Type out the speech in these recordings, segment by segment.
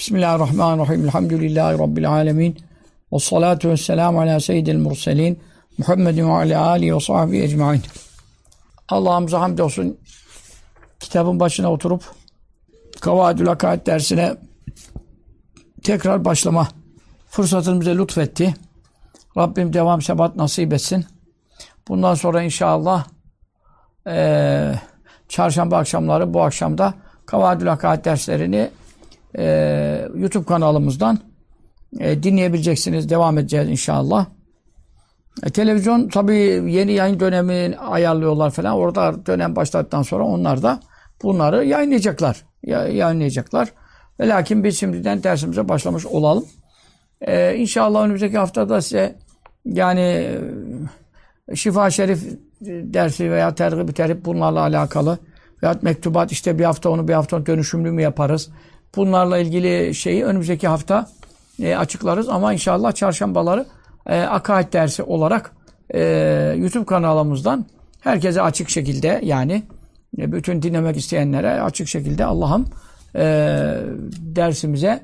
Bismillahirrahmanirrahim. Elhamdülillahi Rabbil alemin. Ve salatu ve selamu ala seyyidil murselin. Muhammedin ve ala alihi ve sahbihi ecmain. Allah'ımıza hamdolsun. Kitabın başına oturup Kavadül Hakaid dersine tekrar başlama fırsatını bize lütfetti. Rabbim devam sebat nasip etsin. Bundan sonra inşallah e, çarşamba akşamları bu akşamda Kavadül Hakaid derslerini e, YouTube kanalımızdan e, dinleyebileceksiniz. Devam edeceğiz inşallah. E, televizyon tabii yeni yayın dönemi ayarlıyorlar falan. Orada dönem başladıktan sonra onlar da bunları yayınlayacaklar. Ya, yayınlayacaklar. Ve lakin biz şimdiden dersimize başlamış olalım. Ee, inşallah önümüzdeki haftada size yani e, Şifa Şerif dersi veya tergib terhib bunlarla alakalı veya mektubat işte bir hafta onu bir hafta dönüşümlü mü yaparız? Bunlarla ilgili şeyi önümüzdeki hafta e, açıklarız ama inşallah çarşambaları e, akaid dersi olarak e, YouTube kanalımızdan herkese açık şekilde yani e, bütün dinlemek isteyenlere açık şekilde Allah'ım e, dersimize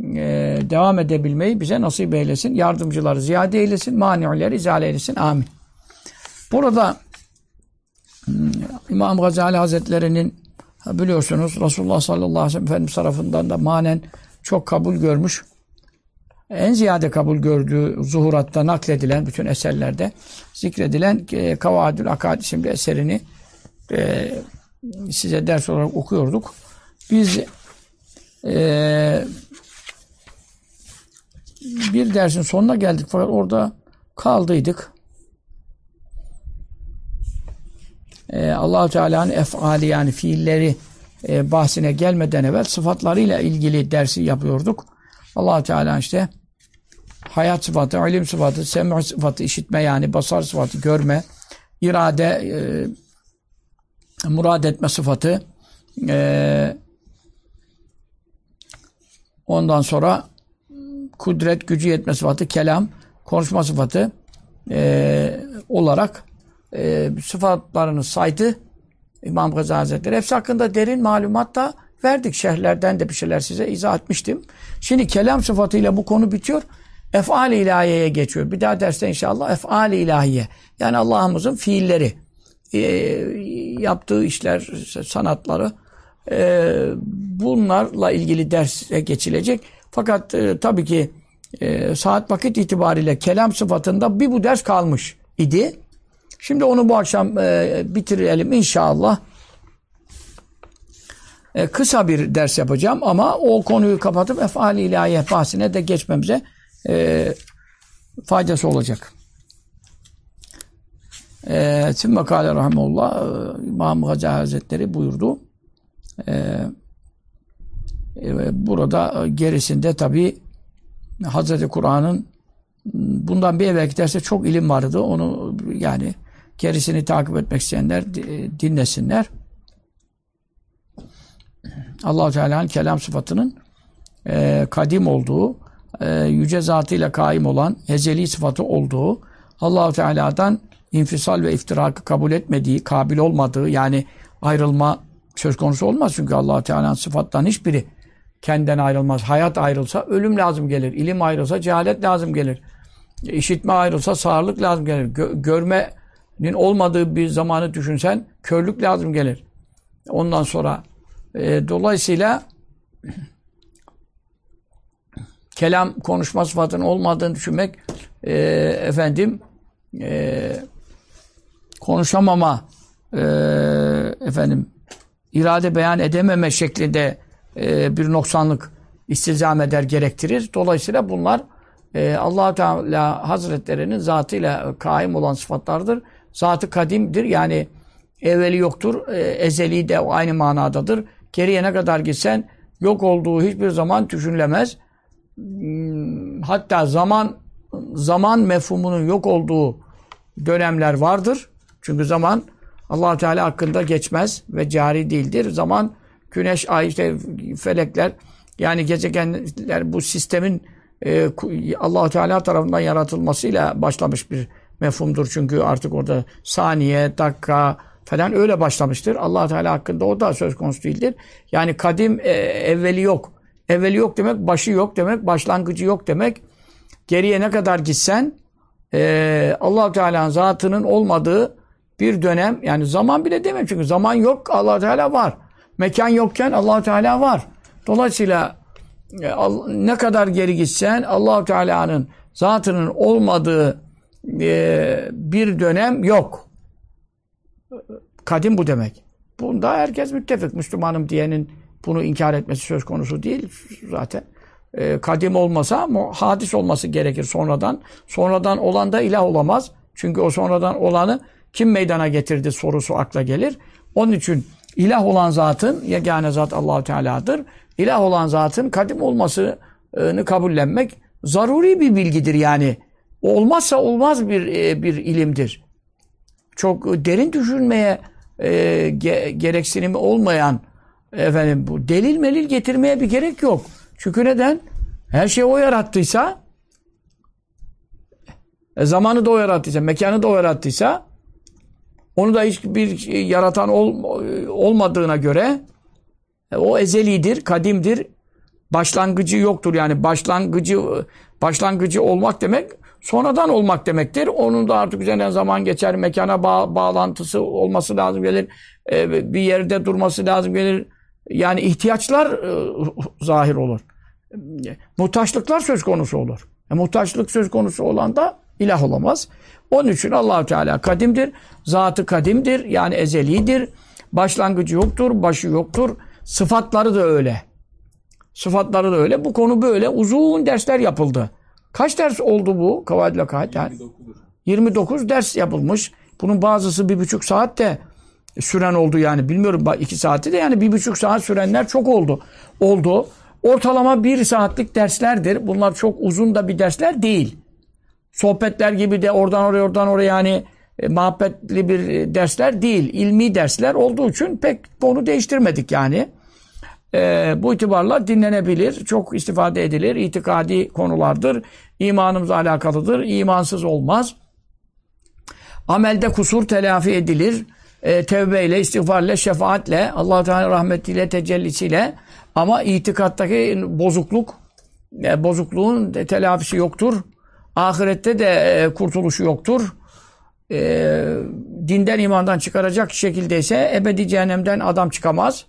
e, devam edebilmeyi bize nasip eylesin. Yardımcıları ziyade eylesin. Mani'leri izale eylesin. Amin. Burada hmm, İmam Gazali Hazretleri'nin biliyorsunuz Resulullah sallallahu aleyhi ve sellem Efendimiz tarafından da manen çok kabul görmüş. En ziyade kabul gördüğü zuhuratta nakledilen bütün eserlerde zikredilen e, Kavadül Akad isimli eserini e, size ders olarak okuyorduk. Biz e, bir dersin sonuna geldik fakat orada kaldıydık. Ee, allah Teala'nın efali yani fiilleri e, bahsine gelmeden evvel sıfatlarıyla ilgili dersi yapıyorduk. allah Teala işte hayat sıfatı, ilim sıfatı, sem'i sıfatı, işitme yani basar sıfatı, görme, irade, e, murad etme sıfatı, e, ondan sonra kudret, gücü yetme sıfatı, kelam, konuşma sıfatı e, olarak e, sıfatlarını saydı İmam Gazali Hazretleri. Hepsi hakkında derin malumat da verdik. Şerhlerden de bir şeyler size izah etmiştim. Şimdi kelam sıfatıyla bu konu bitiyor. Efal-i ilahiyeye geçiyor. Bir daha derste inşallah efal-i ilahiye. Yani Allah'ımızın fiilleri, e, yaptığı işler, sanatları e, bunlarla ilgili derse geçilecek. Fakat e, tabii ki e, saat vakit itibariyle kelam sıfatında bir bu ders kalmış idi. Şimdi onu bu akşam e, bitirelim inşallah. E, kısa bir ders yapacağım ama o konuyu kapatıp efali ilahiye bahsine de geçmemize e, faydası olacak. Sümme kâle rahmetullah İmam Gazali Hazretleri buyurdu. E, burada gerisinde tabi Hazreti Kur'an'ın bundan bir evvelki derste çok ilim vardı. Onu yani gerisini takip etmek isteyenler dinlesinler. allah Teala'nın kelam sıfatının e, kadim olduğu, e, yüce zatıyla kaim olan, ezeli sıfatı olduğu, allah Teala'dan infisal ve iftirakı kabul etmediği, kabil olmadığı, yani ayrılma söz konusu olmaz. Çünkü allah Teala'nın sıfattan hiçbiri kendinden ayrılmaz. Hayat ayrılsa ölüm lazım gelir. İlim ayrılsa cehalet lazım gelir. İşitme ayrılsa sağırlık lazım gelir. Gö görmenin olmadığı bir zamanı düşünsen körlük lazım gelir. Ondan sonra e, dolayısıyla kelam konuşma sıfatının olmadığını düşünmek e, efendim e, konuşamama e, efendim irade beyan edememe şeklinde e, bir noksanlık istilzam eder, gerektirir. Dolayısıyla bunlar e, allah Teala Hazretlerinin zatıyla kaim olan sıfatlardır. Zatı kadimdir. Yani evveli yoktur. E, ezeli de aynı manadadır. Geriye ne kadar gitsen yok olduğu hiçbir zaman düşünülemez. Hmm, hatta zaman zaman mefhumunun yok olduğu dönemler vardır. Çünkü zaman allah Teala hakkında geçmez ve cari değildir. Zaman güneş, ay, işte felekler yani gezegenler bu sistemin e, allah Teala tarafından yaratılmasıyla başlamış bir mefhumdur. Çünkü artık orada saniye, dakika falan öyle başlamıştır. allah Teala hakkında o da söz konusu değildir. Yani kadim e, evveli yok. Evveli yok demek, başı yok demek, başlangıcı yok demek. Geriye ne kadar gitsen e, allah Teala'nın zatının olmadığı bir dönem yani zaman bile demem çünkü zaman yok allah Teala var. Mekan yokken allah Teala var. Dolayısıyla e, ne kadar geri gitsen allah Teala'nın zatının olmadığı e, bir dönem yok. Kadim bu demek. Bunda herkes müttefik. Müslümanım diyenin bunu inkar etmesi söz konusu değil zaten. E, kadim olmasa hadis olması gerekir sonradan. Sonradan olan da ilah olamaz. Çünkü o sonradan olanı kim meydana getirdi sorusu akla gelir. Onun için ilah olan zatın, yegane zat Allahu Teala'dır. İlah olan zatın kadim olmasını kabullenmek zaruri bir bilgidir yani. Olmazsa olmaz bir e, bir ilimdir. Çok derin düşünmeye e, ge, gereksinimi olmayan efendim bu delil melil getirmeye bir gerek yok. Çünkü neden? Her şeyi o yarattıysa e, zamanı da o yarattıysa, mekanı da o yarattıysa onu da hiçbir yaratan ol, olmadığına göre o ezelidir, kadimdir. Başlangıcı yoktur yani başlangıcı başlangıcı olmak demek sonradan olmak demektir. Onun da artık üzerinden zaman geçer, mekana bağ, bağlantısı olması lazım gelir. E, bir yerde durması lazım gelir. Yani ihtiyaçlar e, zahir olur. Muhtaçlıklar söz konusu olur. E, muhtaçlık söz konusu olan da ilah olamaz. Onun için allah Teala kadimdir. Zatı kadimdir. Yani ezelidir. Başlangıcı yoktur, başı yoktur. Sıfatları da öyle. Sıfatları da öyle. Bu konu böyle. Uzun dersler yapıldı. Kaç ders oldu bu? Kavaidle kaid. Yani 29 ders yapılmış. Bunun bazısı bir buçuk saatte süren oldu yani. Bilmiyorum iki saati de yani bir buçuk saat sürenler çok oldu. Oldu. Ortalama bir saatlik derslerdir. Bunlar çok uzun da bir dersler değil. Sohbetler gibi de oradan oraya oradan oraya yani e, muhabbetli bir e, dersler değil. ilmi dersler olduğu için pek konu değiştirmedik yani. E, bu itibarla dinlenebilir, çok istifade edilir, itikadi konulardır, imanımızla alakalıdır, imansız olmaz. Amelde kusur telafi edilir, e, tevbeyle, istiğfarla, şefaatle, allah Teala rahmetiyle, tecellisiyle ama itikattaki bozukluk, e, bozukluğun telafisi yoktur. Ahirette de e, kurtuluşu yoktur. E, dinden imandan çıkaracak şekildeyse ebedi cehennemden adam çıkamaz.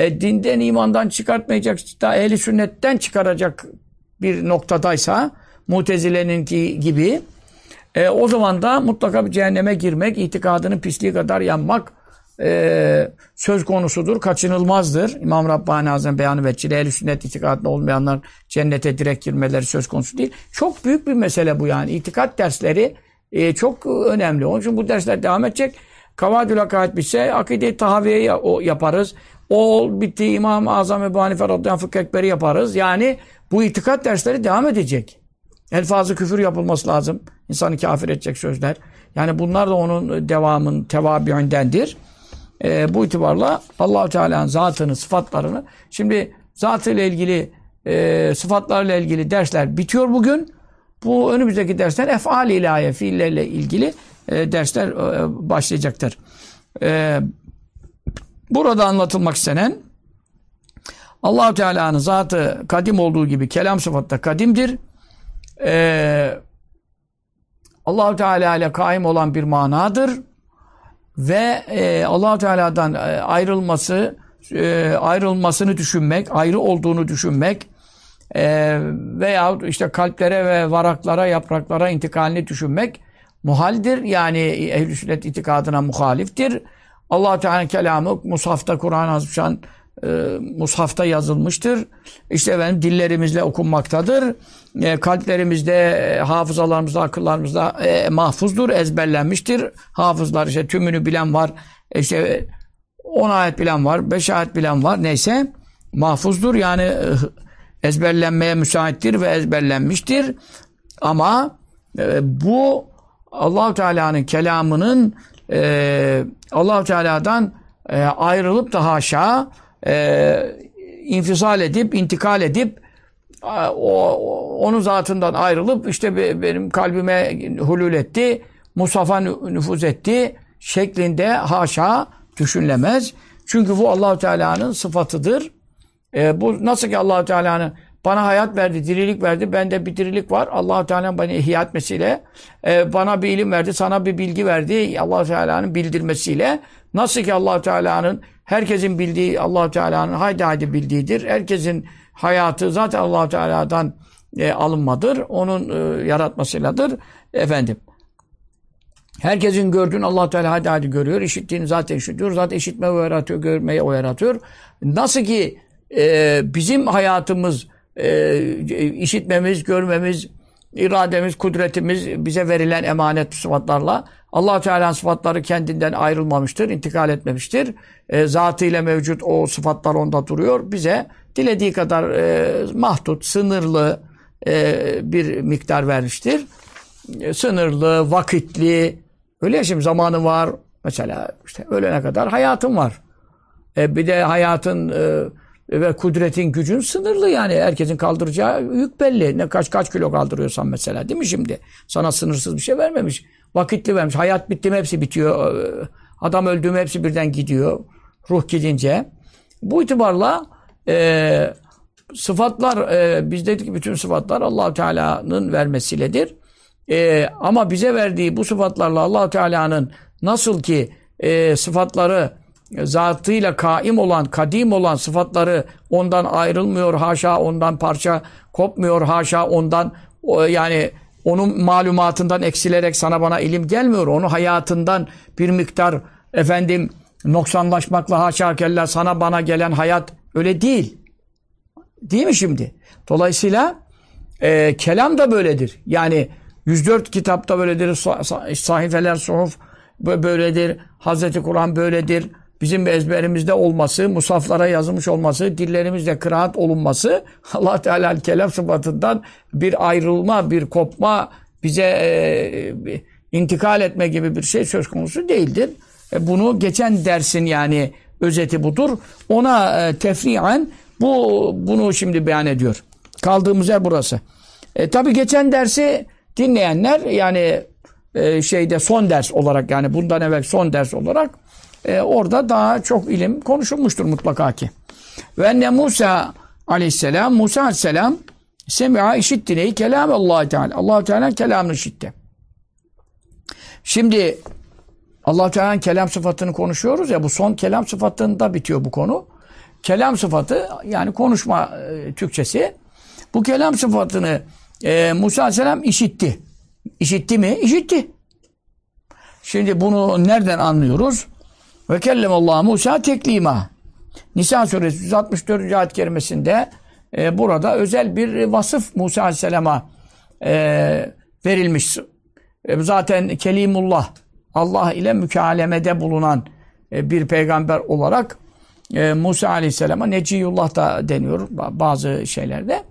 E, dinden imandan çıkartmayacak da ehli sünnetten çıkaracak bir noktadaysa mutezilenin gibi e, o zaman da mutlaka bir cehenneme girmek, itikadının pisliği kadar yanmak e, söz konusudur, kaçınılmazdır. İmam Rabbani Hazretleri beyanı veçile, ehl sünnet itikadında olmayanlar cennete direkt girmeleri söz konusu değil. Çok büyük bir mesele bu yani. İtikat dersleri e, çok önemli. Onun için bu dersler devam edecek. Kavadül Akaid bitse akide-i tahaviye yaparız. O bitti İmam-ı Azam Ebu Hanife Radyan Fıkh Ekber'i yaparız. Yani bu itikat dersleri devam edecek. Elfazı küfür yapılması lazım. İnsanı kafir edecek sözler. Yani bunlar da onun devamın tevabiündendir. E, bu itibarla allah Teala'nın zatını, sıfatlarını şimdi zatıyla ilgili e, sıfatlarla ilgili dersler bitiyor bugün. Bu önümüzdeki dersler efal ilahi fiillerle ilgili e, dersler e, başlayacaktır. E, burada anlatılmak istenen allah Teala'nın zatı kadim olduğu gibi kelam sıfatı da kadimdir. E, allah Teala ile kaim olan bir manadır ve e, allah Teala'dan e, ayrılması e, ayrılmasını düşünmek, ayrı olduğunu düşünmek e, veya işte kalplere ve varaklara, yapraklara intikalini düşünmek muhaldir. Yani ehl-i sünnet itikadına muhaliftir. Allah Teala kelamı Musaf'ta Kur'an-ı Azimşan e, Mushaf'ta yazılmıştır. İşte efendim dillerimizle okunmaktadır. E, kalplerimizde, e, hafızalarımızda, akıllarımızda e, mahfuzdur, ezberlenmiştir. Hafızlar işte tümünü bilen var. İşte 10 ayet bilen var, 5 ayet bilen var. Neyse mahfuzdur yani e, ezberlenmeye müsaittir ve ezberlenmiştir. Ama e, bu allah Teala'nın kelamının e, allah Teala'dan e, ayrılıp da haşa e, infisal edip, intikal edip o, onun zatından ayrılıp işte benim kalbime hulul etti, Musaf'a nüfuz etti şeklinde haşa düşünülemez. Çünkü bu Allahu Teala'nın sıfatıdır. E, bu nasıl ki allah Teala'nın bana hayat verdi, dirilik verdi. Bende bir dirilik var. allah Teala'nın beni ihya etmesiyle e, bana bir ilim verdi, sana bir bilgi verdi. allah Teala'nın bildirmesiyle. Nasıl ki allah Teala'nın herkesin bildiği, allah Teala'nın haydi haydi bildiğidir. Herkesin hayatı zaten allah Teala'dan e, alınmadır. Onun e, yaratmasıyladır. Efendim. Herkesin gördüğünü allah Teala hadi hadi görüyor. İşittiğini zaten işitiyor. Zaten işitme o yaratıyor, görmeyi o yaratıyor. Nasıl ki e, bizim hayatımız, e, işitmemiz, görmemiz, irademiz, kudretimiz bize verilen emanet sıfatlarla allah Teala'nın sıfatları kendinden ayrılmamıştır, intikal etmemiştir. E, zatıyla mevcut o sıfatlar onda duruyor. Bize dilediği kadar e, mahdut, sınırlı e, bir miktar vermiştir. E, sınırlı, vakitli, öyle ya şimdi zamanı var. Mesela işte ölene kadar hayatım var. E, bir de hayatın e, ve kudretin gücün sınırlı yani. Herkesin kaldıracağı yük belli. Ne kaç kaç kilo kaldırıyorsan mesela değil mi şimdi? Sana sınırsız bir şey vermemiş. Vakitli vermiş. Hayat bitti mi hepsi bitiyor. E, adam öldü mü hepsi birden gidiyor. Ruh gidince. Bu itibarla e, sıfatlar e, biz dedik ki bütün sıfatlar allah Teala'nın vermesiyledir. E, ama bize verdiği bu sıfatlarla allah Teala'nın nasıl ki e, sıfatları zatıyla kaim olan, kadim olan sıfatları ondan ayrılmıyor. Haşa ondan parça kopmuyor. Haşa ondan yani onun malumatından eksilerek sana bana ilim gelmiyor. Onu hayatından bir miktar efendim noksanlaşmakla haşa kella sana bana gelen hayat öyle değil. Değil mi şimdi? Dolayısıyla e, kelam da böyledir. Yani 104 kitapta böyledir. Sahifeler, suhuf böyledir. Hazreti Kur'an böyledir. Bizim ezberimizde olması, musaflara yazılmış olması, dillerimizde kıraat olunması Allah Teala kelam sıfatından bir ayrılma, bir kopma, bize e, intikal etme gibi bir şey söz konusu değildir. E, bunu geçen dersin yani özeti budur. Ona e, tefriyen bu bunu şimdi beyan ediyor. Kaldığımız yer burası. E, tabii geçen dersi dinleyenler yani e, şeyde son ders olarak yani bundan evvel son ders olarak e, orada daha çok ilim konuşulmuştur mutlaka ki. Ve ne Musa aleyhisselam Musa aleyhisselam semi'a işitti neyi? Kelam Allah Teala. Allah Teala kelamını işitti. Şimdi Allah Teala'nın kelam sıfatını konuşuyoruz ya bu son kelam sıfatında bitiyor bu konu. Kelam sıfatı yani konuşma e, Türkçesi. Bu kelam sıfatını e, Musa Aleyhisselam işitti. İşitti mi? İşitti. Şimdi bunu nereden anlıyoruz? Ve kellemallahu Musa teklima. Nisa suresi 164. ayet kerimesinde e, burada özel bir vasıf Musa Aleyhisselam'a e, verilmiş. E, zaten Kelimullah Allah ile mükalemede bulunan e, bir peygamber olarak e, Musa Aleyhisselam'a Neciyullah da deniyor bazı şeylerde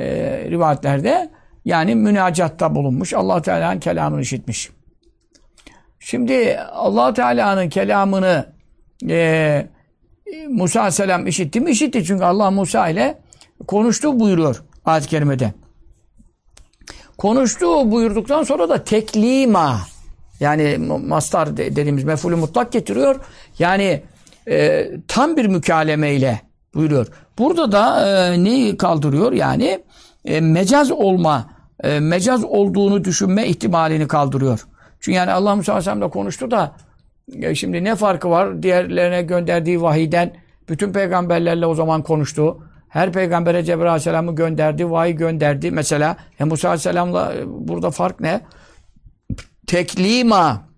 e, rivayetlerde yani münacatta bulunmuş. Allah Teala'nın kelamını işitmiş. Şimdi allah Teala'nın kelamını e, Musa Aleyhisselam işitti mi? İşitti. Çünkü Allah Musa ile konuştu buyuruyor ayet-i kerimede. Konuştu buyurduktan sonra da teklima yani mastar dediğimiz mefulü mutlak getiriyor. Yani e, tam bir mükaleme ile buyuruyor. Burada da e, neyi kaldırıyor? Yani e, mecaz olma, e, mecaz olduğunu düşünme ihtimalini kaldırıyor. Çünkü yani Allah Musa Aleyhisselam'la konuştu da e, şimdi ne farkı var? Diğerlerine gönderdiği vahiden bütün peygamberlerle o zaman konuştu. Her peygambere Cebrail Aleyhisselam'ı gönderdi, vahiy gönderdi. Mesela e, Musa Aleyhisselam'la e, burada fark ne? Teklima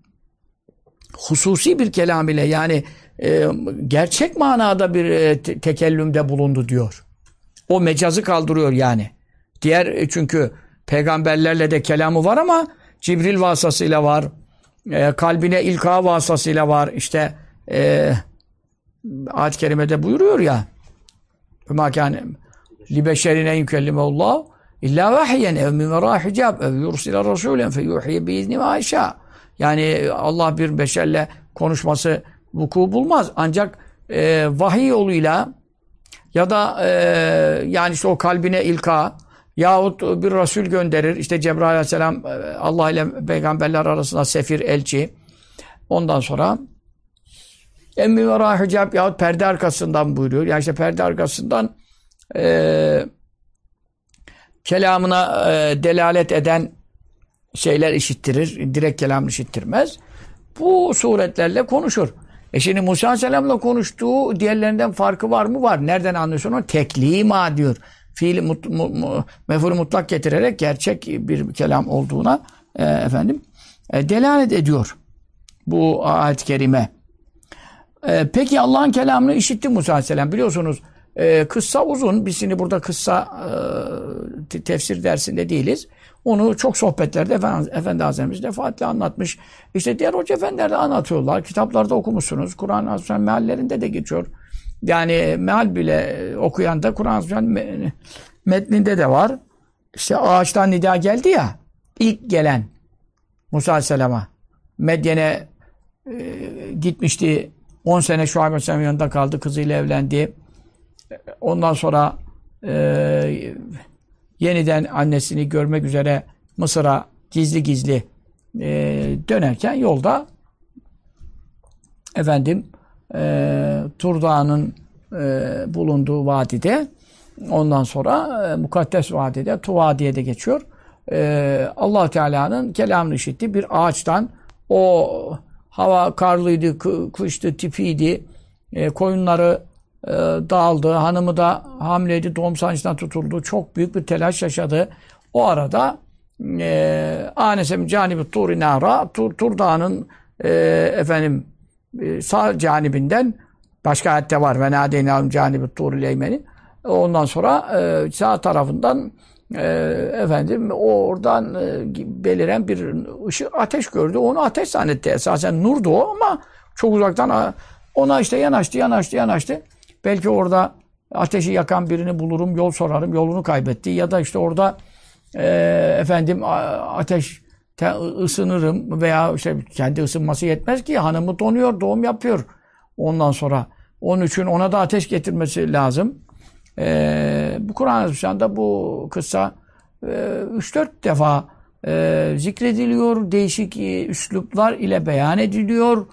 hususi bir kelam ile yani e, gerçek manada bir e, te tekellümde bulundu diyor. O mecazı kaldırıyor yani. Diğer e, çünkü peygamberlerle de kelamı var ama Cibril vasıtasıyla var. E, kalbine ilka vasıtasıyla var. İşte e, ayet-i kerimede buyuruyor ya فَمَا كَانَ لِبَشَرِنَ يُكَلِّمَ اللّٰهُ İlla vahyen ev min vera hicab ev yursila rasulen fe yuhyi biizni ma Yani Allah bir beşerle konuşması vuku bulmaz. Ancak e, vahiy yoluyla ya da e, yani işte o kalbine ilka yahut bir Resul gönderir. İşte Cebrail aleyhisselam e, Allah ile peygamberler arasında sefir, elçi. Ondan sonra emmi vera hicab yahut perde arkasından buyuruyor. Yani işte perde arkasından e, kelamına e, delalet eden şeyler işittirir. Direkt kelam işittirmez. Bu suretlerle konuşur. E şimdi Musa Aleyhisselam'la konuştuğu diğerlerinden farkı var mı? Var. Nereden anlıyorsun onu? Teklima diyor. Fiili mut, mu, mu, mefhul mutlak getirerek gerçek bir kelam olduğuna e, efendim e, delalet ediyor. Bu ayet-i kerime. E, peki Allah'ın kelamını işitti Musa Aleyhisselam. Biliyorsunuz e, kıssa uzun. Biz şimdi burada kıssa e, tefsir dersinde değiliz. Onu çok sohbetlerde Efendi, Efendi Hazretimiz defaatle anlatmış. İşte diğer hoca efendiler de anlatıyorlar. Kitaplarda okumuşsunuz. Kur'an-ı meallerinde de geçiyor. Yani meal bile okuyan da Azimüşşan metninde de var. İşte ağaçtan nida geldi ya. ilk gelen Musa Aleyhisselam'a Medyen'e e, gitmişti. 10 sene Şuayb Aleyhisselam'ın yanında kaldı. Kızıyla evlendi. Ondan sonra e, yeniden annesini görmek üzere Mısır'a gizli gizli e, dönerken yolda efendim e, Tur Dağı'nın e, bulunduğu vadide ondan sonra e, mukaddes vadide Tuva diye de geçiyor. E, allah Teala'nın kelamını işitti. Bir ağaçtan o hava karlıydı, kıştı, tipiydi. E, koyunları e, dağıldı. Hanımı da hamileydi. Doğum sancısından tutuldu. Çok büyük bir telaş yaşadı. O arada e, Anesem canibi turi nara Tur, Tur Dağı'nın e, efendim sağ canibinden başka ayette var. Ve nadeyna canibi turi leymeni. Ondan sonra e, sağ tarafından e, efendim oradan e, beliren bir ışık ateş gördü. Onu ateş zannetti. Esasen nurdu o ama çok uzaktan ona işte yanaştı, yanaştı, yanaştı. Belki orada ateşi yakan birini bulurum, yol sorarım, yolunu kaybetti. Ya da işte orada efendim ateş ısınırım veya işte kendi ısınması yetmez ki hanımı donuyor, doğum yapıyor. Ondan sonra onun için ona da ateş getirmesi lazım. E, bu Kur'an-ı bu kıssa e, 3-4 defa e, zikrediliyor. Değişik e, üsluplar ile beyan ediliyor.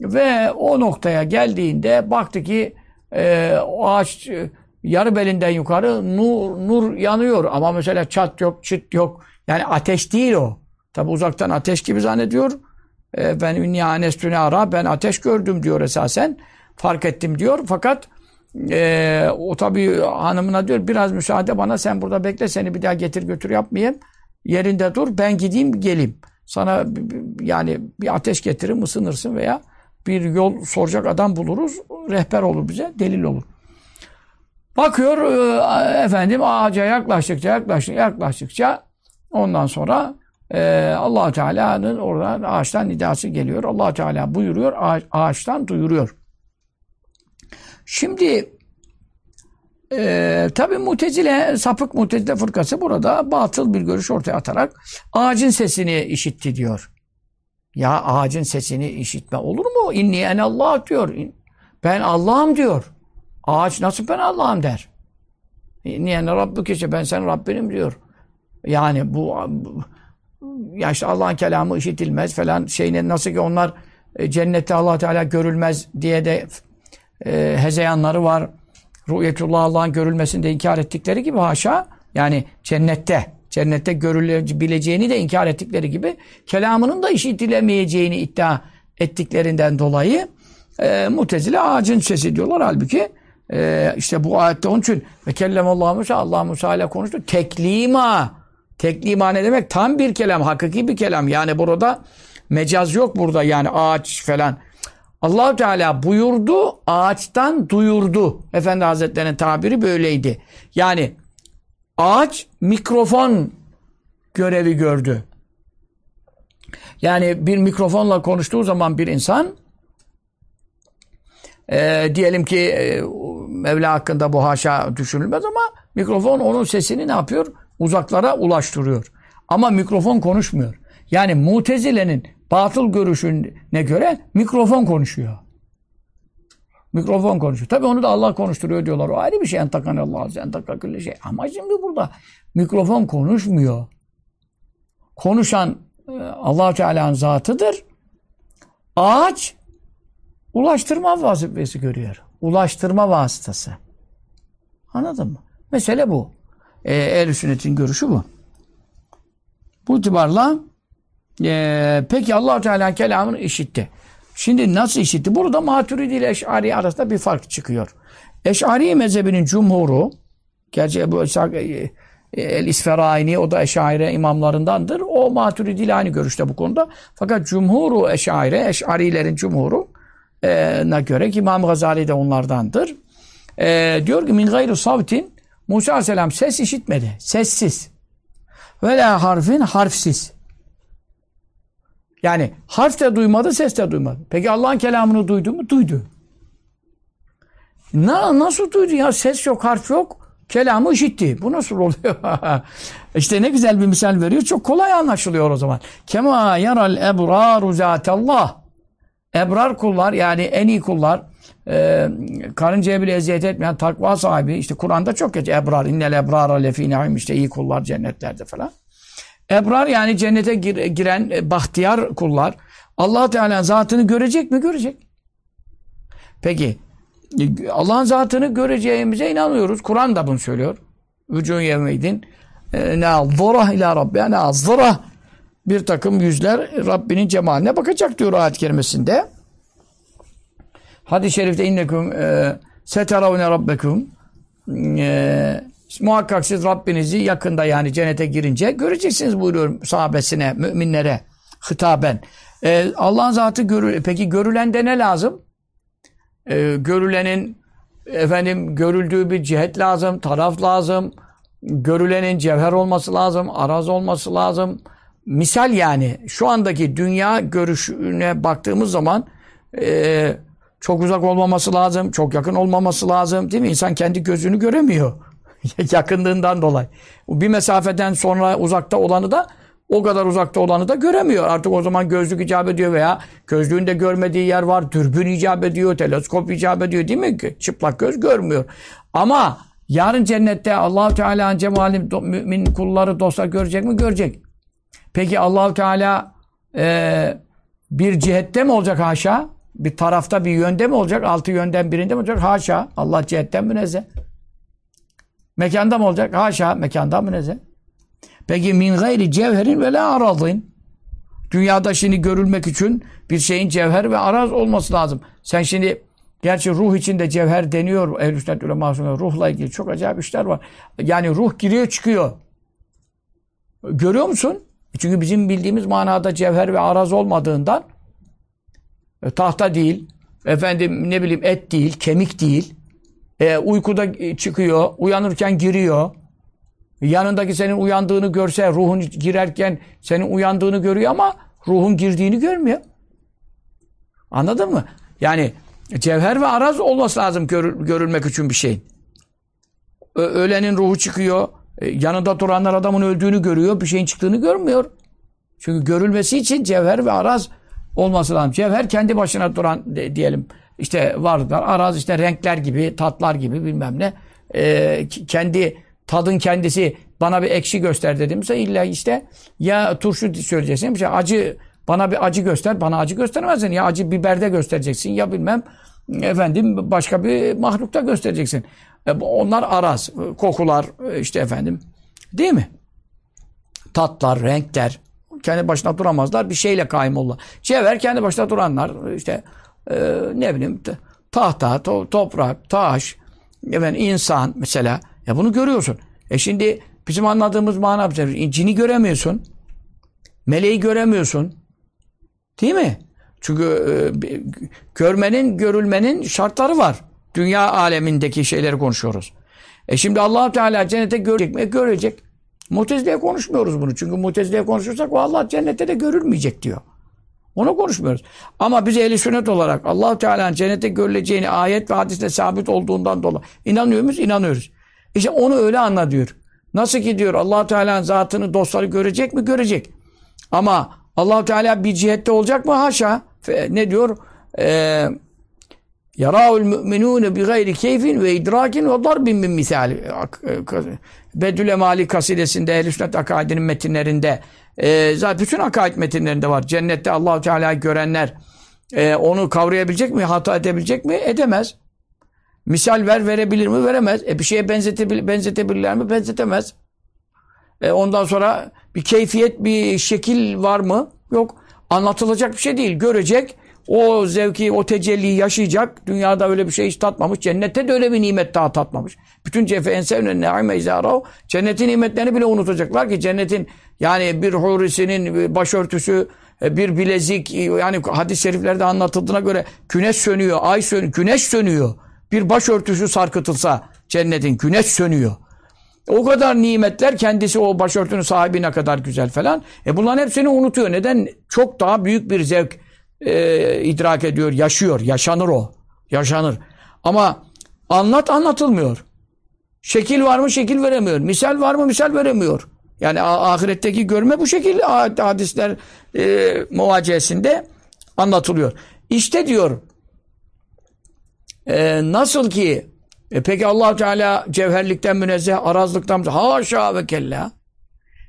Ve o noktaya geldiğinde baktı ki e, o ağaç e, yarı belinden yukarı nur, nur yanıyor. Ama mesela çat yok, çıt yok. Yani ateş değil o. Tabi uzaktan ateş gibi zannediyor. Ben ünni anestüne ara ben ateş gördüm diyor esasen. Fark ettim diyor. Fakat e, o tabi hanımına diyor biraz müsaade bana sen burada bekle seni bir daha getir götür yapmayayım. Yerinde dur ben gideyim geleyim. Sana yani bir ateş getiririm ısınırsın veya bir yol soracak adam buluruz. Rehber olur bize, delil olur. Bakıyor e, efendim ağaca yaklaştıkça yaklaştıkça yaklaştıkça ondan sonra e, allah Teala'nın oradan ağaçtan nidası geliyor. allah Teala buyuruyor, ağaç, ağaçtan duyuruyor. Şimdi e, tabi mutezile, sapık mutezile fırkası burada batıl bir görüş ortaya atarak ağacın sesini işitti diyor. Ya ağacın sesini işitme olur mu? İnni en Allah diyor. Ben Allah'ım diyor. Ağaç nasıl ben Allah'ım der. İnni en Rabbük işte ben senin Rabbinim diyor. Yani bu, ya işte Allah'ın kelamı işitilmez falan şeyine nasıl ki onlar e, cennette Allah Teala görülmez diye de e, hezeyanları var. Ruhiyetullah Allah'ın görülmesini de inkar ettikleri gibi haşa yani cennette cennette görülebileceğini de inkar ettikleri gibi kelamının da işitilemeyeceğini iddia ettiklerinden dolayı e, mutezile ağacın sesi diyorlar. Halbuki e, işte bu ayette onun için ve kellemallahu Musa Allah Musa ile konuştu. Teklima. Teklima ne demek? Tam bir kelam, hakiki bir kelam. Yani burada mecaz yok burada yani ağaç falan. allah Teala buyurdu, ağaçtan duyurdu. Efendi Hazretleri'nin tabiri böyleydi. Yani ağaç mikrofon görevi gördü. Yani bir mikrofonla konuştuğu zaman bir insan e, diyelim ki e, Mevla hakkında bu haşa düşünülmez ama mikrofon onun sesini ne yapıyor? Uzaklara ulaştırıyor. Ama mikrofon konuşmuyor. Yani mutezilenin batıl görüşüne göre mikrofon konuşuyor. Mikrofon konuşuyor. Tabi onu da Allah konuşturuyor diyorlar. O ayrı bir şey. Entakan Allah, entakan şey. Ama şimdi burada mikrofon konuşmuyor. Konuşan e, allah Teala'nın zatıdır. Ağaç ulaştırma vazifesi görüyor. Ulaştırma vasıtası. Anladın mı? Mesele bu. Ee, Ehl-i sünnetin görüşü bu. Bu itibarla e, peki allah Teala kelamını işitti. Şimdi nasıl işitti? Burada Maturidi ile Eş'ari arasında bir fark çıkıyor. Eş'ari mezhebinin cumhuru gerçi Ebu İshak e, El-İsferaini o da Eş'ari imamlarındandır. O Maturidi ile aynı görüşte bu konuda. Fakat cumhuru Eş'ari, Eş'arilerin cumhuru e, göre ki İmam Gazali de onlardandır. E, diyor ki min gayru savtin Musa Aleyhisselam ses işitmedi. Sessiz. Ve la harfin harfsiz. Yani harf de duymadı, ses de duymadı. Peki Allah'ın kelamını duydu mu? Duydu. Na, nasıl duydu ya? Ses yok, harf yok. Kelamı işitti. Bu nasıl oluyor? İşte ne güzel bir misal veriyor. Çok kolay anlaşılıyor o zaman. Kema yaral ebraru zatallah. Ebrar kullar yani en iyi kullar e, karıncaya bile eziyet etmeyen takva sahibi işte Kur'an'da çok geç ebrar innel ebrara lefi işte iyi kullar cennetlerde falan. Ebrar yani cennete gir, giren e, bahtiyar kullar Allah Teala zatını görecek mi? Görecek. Peki e, Allah'ın zatını göreceğimize inanıyoruz. Kur'an da bunu söylüyor. Vücun yevmeydin e, ne ila rabbiya ne bir takım yüzler Rabbinin cemaline bakacak diyor ayet kerimesinde. Hadis-i şerifte innekum e, seteravne rabbekum e, muhakkak siz Rabbinizi yakında yani cennete girince göreceksiniz buyuruyor sahabesine, müminlere hitaben. E, Allah'ın zatı görür. Peki görülende ne lazım? E, görülenin efendim görüldüğü bir cihet lazım, taraf lazım. Görülenin cevher olması lazım, araz olması lazım. Misal yani şu andaki dünya görüşüne baktığımız zaman e, çok uzak olmaması lazım, çok yakın olmaması lazım değil mi? İnsan kendi gözünü göremiyor. Yakınlığından dolayı. Bir mesafeden sonra uzakta olanı da o kadar uzakta olanı da göremiyor. Artık o zaman gözlük icap ediyor veya gözlüğünde görmediği yer var. Dürbün icap ediyor, teleskop icap ediyor değil mi? Çıplak göz görmüyor. Ama yarın cennette allah Teala'nın cemali mümin kulları dostlar görecek mi? Görecek. Peki allah Teala e, bir cihette mi olacak haşa? Bir tarafta bir yönde mi olacak? Altı yönden birinde mi olacak? Haşa. Allah cihetten münezzeh. Mekanda mı olacak? Haşa. Mekanda münezzeh. Peki min gayri cevherin ve la aradın. Dünyada şimdi görülmek için bir şeyin cevher ve araz olması lazım. Sen şimdi gerçi ruh içinde cevher deniyor. Ehl-i sünnet ulemasına ruhla ilgili çok acayip işler var. Yani ruh giriyor çıkıyor. Görüyor musun? Çünkü bizim bildiğimiz manada cevher ve araz olmadığından e, tahta değil, efendim ne bileyim et değil, kemik değil. E, uykuda çıkıyor, uyanırken giriyor. Yanındaki senin uyandığını görse, ruhun girerken senin uyandığını görüyor ama ruhun girdiğini görmüyor. Anladın mı? Yani cevher ve araz olması lazım görül, görülmek için bir şeyin. Ölenin ruhu çıkıyor. E, yanında duranlar adamın öldüğünü görüyor. Bir şeyin çıktığını görmüyor. Çünkü görülmesi için cevher ve araz olması lazım. Cevher kendi başına duran diyelim işte varlıklar. Araz işte renkler gibi, tatlar gibi bilmem ne. E, kendi tadın kendisi bana bir ekşi göster dedimse illa işte ya turşu söyleyeceksin. Şey, acı bana bir acı göster. Bana acı göstermezsin. Ya acı biberde göstereceksin ya bilmem efendim başka bir mahlukta göstereceksin. E, onlar araz. Kokular işte efendim. Değil mi? Tatlar, renkler kendi başına duramazlar. Bir şeyle kaim olurlar. Cevher kendi başına duranlar işte e, ne bileyim tahta, to, toprak, taş, efendim, insan mesela. Ya bunu görüyorsun. E şimdi bizim anladığımız mana cini göremiyorsun. Meleği göremiyorsun. Değil mi? Çünkü e, görmenin, görülmenin şartları var. Dünya alemindeki şeyleri konuşuyoruz. E şimdi allah Teala cennete görecek mi? Görecek. Mutezile'ye konuşmuyoruz bunu. Çünkü Mutezile'ye konuşursak o Allah cennette de görülmeyecek diyor. Onu konuşmuyoruz. Ama biz ehli sünnet olarak allah Teala'nın cennette görüleceğini ayet ve hadiste sabit olduğundan dolayı inanıyor muyuz? İnanıyoruz. İşte onu öyle anla diyor. Nasıl ki diyor allah Teala'nın zatını dostları görecek mi? Görecek. Ama allah Teala bir cihette olacak mı? Haşa. Ne diyor? Eee Yarâul müminûne bi gayri keyfin ve idrakin ve darbin min misali. Bedül Emali kasidesinde, Ehl-i Sünnet akaidinin metinlerinde, e, zaten bütün akaid metinlerinde var. Cennette allah Teala'yı görenler e, onu kavrayabilecek mi? Hata edebilecek mi? Edemez. Misal ver verebilir mi? Veremez. E bir şeye benzetebil benzetebilirler mi? Benzetemez. E ondan sonra bir keyfiyet, bir şekil var mı? Yok. Anlatılacak bir şey değil. Görecek. O zevki, o tecelliyi yaşayacak. Dünyada öyle bir şey hiç tatmamış. Cennette de öyle bir nimet daha tatmamış. Bütün cefe ensevne ne'ime izârav. Cennetin nimetlerini bile unutacaklar ki cennetin yani bir hurisinin başörtüsü, bir bilezik yani hadis-i şeriflerde anlatıldığına göre güneş sönüyor, ay sönüyor, güneş sönüyor. Bir başörtüsü sarkıtılsa cennetin güneş sönüyor. O kadar nimetler kendisi o başörtünün sahibi ne kadar güzel falan. E bunların hepsini unutuyor. Neden? Çok daha büyük bir zevk e, idrak ediyor, yaşıyor. Yaşanır o. Yaşanır. Ama anlat anlatılmıyor. Şekil var mı? Şekil veremiyor. Misal var mı? Misal veremiyor. Yani ahiretteki görme bu şekilde hadisler e, muvaciyesinde anlatılıyor. İşte diyor e, nasıl ki e, peki allah Teala cevherlikten münezzeh, arazlıktan haşa ve kella.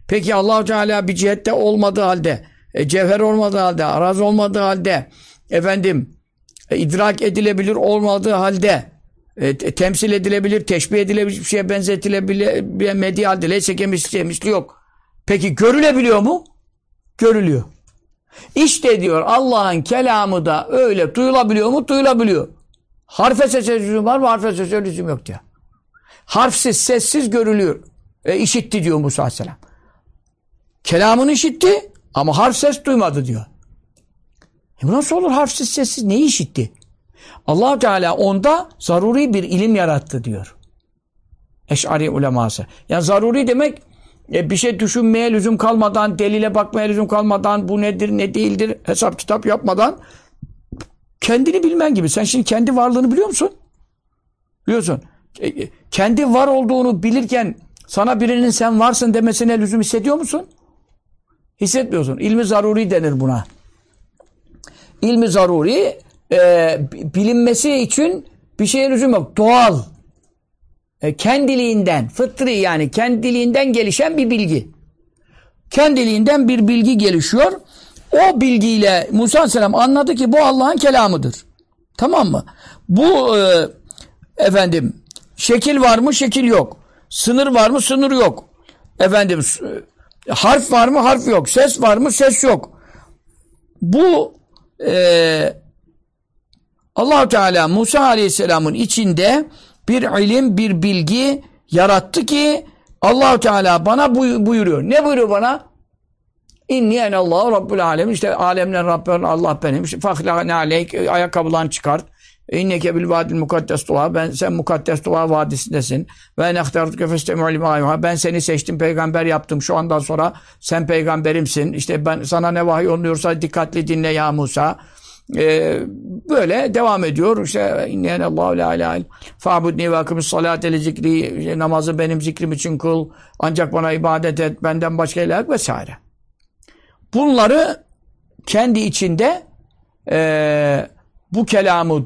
Peki allah Teala bir cihette olmadığı halde, e, cevher olmadığı halde, araz olmadığı halde, efendim e, idrak edilebilir olmadığı halde, e, temsil edilebilir, teşbih edilebilir, bir şeye benzetilebilir, halde, leyse kemisli, misli yok. Peki görülebiliyor mu? Görülüyor. İşte diyor Allah'ın kelamı da öyle duyulabiliyor mu? Duyulabiliyor. Harfe sese var mı? Harfe sese yok diyor. Harfsiz, sessiz görülüyor. E, işitti diyor Musa Aleyhisselam. Kelamını işitti ama harf ses duymadı diyor. E nasıl olur harfsiz sessiz? Neyi işitti? allah Teala onda zaruri bir ilim yarattı diyor. Eş'ari uleması. Yani zaruri demek e, bir şey düşünmeye lüzum kalmadan, delile bakmaya lüzum kalmadan, bu nedir ne değildir hesap kitap yapmadan kendini bilmen gibi. Sen şimdi kendi varlığını biliyor musun? Biliyorsun. E, e, kendi var olduğunu bilirken sana birinin sen varsın demesine lüzum hissediyor musun? Hissetmiyorsun. İlmi zaruri denir buna. İlmi zaruri e, bilinmesi için bir şeye lüzum yok. Doğal. E, kendiliğinden, fıtri yani kendiliğinden gelişen bir bilgi. Kendiliğinden bir bilgi gelişiyor. O bilgiyle Musa Aleyhisselam anladı ki bu Allah'ın kelamıdır. Tamam mı? Bu e, efendim şekil var mı? Şekil yok. Sınır var mı? Sınır yok. Efendim harf var mı? Harf yok. Ses var mı? Ses yok. Bu e, allah Teala Musa Aleyhisselam'ın içinde bir ilim, bir bilgi yarattı ki allah Teala bana buyuruyor. Ne buyuruyor bana? İnni enallahu rabbul alemin. İşte alemlerin Rabbi Allah benim. Fahlâne aleyk. Ayakkabılarını çıkart. İnneke bil vadil mukaddes dua. Ben sen mukaddes dua vadisindesin. Ve nehtartuke festemi'u limâ Ben seni seçtim, peygamber yaptım. Şu andan sonra sen peygamberimsin. İşte ben sana ne vahiy oluyorsa dikkatli dinle ya Musa. Ee, böyle devam ediyor. İşte inneyen Allahu la ilahe fa'budni ve akimus salate li zikri. Namazı benim zikrim için kıl. Ancak bana ibadet et. Benden başka ilah vesaire. Bunları kendi içinde e, bu kelamı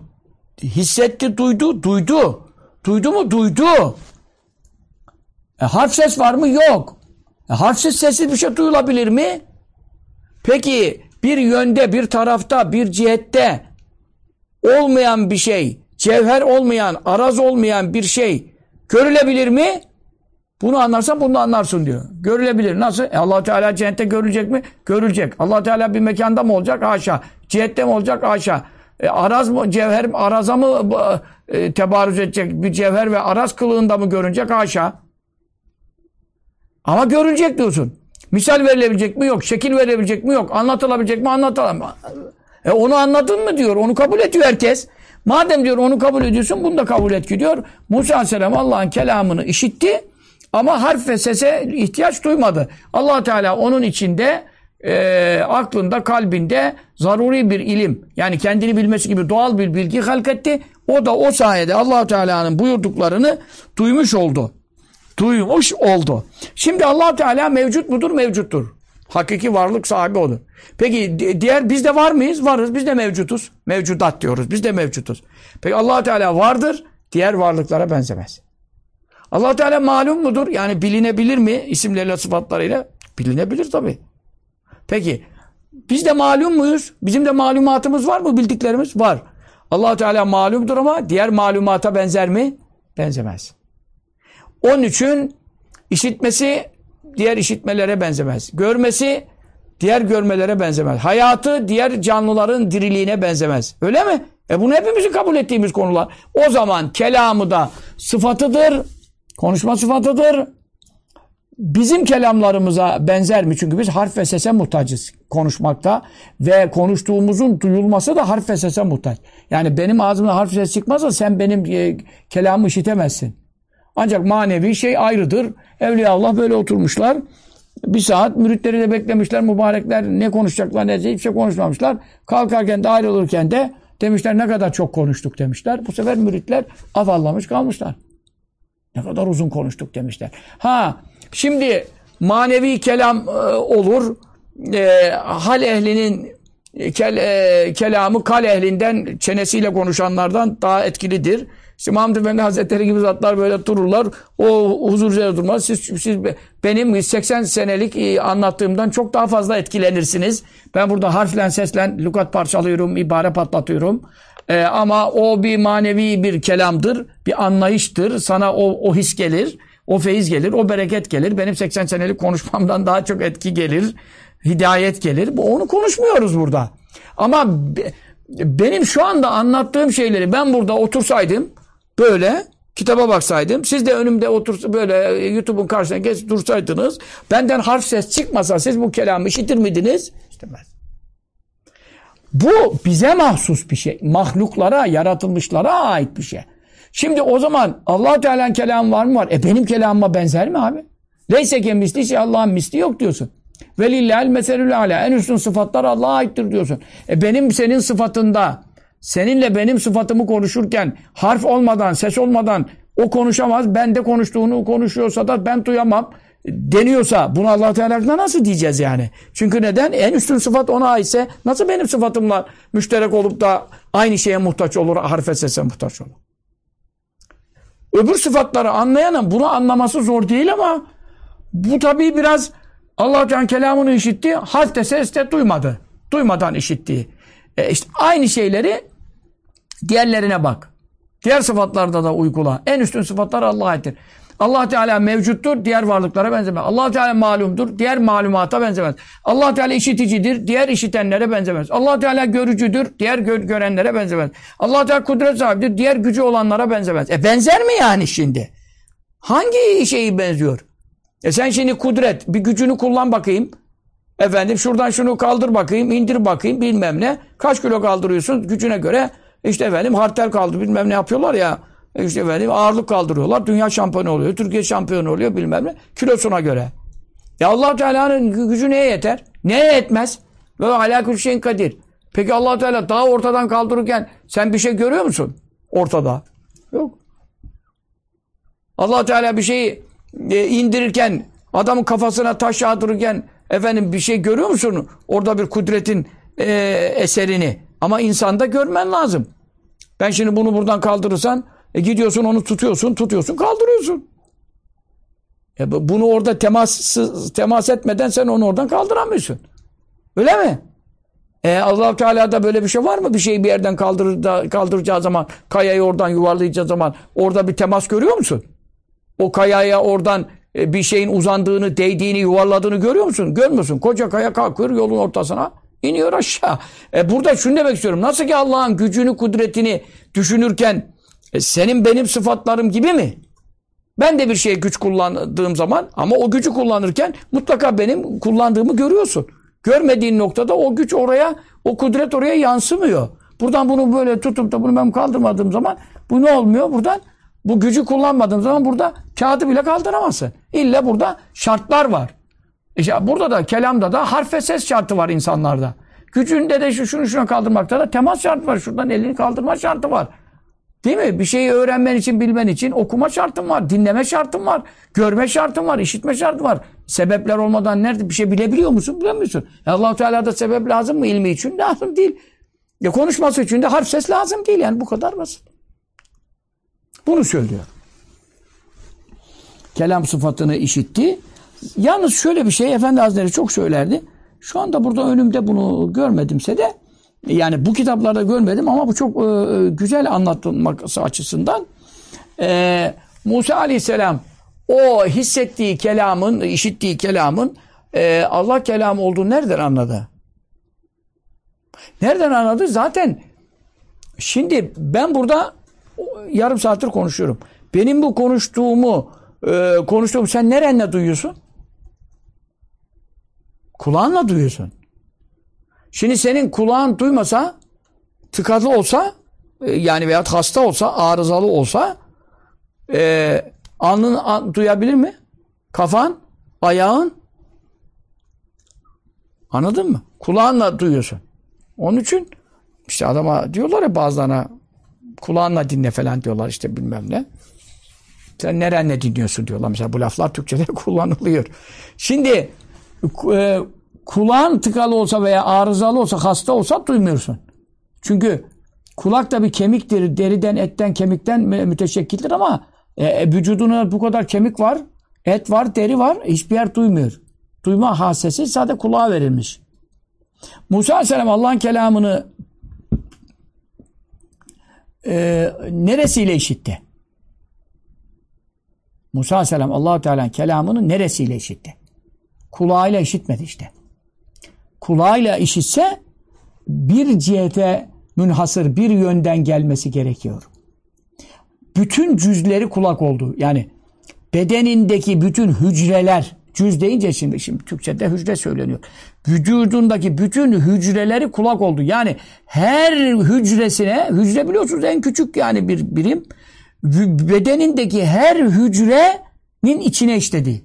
hissetti, duydu, duydu. Duydu mu? Duydu. E, harf ses var mı? Yok. E, harfsiz sessiz bir şey duyulabilir mi? Peki bir yönde, bir tarafta, bir cihette olmayan bir şey, cevher olmayan, araz olmayan bir şey görülebilir mi? Bunu anlarsan bunu anlarsın diyor. Görülebilir. Nasıl? E allah Teala cennette görülecek mi? Görülecek. allah Teala bir mekanda mı olacak? Haşa. Cihette mi olacak? Haşa. E, araz mı, cevher, araza mı e, tebarüz edecek? Bir cevher ve araz kılığında mı görünecek? Haşa. Ama görülecek diyorsun. Misal verilebilecek mi? Yok. Şekil verilebilecek mi? Yok. Anlatılabilecek mi? Anlatılamaz. E onu anladın mı diyor. Onu kabul ediyor herkes. Madem diyor onu kabul ediyorsun bunu da kabul et ki diyor. Musa Aleyhisselam Allah'ın kelamını işitti. Ama harf ve sese ihtiyaç duymadı. allah Teala onun içinde e, aklında, kalbinde zaruri bir ilim yani kendini bilmesi gibi doğal bir bilgi halketti. O da o sayede allah Teala'nın buyurduklarını duymuş oldu. Duymuş oldu. Şimdi allah Teala mevcut mudur? Mevcuttur. Hakiki varlık sahibi olur. Peki diğer biz de var mıyız? Varız. Biz de mevcutuz. Mevcudat diyoruz. Biz de mevcutuz. Peki allah Teala vardır. Diğer varlıklara benzemez allah Teala malum mudur? Yani bilinebilir mi isimleriyle sıfatlarıyla? Bilinebilir tabi. Peki Biz de malum muyuz? Bizim de malumatımız var mı? Bildiklerimiz var. allah Teala malumdur ama diğer malumata benzer mi? Benzemez. Onun için işitmesi diğer işitmelere benzemez. Görmesi diğer görmelere benzemez. Hayatı diğer canlıların diriliğine benzemez. Öyle mi? E bunu hepimizin kabul ettiğimiz konular. O zaman kelamı da sıfatıdır. Konuşma sıfatıdır. Bizim kelamlarımıza benzer mi? Çünkü biz harf ve sese muhtacız konuşmakta ve konuştuğumuzun duyulması da harf ve sese muhtaç. Yani benim ağzımda harf ses çıkmazsa sen benim e, kelamımı işitemezsin. Ancak manevi şey ayrıdır. Evliya Allah böyle oturmuşlar. Bir saat müritleri de beklemişler. Mübarekler ne konuşacaklar ne hiçbir şey konuşmamışlar. Kalkarken de ayrılırken de demişler ne kadar çok konuştuk demişler. Bu sefer müritler afallamış kalmışlar. Ne kadar uzun konuştuk demişler. Ha şimdi manevi kelam e, olur. E, hal ehlinin e, kel, e, kelamı kal ehlinden çenesiyle konuşanlardan daha etkilidir. İşte Mahmud Efendi Hazretleri gibi zatlar böyle dururlar. O huzur üzere durmaz. Siz, siz benim 80 senelik e, anlattığımdan çok daha fazla etkilenirsiniz. Ben burada harflen seslen lukat parçalıyorum, ibare patlatıyorum. Ee, ama o bir manevi bir kelamdır, bir anlayıştır. Sana o, o his gelir, o feyiz gelir, o bereket gelir. Benim 80 senelik konuşmamdan daha çok etki gelir, hidayet gelir. Onu konuşmuyoruz burada. Ama benim şu anda anlattığım şeyleri ben burada otursaydım, böyle kitaba baksaydım, siz de önümde otur böyle e, YouTube'un karşısına geç dursaydınız, benden harf ses çıkmasa siz bu kelamı işitir miydiniz? İşitemez. Bu bize mahsus bir şey. Mahluklara, yaratılmışlara ait bir şey. Şimdi o zaman allah Teala'nın kelamı var mı var? E benim kelamıma benzer mi abi? Leyse ke misli şey Allah'ın misli yok diyorsun. Velillahil meselül ala. En üstün sıfatlar Allah'a aittir diyorsun. E benim senin sıfatında seninle benim sıfatımı konuşurken harf olmadan, ses olmadan o konuşamaz. Ben de konuştuğunu konuşuyorsa da ben duyamam deniyorsa bunu Allah Teala'na nasıl diyeceğiz yani? Çünkü neden? En üstün sıfat ona aitse nasıl benim sıfatımla müşterek olup da aynı şeye muhtaç olur, harfe sese muhtaç olur? Öbür sıfatları anlayanın bunu anlaması zor değil ama bu tabii biraz Allah Teala kelamını işitti, harf de ses de duymadı. Duymadan işitti. E işte aynı şeyleri diğerlerine bak. Diğer sıfatlarda da uygula. En üstün sıfatlar Allah'a aittir. Allah Teala mevcuttur, diğer varlıklara benzemez. Allah Teala malumdur, diğer malumata benzemez. Allah Teala işiticidir, diğer işitenlere benzemez. Allah Teala görücüdür, diğer gör görenlere benzemez. Allah Teala kudret sahibidir, diğer gücü olanlara benzemez. E benzer mi yani şimdi? Hangi şeyi benziyor? E sen şimdi kudret, bir gücünü kullan bakayım. Efendim şuradan şunu kaldır bakayım, indir bakayım bilmem ne. Kaç kilo kaldırıyorsun gücüne göre. İşte efendim hartel kaldır bilmem ne yapıyorlar ya. İşte efendim ağırlık kaldırıyorlar. Dünya şampiyonu oluyor. Türkiye şampiyonu oluyor bilmem ne. Kilosuna göre. Ya allah Teala'nın gücü neye yeter? Neye yetmez? Ve alâkül şeyin kadir. Peki allah Teala daha ortadan kaldırırken sen bir şey görüyor musun? Ortada. Yok. allah Teala bir şeyi e, indirirken adamın kafasına taş yağdırırken efendim bir şey görüyor musun? Orada bir kudretin e, eserini. Ama insanda görmen lazım. Ben şimdi bunu buradan kaldırırsan e gidiyorsun onu tutuyorsun, tutuyorsun, kaldırıyorsun. E bunu orada temas temas etmeden sen onu oradan kaldıramıyorsun. Öyle mi? E Allah Teala'da böyle bir şey var mı? Bir şeyi bir yerden kaldırır kaldıracağı zaman, kayayı oradan yuvarlayacağı zaman orada bir temas görüyor musun? O kayaya oradan e, bir şeyin uzandığını, değdiğini, yuvarladığını görüyor musun? Görmüyorsun. Koca kaya kalkıyor yolun ortasına, iniyor aşağı. E burada şunu demek istiyorum. Nasıl ki Allah'ın gücünü, kudretini düşünürken e senin benim sıfatlarım gibi mi? Ben de bir şeye güç kullandığım zaman ama o gücü kullanırken mutlaka benim kullandığımı görüyorsun. Görmediğin noktada o güç oraya, o kudret oraya yansımıyor. Buradan bunu böyle tutup da bunu ben kaldırmadığım zaman bu ne olmuyor? Buradan bu gücü kullanmadığım zaman burada kağıdı bile kaldıramazsın. İlla burada şartlar var. İşte burada da kelamda da harf ve ses şartı var insanlarda. Gücünde de şu şunu şuna kaldırmakta da temas şartı var. Şuradan elini kaldırma şartı var. Değil mi? Bir şeyi öğrenmen için, bilmen için okuma şartın var, dinleme şartın var, görme şartın var, işitme şartın var. Sebepler olmadan nerede bir şey bilebiliyor musun? Bilemiyorsun. allah Teala'da sebep lazım mı ilmi için? Lazım değil. Ya konuşması için de harf ses lazım değil. Yani bu kadar basit. Bunu söylüyor. Kelam sıfatını işitti. Yalnız şöyle bir şey Efendi Hazretleri çok söylerdi. Şu anda burada önümde bunu görmedimse de yani bu kitaplarda görmedim ama bu çok e, güzel anlatılması açısından e, Musa Aleyhisselam o hissettiği kelamın, işittiği kelamın e, Allah kelamı olduğunu nereden anladı? Nereden anladı? Zaten şimdi ben burada yarım saattir konuşuyorum. Benim bu konuştuğumu e, konuştuğum sen nerenle duyuyorsun? Kulağınla duyuyorsun. Şimdi senin kulağın duymasa tıkalı olsa e, yani veya hasta olsa arızalı olsa e, alnın duyabilir mi? Kafan, ayağın anladın mı? Kulağınla duyuyorsun. Onun için işte adama diyorlar ya bazılarına kulağınla dinle falan diyorlar işte bilmem ne. Sen nerenle dinliyorsun diyorlar. Mesela bu laflar Türkçe'de kullanılıyor. Şimdi e, kulağın tıkalı olsa veya arızalı olsa, hasta olsa duymuyorsun. Çünkü kulak da bir kemiktir. Deriden, etten, kemikten müteşekkildir ama e, e, vücuduna bu kadar kemik var, et var, deri var. Hiçbir yer duymuyor. Duyma hasesi sadece kulağa verilmiş. Musa Aleyhisselam Allah'ın kelamını e, neresiyle işitti? Musa Aleyhisselam allah Teala'nın kelamını neresiyle işitti? Kulağıyla işitmedi işte. Kulağıyla işitse bir cihete münhasır bir yönden gelmesi gerekiyor. Bütün cüzleri kulak oldu. Yani bedenindeki bütün hücreler cüz deyince şimdi şimdi Türkçe'de hücre söyleniyor. Vücudundaki bütün hücreleri kulak oldu. Yani her hücresine hücre biliyorsunuz en küçük yani bir birim bedenindeki her hücrenin içine işledi.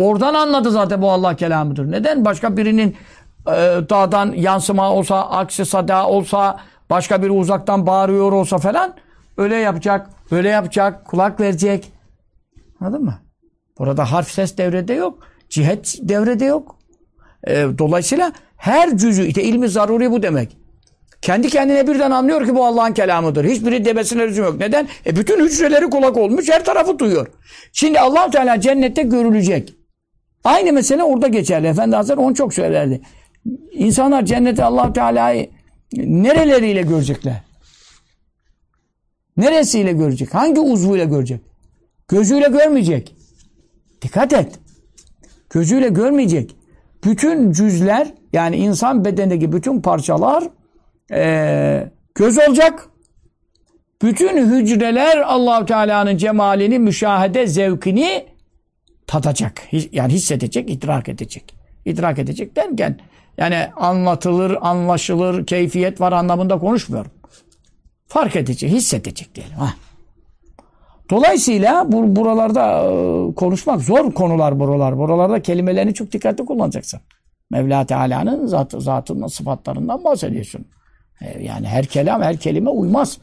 Oradan anladı zaten bu Allah kelamıdır. Neden? Başka birinin e, dağdan yansıma olsa, aksi sada olsa, başka biri uzaktan bağırıyor olsa falan öyle yapacak, öyle yapacak, kulak verecek. Anladın mı? Burada harf ses devrede yok. Cihet devrede yok. E, dolayısıyla her cüzü, işte ilmi zaruri bu demek. Kendi kendine birden anlıyor ki bu Allah'ın kelamıdır. Hiçbiri demesine lüzum yok. Neden? E bütün hücreleri kulak olmuş, her tarafı duyuyor. Şimdi allah Teala cennette görülecek. Aynı mesele orada geçerli. Efendi Hazretleri onu çok söylerdi. İnsanlar cennette allah Teala'yı nereleriyle görecekler? Neresiyle görecek? Hangi uzvuyla görecek? Gözüyle görmeyecek. Dikkat et. Gözüyle görmeyecek. Bütün cüzler yani insan bedenindeki bütün parçalar e, göz olacak. Bütün hücreler Allahu Teala'nın cemalini, müşahede zevkini tadacak. Yani hissedecek, idrak edecek. İdrak edecek derken yani anlatılır, anlaşılır, keyfiyet var anlamında konuşmuyorum. Fark edecek, hissedecek diyelim. Ha. Dolayısıyla bu, buralarda e, konuşmak zor konular buralar. Buralarda kelimelerini çok dikkatli kullanacaksın. Mevla Teala'nın zat, zatının sıfatlarından bahsediyorsun. E, yani her kelam, her kelime uymaz.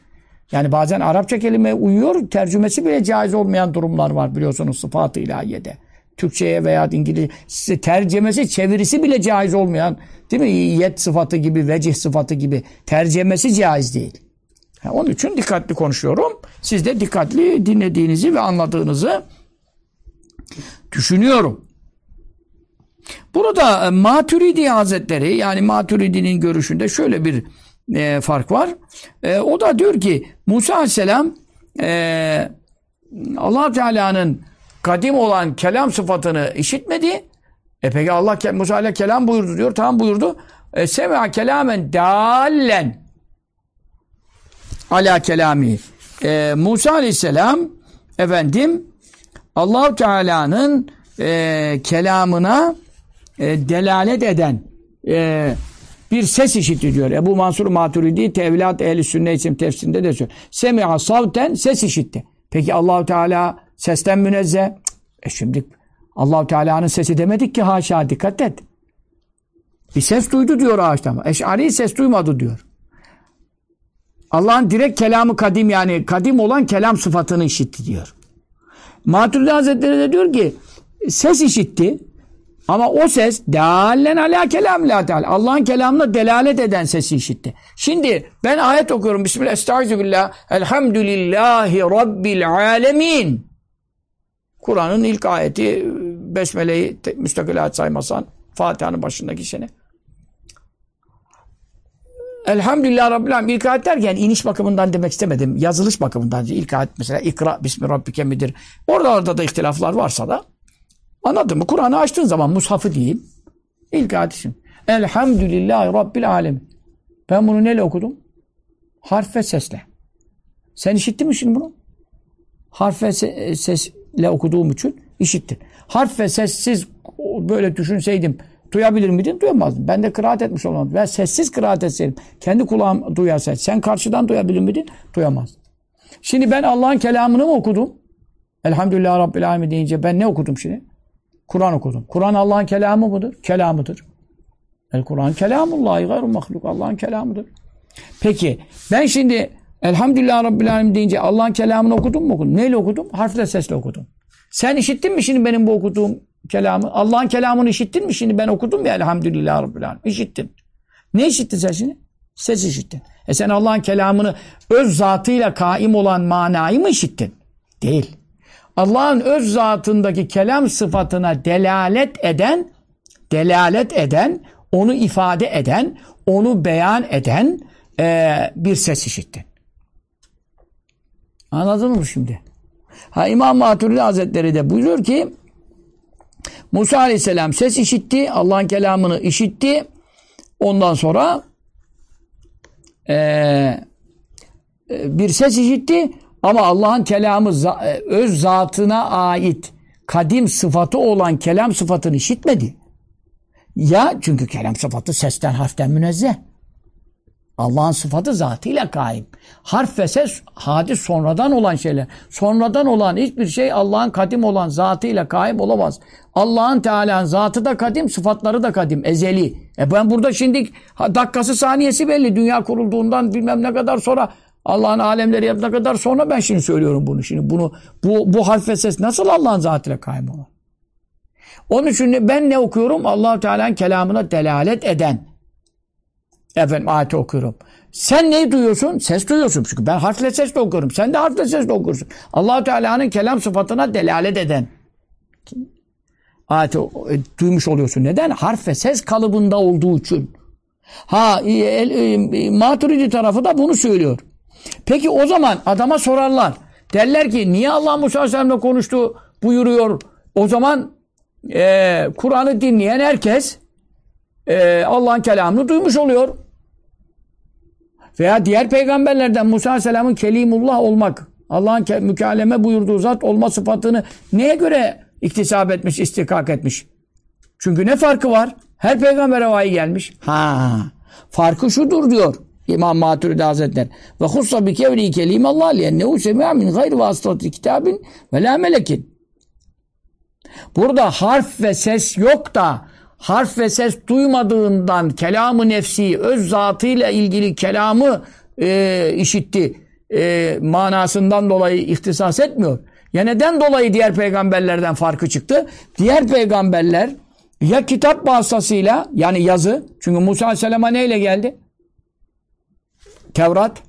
Yani bazen Arapça kelime uyuyor, tercümesi bile caiz olmayan durumlar var biliyorsunuz sıfat-ı ilahiyede. Türkçe'ye veya İngilizce tercemesi, çevirisi bile caiz olmayan değil mi? Yet sıfatı gibi, vecih sıfatı gibi tercemesi caiz değil. Yani onun için dikkatli konuşuyorum. Siz de dikkatli dinlediğinizi ve anladığınızı düşünüyorum. Burada e, Maturidi Hazretleri yani Maturidi'nin görüşünde şöyle bir e, fark var. E, o da diyor ki Musa Aleyhisselam e, allah Teala'nın kadim olan kelam sıfatını işitmedi. E peki Allah Musa Aleyhisselam kelam buyurdu diyor. Tamam buyurdu. E, Sema kelamen dallen ala kelami. E, Musa Aleyhisselam efendim Allahu Teala'nın e, kelamına e, delalet eden e, bir ses işitti diyor. Ebu Mansur Maturidi Tevlat Ehli Sünnet isim tefsirinde de söylüyor. Semiha savten ses işitti. Peki Allahu Teala sesten münezzeh. E şimdi Allahu Teala'nın sesi demedik ki haşa dikkat et. Bir ses duydu diyor ağaçtan. Eş'ari ses duymadı diyor. Allah'ın direkt kelamı kadim yani kadim olan kelam sıfatını işitti diyor. Maturidi Hazretleri de diyor ki ses işitti. Ama o ses deallen ala kelam la. Allah'ın kelamına delalet eden sesi işitti. Şimdi ben ayet okuyorum. Bismillah, estağfirullah. Elhamdülillahi Rabbil alemin. Kur'an'ın ilk ayeti Besmele'yi müstakil ayet saymasan Fatiha'nın başındaki sene. Elhamdülillah Rabbil Alemin. İlk ayet derken iniş bakımından demek istemedim. Yazılış bakımından. İlk ayet mesela ikra bismi rabbike midir? Orada da ihtilaflar varsa da anladın mı? Kur'an'ı açtığın zaman mushafı diyeyim. İlk ayet için. Elhamdülillah Rabbil Alemin. Ben bunu neyle okudum? Harf ve sesle. Sen işittin mi şimdi bunu? Harf ve sesle okuduğum için işittin. Harf ve sessiz böyle düşünseydim duyabilir miydin? Duyamazdım. Ben de kıraat etmiş olmam. Ben sessiz kıraat etseydim. Kendi kulağım duyarsa. Sen karşıdan duyabilir miydin? Duyamaz. Şimdi ben Allah'ın kelamını mı okudum? Elhamdülillah Rabbil Alemin deyince ben ne okudum şimdi? Kur'an okudum. Kur'an Allah'ın kelamı mıdır? Kelamıdır. El Kur'an kelamullahi gayru mahluk. Allah'ın kelamıdır. Peki ben şimdi Elhamdülillah Rabbil Alemin deyince Allah'ın kelamını okudum mu okudum? Neyle okudum? Harfle sesle okudum. Sen işittin mi şimdi benim bu okuduğum kelamı? Allah'ın kelamını işittin mi şimdi ben okudum ya Elhamdülillah Rabbil Alemin. İşittin. Ne işittin sen şimdi? Ses işittin. E sen Allah'ın kelamını öz zatıyla kaim olan manayı mı işittin? Değil. Allah'ın öz zatındaki kelam sıfatına delalet eden, delalet eden, onu ifade eden, onu beyan eden e, bir ses işittin. Anladın mı şimdi? Ha İmam Maturidi Hazretleri de buyuruyor ki Musa Aleyhisselam ses işitti. Allah'ın kelamını işitti. Ondan sonra e, bir ses işitti ama Allah'ın kelamı öz zatına ait kadim sıfatı olan kelam sıfatını işitmedi. Ya çünkü kelam sıfatı sesten harften münezzeh. Allah'ın sıfatı zatıyla kaim. Harf ve ses hadis sonradan olan şeyler. Sonradan olan hiçbir şey Allah'ın kadim olan zatıyla kaim olamaz. Allah'ın Teala'nın zatı da kadim, sıfatları da kadim, ezeli. E ben burada şimdi dakikası saniyesi belli. Dünya kurulduğundan bilmem ne kadar sonra Allah'ın alemleri yapana kadar sonra ben şimdi söylüyorum bunu. Şimdi bunu bu, bu harf ve ses nasıl Allah'ın zatıyla kaim olur? Onun için ben ne okuyorum? allah Teala'nın kelamına delalet eden efendim ayeti okuyorum. Sen neyi duyuyorsun? Ses duyuyorsun. Çünkü ben harfle sesle okuyorum. Sen de harfle sesle okursun. allah Teala'nın kelam sıfatına delalet eden ayeti e, duymuş oluyorsun. Neden? Harf ve ses kalıbında olduğu için. Ha e, e, e, Maturidi tarafı da bunu söylüyor. Peki o zaman adama sorarlar. Derler ki niye Allah Musa Aleyhisselam'la konuştu buyuruyor. O zaman e, Kur'an'ı dinleyen herkes e, Allah'ın kelamını duymuş oluyor. Veya diğer peygamberlerden Musa Aleyhisselam'ın kelimullah olmak, Allah'ın mükaleme buyurduğu zat olma sıfatını neye göre iktisap etmiş, istikak etmiş? Çünkü ne farkı var? Her peygambere vahiy gelmiş. Ha, farkı şudur diyor İmam Maturidi Hazretleri. Ve hussa bi kevli kelimallah liyennehu semi'a min gayri vasıtati kitabin ve la melekin. Burada harf ve ses yok da harf ve ses duymadığından kelamı nefsi, öz zatıyla ilgili kelamı e, işitti e, manasından dolayı ihtisas etmiyor. Ya neden dolayı diğer peygamberlerden farkı çıktı? Diğer peygamberler ya kitap vasıtasıyla yani yazı çünkü Musa Aleyhisselam'a neyle geldi? Tevrat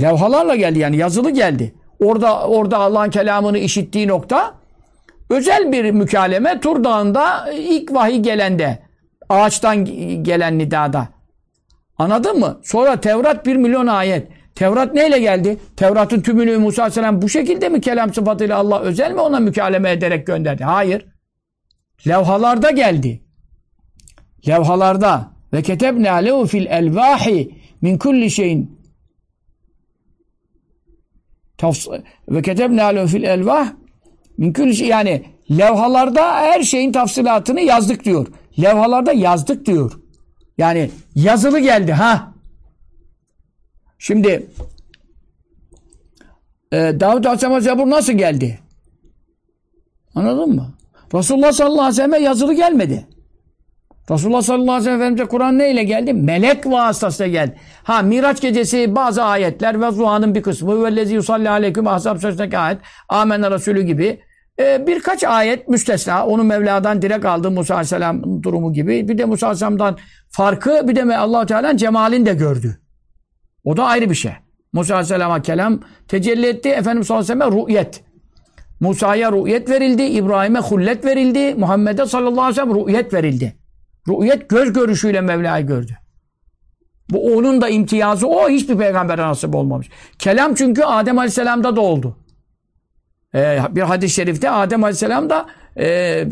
levhalarla geldi yani yazılı geldi. Orada orada Allah'ın kelamını işittiği nokta Özel bir mükaleme Tur Dağı'nda ilk vahiy gelende. Ağaçtan gelen nidada. Anladın mı? Sonra Tevrat bir milyon ayet. Tevrat neyle geldi? Tevrat'ın tümünü Musa Aleyhisselam bu şekilde mi kelam sıfatıyla Allah özel mi ona mükaleme ederek gönderdi? Hayır. Levhalarda geldi. Levhalarda ve ketebne alehu fil elvahi min kulli şeyin ve ketebne alehu fil elvah Mümkün şey yani levhalarda her şeyin tafsilatını yazdık diyor. Levhalarda yazdık diyor. Yani yazılı geldi ha. Şimdi e, Davud Aleyhisselam Zebur nasıl geldi? Anladın mı? Resulullah sallallahu aleyhi ve selleme yazılı gelmedi. Resulullah sallallahu aleyhi ve sellem Efendimiz'e Kur'an neyle geldi? Melek vasıtasıyla geldi. Ha Miraç gecesi bazı ayetler ve Zuha'nın bir kısmı ve lezi yusalli aleyküm ahzab sözündeki ayet Amenna Resulü gibi e, birkaç ayet müstesna. Onu Mevla'dan direkt aldı Musa aleyhisselam durumu gibi. Bir de Musa aleyhisselamdan farkı bir de allah Teala'nın cemalini de gördü. O da ayrı bir şey. Musa aleyhisselama kelam tecelli etti. Efendimiz sallallahu aleyhi ve sellem ru'yet. Musa'ya ru'yet verildi. İbrahim'e hullet verildi. Muhammed'e sallallahu aleyhi ve sellem ru'yet verildi. Rü'yet göz görüşüyle Mevla'yı gördü. Bu onun da imtiyazı o hiçbir peygambere nasip olmamış. Kelam çünkü Adem Aleyhisselam'da da oldu. Ee, bir hadis-i şerifte Adem Aleyhisselam da e,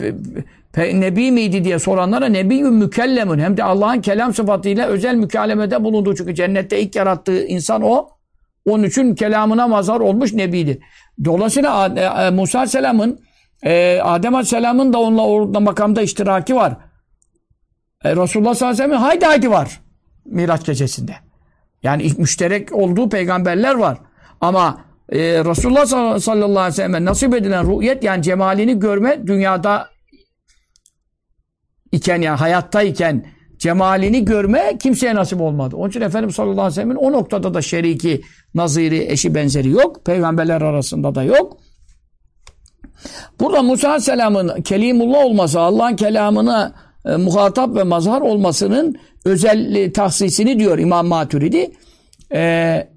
nebi miydi diye soranlara nebiyyün mükellemun hem de Allah'ın kelam sıfatıyla özel mükalemede bulunduğu çünkü cennette ilk yarattığı insan o. Onun için kelamına mazhar olmuş nebidir. Dolayısıyla e, Musa Aleyhisselam'ın e, Adem Aleyhisselam'ın da onunla orada makamda iştiraki var. E, Resulullah sallallahu aleyhi ve sellem'in haydi haydi var. Miraç gecesinde. Yani müşterek olduğu peygamberler var. Ama e, Resulullah sallallahu aleyhi ve sellem nasip edilen ruhiyet yani cemalini görme dünyada iken yani hayattayken cemalini görme kimseye nasip olmadı. Onun için Efendimiz sallallahu aleyhi ve sellem'in o noktada da şeriki, naziri, eşi benzeri yok. Peygamberler arasında da yok. Burada Musa aleyhisselamın kelimullah olması, Allah'ın kelamına e, muhatap ve mazhar olmasının özel tahsisini diyor İmam Maturidi. E,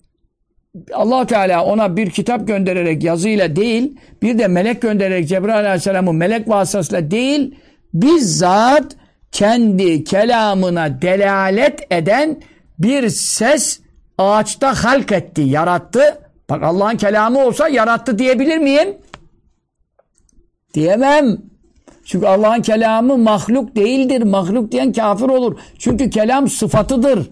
allah Teala ona bir kitap göndererek yazıyla değil, bir de melek göndererek Cebrail Aleyhisselam'ın melek vasıtasıyla değil, bizzat kendi kelamına delalet eden bir ses ağaçta halk etti, yarattı. Bak Allah'ın kelamı olsa yarattı diyebilir miyim? Diyemem. Çünkü Allah'ın kelamı mahluk değildir. Mahluk diyen kafir olur. Çünkü kelam sıfatıdır.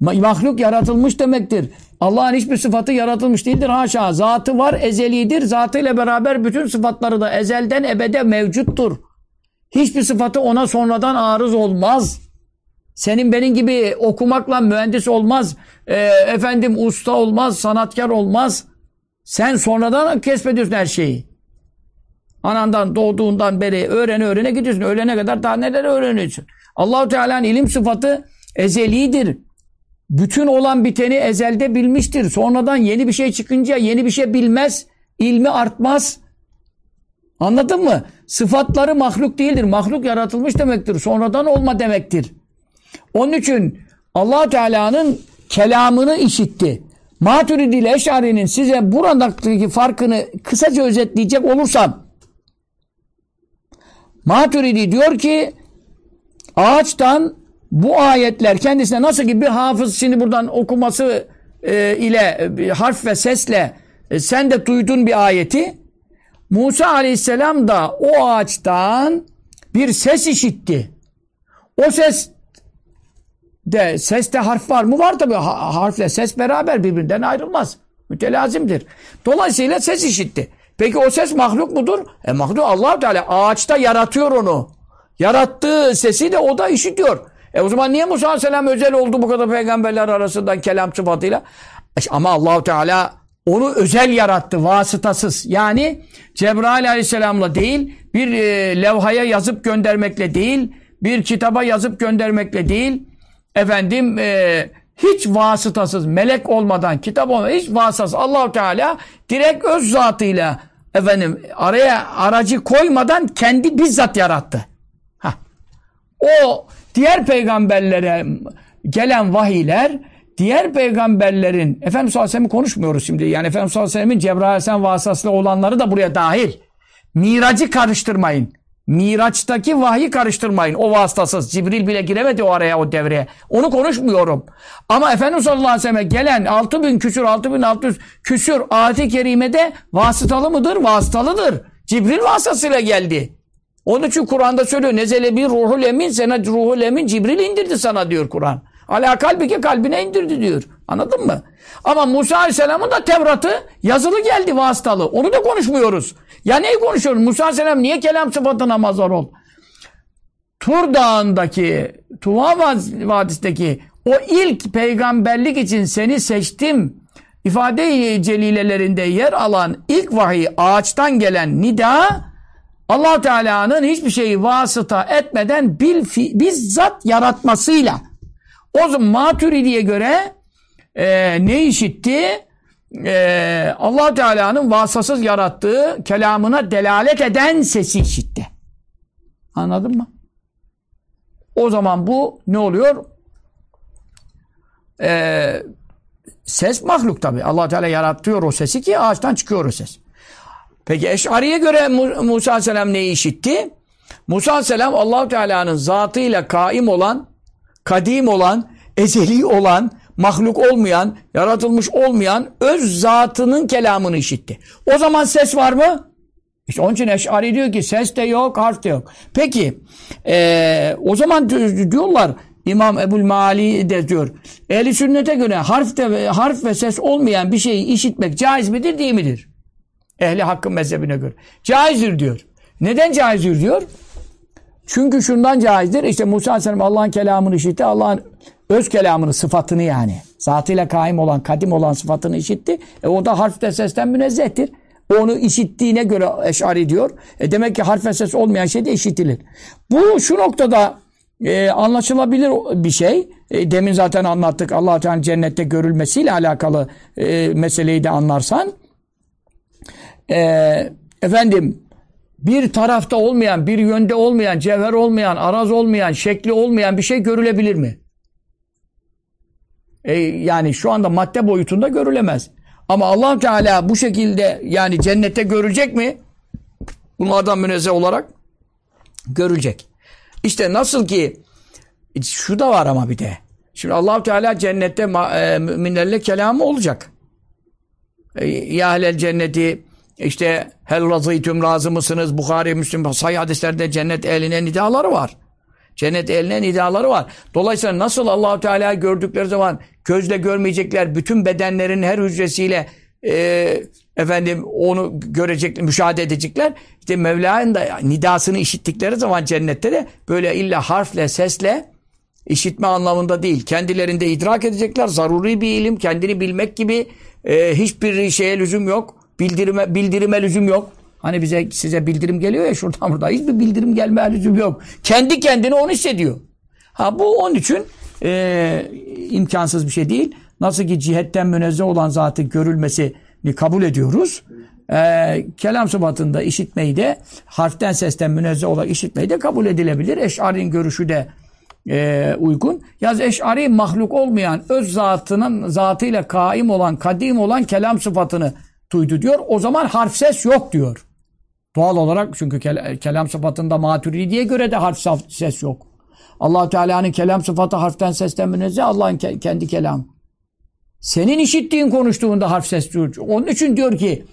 Mahluk yaratılmış demektir. Allah'ın hiçbir sıfatı yaratılmış değildir. Haşa. Zatı var, ezelidir. Zatıyla beraber bütün sıfatları da ezelden ebede mevcuttur. Hiçbir sıfatı ona sonradan arız olmaz. Senin benim gibi okumakla mühendis olmaz. E, efendim usta olmaz, sanatkar olmaz. Sen sonradan kesbediyorsun her şeyi. Anandan doğduğundan beri öğrene öğrene gidiyorsun. Öğlene kadar daha neler öğreniyorsun. Allahu Teala'nın ilim sıfatı ezelidir. Bütün olan biteni ezelde bilmiştir. Sonradan yeni bir şey çıkınca yeni bir şey bilmez. ilmi artmaz. Anladın mı? Sıfatları mahluk değildir. Mahluk yaratılmış demektir. Sonradan olma demektir. Onun için allah Teala'nın kelamını işitti. Maturidi ile Eşari'nin size buradaki farkını kısaca özetleyecek olursam Maturidi diyor ki ağaçtan bu ayetler kendisine nasıl ki bir hafız şimdi buradan okuması e, ile e, harf ve sesle e, sen de duydun bir ayeti Musa aleyhisselam da o ağaçtan bir ses işitti. O ses de seste harf var mı? Var tabi. Harfle ses beraber birbirinden ayrılmaz. Mütelazimdir. Dolayısıyla ses işitti. Peki o ses mahluk mudur? E mahluk allah Teala ağaçta yaratıyor onu. Yarattığı sesi de o da işitiyor. E o zaman niye Musa Aleyhisselam özel oldu bu kadar peygamberler arasından kelam sıfatıyla? E ama Allahu Teala onu özel yarattı vasıtasız. Yani Cebrail Aleyhisselam'la değil, bir e, levhaya yazıp göndermekle değil, bir kitaba yazıp göndermekle değil, efendim e, hiç vasıtasız, melek olmadan, kitap olmadan, hiç vasıtasız Allahu Teala direkt öz zatıyla efendim araya aracı koymadan kendi bizzat yarattı. Heh. O diğer peygamberlere gelen vahiyler diğer peygamberlerin Efendimiz sallallahu aleyhi konuşmuyoruz şimdi. Yani Efendimiz sallallahu aleyhi ve sellem'in Cebrail aleyhisselam vasıtasıyla olanları da buraya dahil. Miracı karıştırmayın. Miraç'taki vahyi karıştırmayın. O vasıtasız. Cibril bile giremedi o araya o devreye. Onu konuşmuyorum. Ama Efendimiz sallallahu aleyhi ve selleme gelen 6000 küsür 6600 küsür ayet-i kerimede vasıtalı mıdır? Vasıtalıdır. Cibril vasıtasıyla geldi. Onun için Kur'an'da söylüyor. Nezele bir ruhul emin sana ruhul emin Cibril indirdi sana diyor Kur'an. Ala kalbike kalbine indirdi diyor. Anladın mı? Ama Musa Aleyhisselam'ın da Tevrat'ı yazılı geldi vasıtalı. Onu da konuşmuyoruz. Ya neyi konuşuyoruz? Musa Aleyhisselam niye kelam sıfatına mazhar ol? Tur Dağı'ndaki, Tuva Vadisi'ndeki o ilk peygamberlik için seni seçtim ifade celilelerinde yer alan ilk vahiy ağaçtan gelen nida allah Teala'nın hiçbir şeyi vasıta etmeden bil, bizzat yaratmasıyla o Maturidi'ye göre e, ne işitti? E, allah Teala'nın vasıtasız yarattığı kelamına delalet eden sesi işitti. Anladın mı? O zaman bu ne oluyor? Ee, ses mahluk tabi. allah Teala yaratıyor o sesi ki ağaçtan çıkıyor o ses. Peki Eş'ariye göre Musa Aleyhisselam neyi işitti? Musa Aleyhisselam Allahu Teala'nın zatıyla kaim olan, kadim olan, ezeli olan, mahluk olmayan, yaratılmış olmayan öz zatının kelamını işitti. O zaman ses var mı? İşte onun için Eş'ari diyor ki ses de yok, harf de yok. Peki ee, o zaman diyorlar İmam Ebul Mali de diyor. Ehli sünnete göre harf, de, harf ve ses olmayan bir şeyi işitmek caiz midir değil midir? Ehli hakkın mezhebine göre. Caizdir diyor. Neden caizdir diyor? Çünkü şundan caizdir. İşte Musa Aleyhisselam Allah'ın kelamını işitti. Allah'ın öz kelamını, sıfatını yani. Zatıyla kaim olan, kadim olan sıfatını işitti. E o da harf ve sesten münezzehtir. Onu işittiğine göre eşari diyor. E demek ki harf ve ses olmayan şey de işitilir. Bu şu noktada e, anlaşılabilir bir şey. E, demin zaten anlattık. allah Teala cennette görülmesiyle alakalı e, meseleyi de anlarsan. E, efendim bir tarafta olmayan, bir yönde olmayan, cevher olmayan, araz olmayan, şekli olmayan bir şey görülebilir mi? E, yani şu anda madde boyutunda görülemez. Ama allah Teala bu şekilde yani cennette görülecek mi? Bunlardan münezzeh olarak görülecek. İşte nasıl ki şu da var ama bir de. Şimdi allah Teala cennette e, müminlerle kelamı olacak. E, ya ehlel cenneti işte hel razıytüm razı mısınız? Bukhari, Müslim, sayı hadislerde cennet ehline nidaları var. Cennet ehline nidaları var. Dolayısıyla nasıl Allahu Teala gördükleri zaman gözle görmeyecekler, bütün bedenlerin her hücresiyle e, efendim onu görecek, müşahede edecekler. İşte Mevla'nın da nidasını işittikleri zaman cennette de böyle illa harfle, sesle işitme anlamında değil. Kendilerinde idrak edecekler. Zaruri bir ilim, kendini bilmek gibi e, hiçbir şeye lüzum yok. Bildirime, bildirime lüzum yok. Hani bize size bildirim geliyor ya şuradan burada. Hiçbir bildirim gelmeye lüzum yok. Kendi kendine onu hissediyor. Ha bu onun için e, imkansız bir şey değil. Nasıl ki cihetten münezzeh olan zatı görülmesini kabul ediyoruz. E, kelam sıfatında işitmeyi de harften sesten münezzeh olarak işitmeyi de kabul edilebilir. Eş'ar'in görüşü de e, uygun. Yaz eş'ari mahluk olmayan öz zatının zatıyla kaim olan, kadim olan kelam sıfatını duydu diyor. O zaman harf ses yok diyor. Doğal olarak çünkü kel kelam sıfatında maturidiye göre de harf ses yok. allah Teala'nın kelam sıfatı harften sesten münezzeh Allah'ın ke kendi kelamı. Senin işittiğin konuştuğunda harf ses diyor. Onun için diyor ki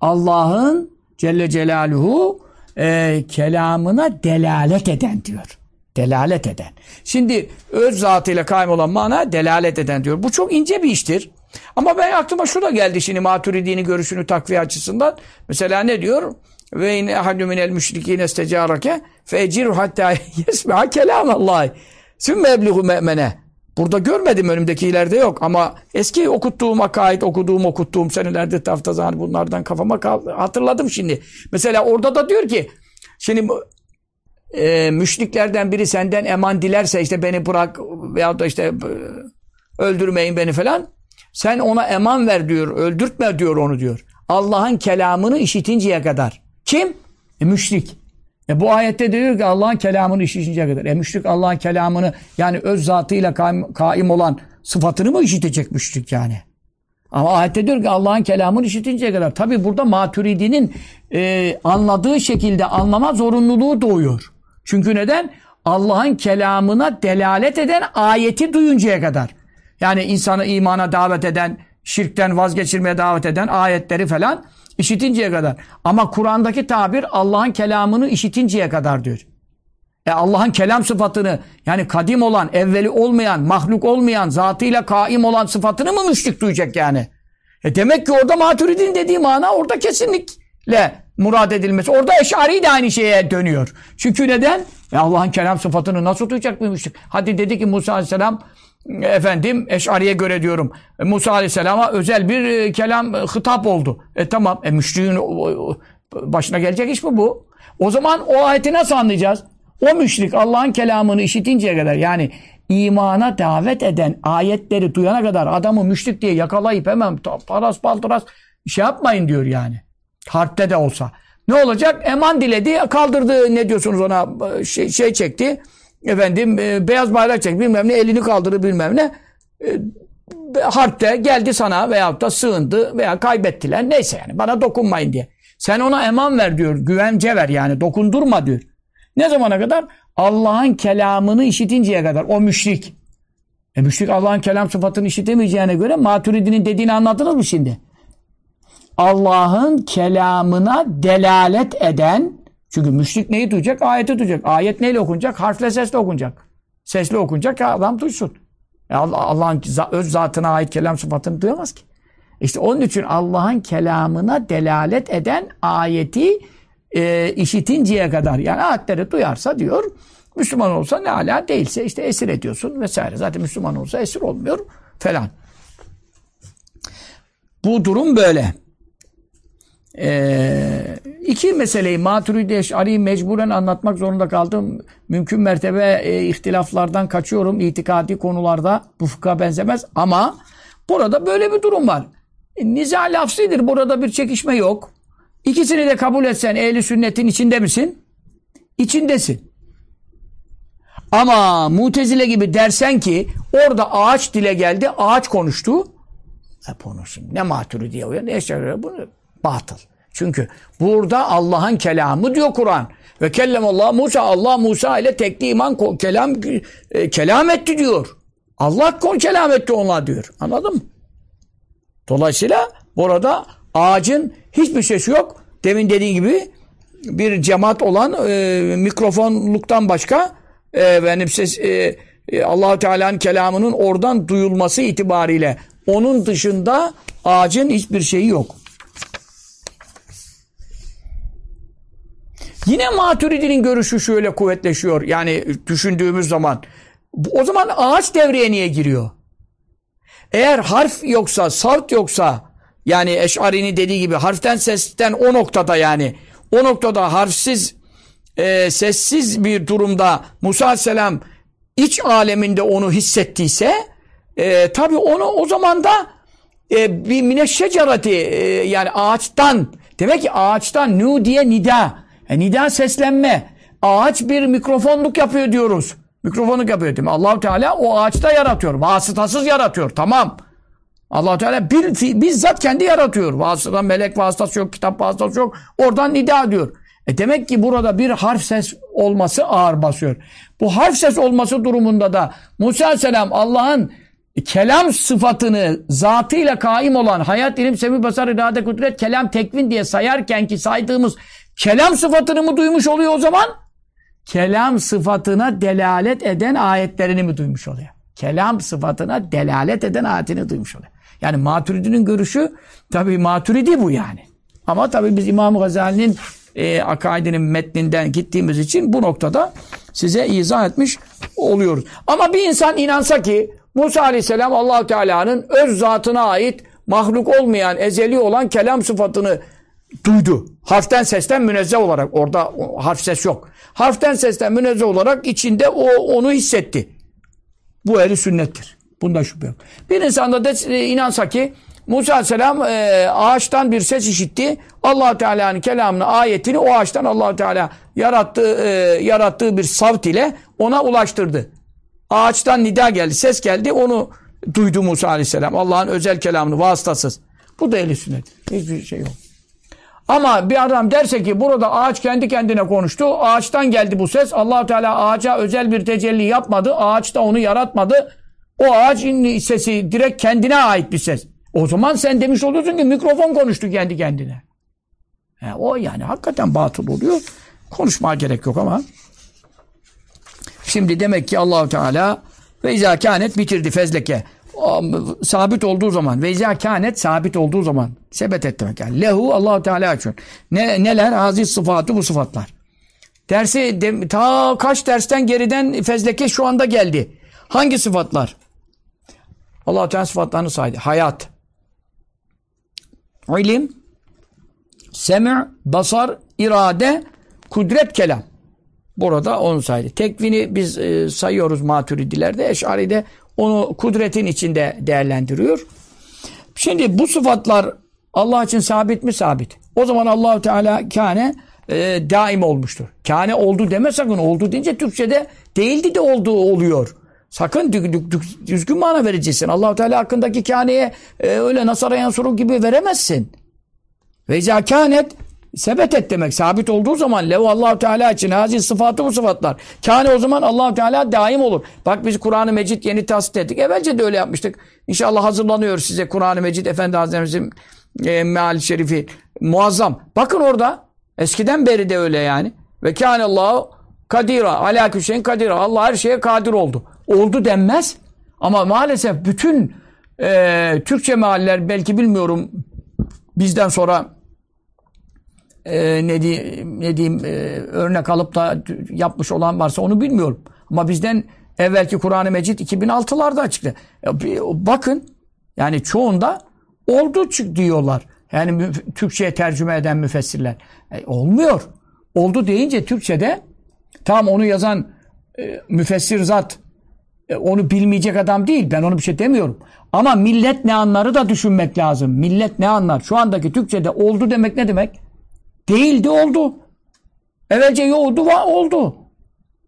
Allah'ın Celle Celaluhu e, kelamına delalet eden diyor. Delalet eden. Şimdi öz zatıyla kaim olan mana delalet eden diyor. Bu çok ince bir iştir. Ama ben aklıma şu da geldi şimdi Maturidi'nin görüşünü takviye açısından. Mesela ne diyor? Ve in ehadü minel müşrikine istecarake fe hatta yesme'a kelamallahi. Sümme eblihu me'mene. Burada görmedim önümdekilerde yok ama eski okuttuğum akaid, okuduğum, okuttuğum senelerde taftazan bunlardan kafama hatırladım şimdi. Mesela orada da diyor ki şimdi e, müşriklerden biri senden eman dilerse işte beni bırak veyahut da işte e, öldürmeyin beni falan. Sen ona eman ver diyor, öldürtme diyor onu diyor. Allah'ın kelamını işitinceye kadar. Kim? E, müşrik. E bu ayette diyor ki Allah'ın kelamını işitinceye kadar. E müşrik Allah'ın kelamını yani öz zatıyla kaim, kaim olan sıfatını mı işitecek müşrik yani? Ama ayette diyor ki Allah'ın kelamını işitinceye kadar. Tabi burada Maturidi'nin e, anladığı şekilde anlama zorunluluğu doğuyor. Çünkü neden? Allah'ın kelamına delalet eden ayeti duyuncaya kadar. Yani insanı imana davet eden, şirkten vazgeçirmeye davet eden ayetleri falan işitinceye kadar. Ama Kur'an'daki tabir Allah'ın kelamını işitinceye kadar diyor. E Allah'ın kelam sıfatını yani kadim olan, evveli olmayan, mahluk olmayan, zatıyla kaim olan sıfatını mı müşrik duyacak yani? E demek ki orada Maturidin dediği mana orada kesinlikle murad edilmesi. Orada Eş'ari de aynı şeye dönüyor. Çünkü neden? E Allah'ın kelam sıfatını nasıl duyacak bir müşrik? Hadi dedi ki Musa Aleyhisselam efendim Eş'ariye göre diyorum. E, Musa Aleyhisselam'a özel bir e, kelam e, hitap oldu. E tamam. E müşriğin başına gelecek iş mi bu? O zaman o ayeti nasıl anlayacağız? O müşrik Allah'ın kelamını işitinceye kadar yani imana davet eden ayetleri duyana kadar adamı müşrik diye yakalayıp hemen paras baltıras şey yapmayın diyor yani. Harpte de olsa. Ne olacak? Eman diledi, kaldırdı ne diyorsunuz ona şey, şey çekti efendim e, beyaz bayrak çek bilmem ne elini kaldırır bilmem ne e, harpte geldi sana veyahut da sığındı veya kaybettiler neyse yani bana dokunmayın diye. Sen ona eman ver diyor güvence ver yani dokundurma diyor. Ne zamana kadar? Allah'ın kelamını işitinceye kadar. O müşrik. E müşrik Allah'ın kelam sıfatını işitemeyeceğine göre Maturidi'nin dediğini anladınız mı şimdi? Allah'ın kelamına delalet eden çünkü müşrik neyi duyacak? Ayeti duyacak. Ayet neyle okunacak? Harfle sesle okunacak. Sesle okunacak ki adam duysun. E Allah'ın öz zatına ait kelam sıfatını duyamaz ki. İşte onun için Allah'ın kelamına delalet eden ayeti e, işitinceye kadar yani ayetleri duyarsa diyor Müslüman olsa ne ala değilse işte esir ediyorsun vesaire. Zaten Müslüman olsa esir olmuyor falan. Bu durum böyle. Ee, iki meseleyi Maturidi Eş'ari'yi mecburen anlatmak zorunda kaldım. Mümkün mertebe e, ihtilaflardan kaçıyorum. itikadi konularda bu fıkha benzemez. Ama burada böyle bir durum var. E, niza lafzidir. Burada bir çekişme yok. İkisini de kabul etsen ehli sünnetin içinde misin? İçindesin. Ama mutezile gibi dersen ki orada ağaç dile geldi, ağaç konuştu. Hep onu şimdi ne matürü diye uyan, ne eşyaları bunu batıl. Çünkü burada Allah'ın kelamı diyor Kur'an. Ve kellem Allah Musa Allah Musa ile tekli iman kelam e, kelam etti diyor. Allah kon kelam etti onlar diyor. Anladın mı? Dolayısıyla burada ağacın hiçbir sesi yok. Demin dediğim gibi bir cemaat olan e, mikrofonluktan başka e, benim ses e, e, Teala'nın kelamının oradan duyulması itibariyle onun dışında ağacın hiçbir şeyi yok. Yine Maturidi'nin görüşü şöyle kuvvetleşiyor. Yani düşündüğümüz zaman. O zaman ağaç devreye niye giriyor? Eğer harf yoksa, savt yoksa yani Eş'ari'nin dediği gibi harften sesten o noktada yani o noktada harfsiz e, sessiz bir durumda Musa Aleyhisselam iç aleminde onu hissettiyse e, tabi onu o zaman da e, bir mineşşecerati e, yani ağaçtan demek ki ağaçtan nu diye nida e, nida seslenme. Ağaç bir mikrofonluk yapıyor diyoruz. Mikrofonluk yapıyor değil mi? allah Teala o ağaçta yaratıyor. Vasıtasız yaratıyor. Tamam. Allah Teala bir, bizzat kendi yaratıyor. Vasıta melek vasıtası yok kitap vasıtası yok. Oradan nida diyor. E demek ki burada bir harf ses olması ağır basıyor. Bu harf ses olması durumunda da Musa Aleyhisselam Allah'ın kelam sıfatını zatıyla kaim olan hayat, ilim, sevi, basar, irade, kudret, kelam, tekvin diye sayarken ki saydığımız kelam sıfatını mı duymuş oluyor o zaman? Kelam sıfatına delalet eden ayetlerini mi duymuş oluyor? Kelam sıfatına delalet eden ayetini duymuş oluyor. Yani Maturidi'nin görüşü tabii Maturidi bu yani. Ama tabii biz İmam Gazali'nin e, akaidinin metninden gittiğimiz için bu noktada size izah etmiş oluyoruz. Ama bir insan inansa ki Musa Aleyhisselam allah Teala'nın öz zatına ait mahluk olmayan, ezeli olan kelam sıfatını duydu. Harften sesten münezzeh olarak. Orada harf ses yok. Harften sesten münezzeh olarak içinde o onu hissetti. Bu ehli sünnettir. Bunda şüphe yok. Bir insan da de, inansa ki Musa Aleyhisselam e, ağaçtan bir ses işitti. allah Teala'nın kelamını, ayetini o ağaçtan allah Teala yarattığı, e, yarattığı bir savt ile ona ulaştırdı. Ağaçtan nida geldi, ses geldi. Onu duydu Musa Aleyhisselam. Allah'ın özel kelamını vasıtasız. Bu da ehli sünnet. Hiçbir şey yok. Ama bir adam derse ki burada ağaç kendi kendine konuştu. Ağaçtan geldi bu ses. allah Teala ağaca özel bir tecelli yapmadı. Ağaç da onu yaratmadı. O ağacın sesi direkt kendine ait bir ses. O zaman sen demiş oluyorsun ki mikrofon konuştu kendi kendine. He, o yani hakikaten batıl oluyor. Konuşmaya gerek yok ama. Şimdi demek ki Allahu Teala ve izâ bitirdi fezleke. Sabit olduğu zaman ve izâ kânet sabit olduğu zaman sebet et demek yani. Lehu Allahu Teala için. Ne, neler? Aziz sıfatı bu sıfatlar. Dersi de, ta kaç dersten geriden fezleke şu anda geldi. Hangi sıfatlar? Allah Teala sıfatlarını saydı. Hayat, ilim, semi', basar, irade, kudret, kelam. Burada onu saydı. Tekvini biz e, sayıyoruz maturidilerde. Eşari'de onu kudretin içinde değerlendiriyor. Şimdi bu sıfatlar Allah için sabit mi? Sabit. O zaman Allahu Teala kâne e, daim olmuştur. Kâne oldu deme sakın. Oldu deyince Türkçe'de değildi de olduğu oluyor. Sakın düzgün mana vereceksin. Allahu Teala hakkındaki kâneye e, öyle Nasara Yansur'u gibi veremezsin. Ve izâ kânet sebet et demek. Sabit olduğu zaman lev Allahu Teala için hazi sıfatı bu sıfatlar. Kâne o zaman Allahu Teala daim olur. Bak biz Kur'an-ı Mecid yeni tasdik ettik. Evvelce de öyle yapmıştık. İnşallah hazırlanıyor size Kur'an-ı Mecid Efendi Hazretlerimizin e, meal şerifi muazzam. Bakın orada eskiden beri de öyle yani. Ve kâne Allahu kadira alâ küşeyin kadira. Allah her şeye kadir oldu. Oldu denmez. Ama maalesef bütün e, Türkçe mealler belki bilmiyorum bizden sonra e, ne, diyeyim, ne diyeyim e, örnek alıp da yapmış olan varsa onu bilmiyorum. Ama bizden evvelki Kur'an-ı Mecid 2006'larda açıktı. E, bakın yani çoğunda oldu diyorlar. Yani Türkçe'ye tercüme eden müfessirler. E, olmuyor. Oldu deyince Türkçe'de tam onu yazan e, müfessir zat e, onu bilmeyecek adam değil. Ben onu bir şey demiyorum. Ama millet ne anları da düşünmek lazım. Millet ne anlar? Şu andaki Türkçe'de oldu demek ne demek? Değildi oldu. Evvelce yoktu var oldu.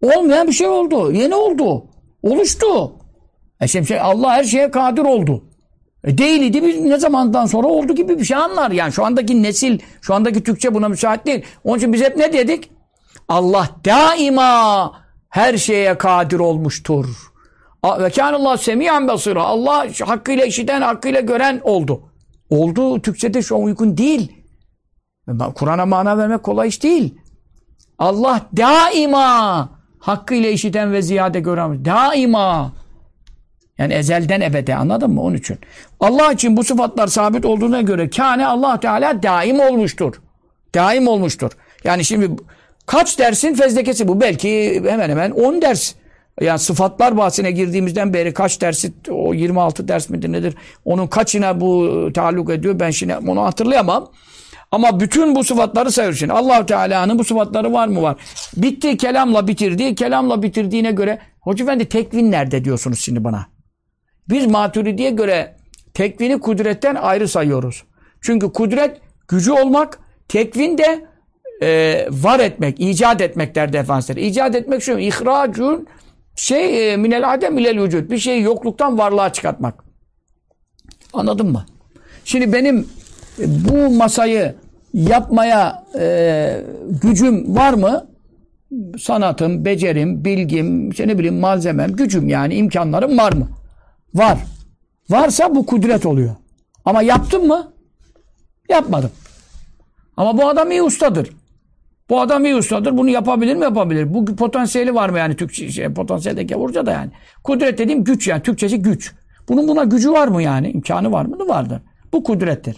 Olmayan bir şey oldu. Yeni oldu. Oluştu. E şimdi şey, Allah her şeye kadir oldu. E değildi biz ne zamandan sonra oldu gibi bir şey anlar. Yani şu andaki nesil, şu andaki Türkçe buna müsait değil. Onun için biz hep ne dedik? Allah daima her şeye kadir olmuştur. Ve kânallâhu semiyen basira. Allah hakkıyla işiten, hakkıyla gören oldu. Oldu. Türkçe'de şu an uygun değil. Kur'an'a mana vermek kolay iş değil. Allah daima hakkıyla işiten ve ziyade gören. Daima. Yani ezelden ebede anladın mı? Onun için. Allah için bu sıfatlar sabit olduğuna göre kâne Allah Teala daim olmuştur. Daim olmuştur. Yani şimdi kaç dersin fezlekesi bu? Belki hemen hemen 10 ders. Yani sıfatlar bahsine girdiğimizden beri kaç dersi, o 26 ders midir nedir? Onun kaçına bu taalluk ediyor? Ben şimdi onu hatırlayamam. Ama bütün bu sıfatları sayıyor şimdi. allah Teala'nın bu sıfatları var mı? Var. Bitti kelamla bitirdi. Kelamla bitirdiğine göre Hoca Efendi tekvin nerede diyorsunuz şimdi bana? Biz maturidiye göre tekvini kudretten ayrı sayıyoruz. Çünkü kudret gücü olmak, tekvin de e, var etmek, icat etmek der defansları. İcat etmek şu, ihracun şey e, minel adem ilel vücut. Bir şeyi yokluktan varlığa çıkartmak. Anladın mı? Şimdi benim e, bu masayı yapmaya e, gücüm var mı? Sanatım, becerim, bilgim, işte ne bileyim malzemem, gücüm yani imkanlarım var mı? Var. Varsa bu kudret oluyor. Ama yaptım mı? Yapmadım. Ama bu adam iyi ustadır. Bu adam iyi ustadır. Bunu yapabilir mi? Yapabilir. Bu potansiyeli var mı yani Türkçe şey, potansiyelde gavurca da yani. Kudret dediğim güç yani. Türkçesi güç. Bunun buna gücü var mı yani? İmkanı var mı? Vardır. Bu kudrettir.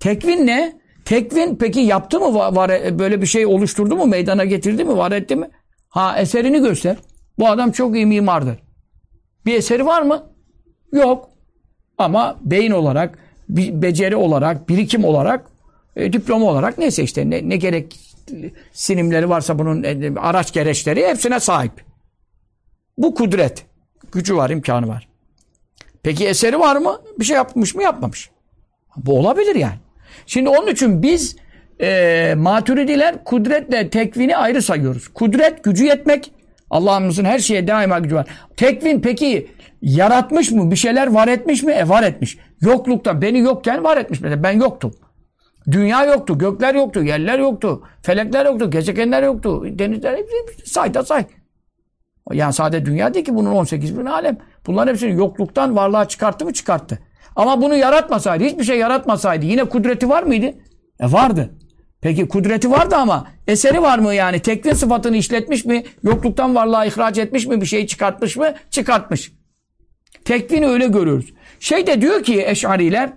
Tekvin ne? Tekvin peki yaptı mı? Var, böyle bir şey oluşturdu mu? Meydana getirdi mi? Var etti mi? Ha eserini göster. Bu adam çok iyi mimardır. Bir eseri var mı? Yok. Ama beyin olarak, beceri olarak, birikim olarak, e, diploma olarak neyse işte ne, ne gerek sinimleri varsa bunun e, araç gereçleri hepsine sahip. Bu kudret. Gücü var, imkanı var. Peki eseri var mı? Bir şey yapmış mı? Yapmamış. Bu olabilir yani. Şimdi onun için biz e, maturidiler kudretle tekvini ayrı sayıyoruz. Kudret gücü yetmek. Allah'ımızın her şeye daima gücü var. Tekvin peki yaratmış mı? Bir şeyler var etmiş mi? E var etmiş. Yoklukta beni yokken var etmiş. Mesela ben yoktum. Dünya yoktu, gökler yoktu, yerler yoktu, felekler yoktu, gezegenler yoktu, denizler hepsi say da say. Yani sadece dünya değil ki bunun 18 bin alem. Bunların hepsini yokluktan varlığa çıkarttı mı çıkarttı. Ama bunu yaratmasaydı, hiçbir şey yaratmasaydı yine kudreti var mıydı? E vardı. Peki kudreti vardı ama eseri var mı yani? Tekvin sıfatını işletmiş mi? Yokluktan varlığa ihraç etmiş mi? Bir şeyi çıkartmış mı? Çıkartmış. Tekvini öyle görüyoruz. Şey de diyor ki eşariler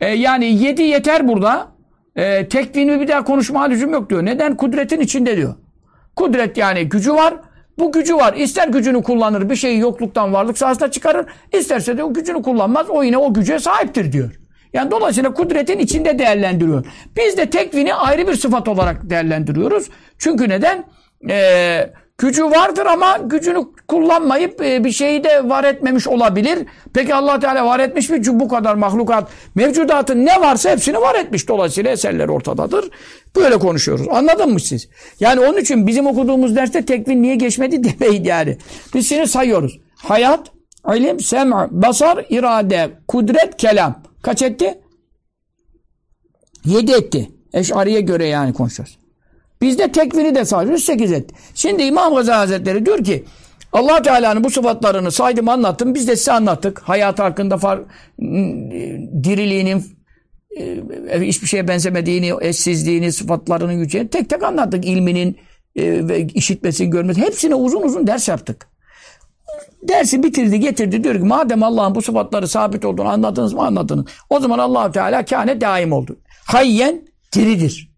e, yani yedi yeter burada. E, tekvini bir daha konuşma lüzum yok diyor. Neden? Kudretin içinde diyor. Kudret yani gücü var. Bu gücü var. İster gücünü kullanır bir şeyi yokluktan varlık sahasına çıkarır. İsterse de o gücünü kullanmaz. O yine o güce sahiptir diyor. Yani dolayısıyla kudretin içinde değerlendiriyor. Biz de tekvini ayrı bir sıfat olarak değerlendiriyoruz. Çünkü neden? Eee Gücü vardır ama gücünü kullanmayıp e, bir şeyi de var etmemiş olabilir. Peki allah Teala var etmiş mi? Bu kadar mahlukat, mevcudatın ne varsa hepsini var etmiş. Dolayısıyla eserler ortadadır. Böyle konuşuyoruz. Anladın mı siz? Yani onun için bizim okuduğumuz derste tekvin niye geçmedi demeyin yani. Biz şimdi sayıyoruz. Hayat, ilim, sem, basar, irade, kudret, kelam. Kaç etti? Yedi etti. Eş'ariye göre yani konuşuyoruz. Biz de tekviri de sayıyoruz 8 et. Şimdi İmam Gazali Hazretleri diyor ki allah Teala'nın bu sıfatlarını saydım anlattım. Biz de size anlattık. Hayat hakkında far, diriliğinin e, hiçbir şeye benzemediğini, eşsizliğini, sıfatlarının yüce tek tek anlattık. İlminin e, ve işitmesini, görmesi. Hepsine uzun uzun ders yaptık. Dersi bitirdi, getirdi. Diyor ki madem Allah'ın bu sıfatları sabit olduğunu anladınız mı anladınız. O zaman allah Teala kâne daim oldu. Hayyen diridir.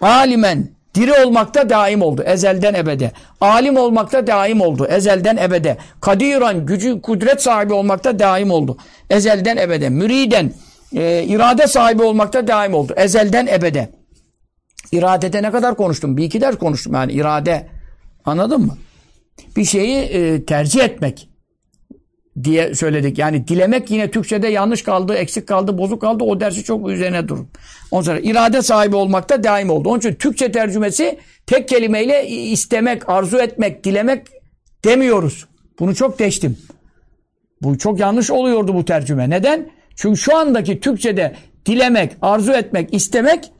Alimen diri olmakta daim oldu. Ezelden ebede. Alim olmakta daim oldu. Ezelden ebede. Kadiran gücü kudret sahibi olmakta daim oldu. Ezelden ebede. Müriden e, irade sahibi olmakta daim oldu. Ezelden ebede. İradede ne kadar konuştum? Bir iki ders konuştum yani irade. Anladın mı? Bir şeyi e, tercih etmek diye söyledik. Yani dilemek yine Türkçe'de yanlış kaldı, eksik kaldı, bozuk kaldı. O dersi çok üzerine durun. Ondan sonra irade sahibi olmakta daim oldu. Onun için Türkçe tercümesi tek kelimeyle istemek, arzu etmek, dilemek demiyoruz. Bunu çok deştim. Bu çok yanlış oluyordu bu tercüme. Neden? Çünkü şu andaki Türkçe'de dilemek, arzu etmek, istemek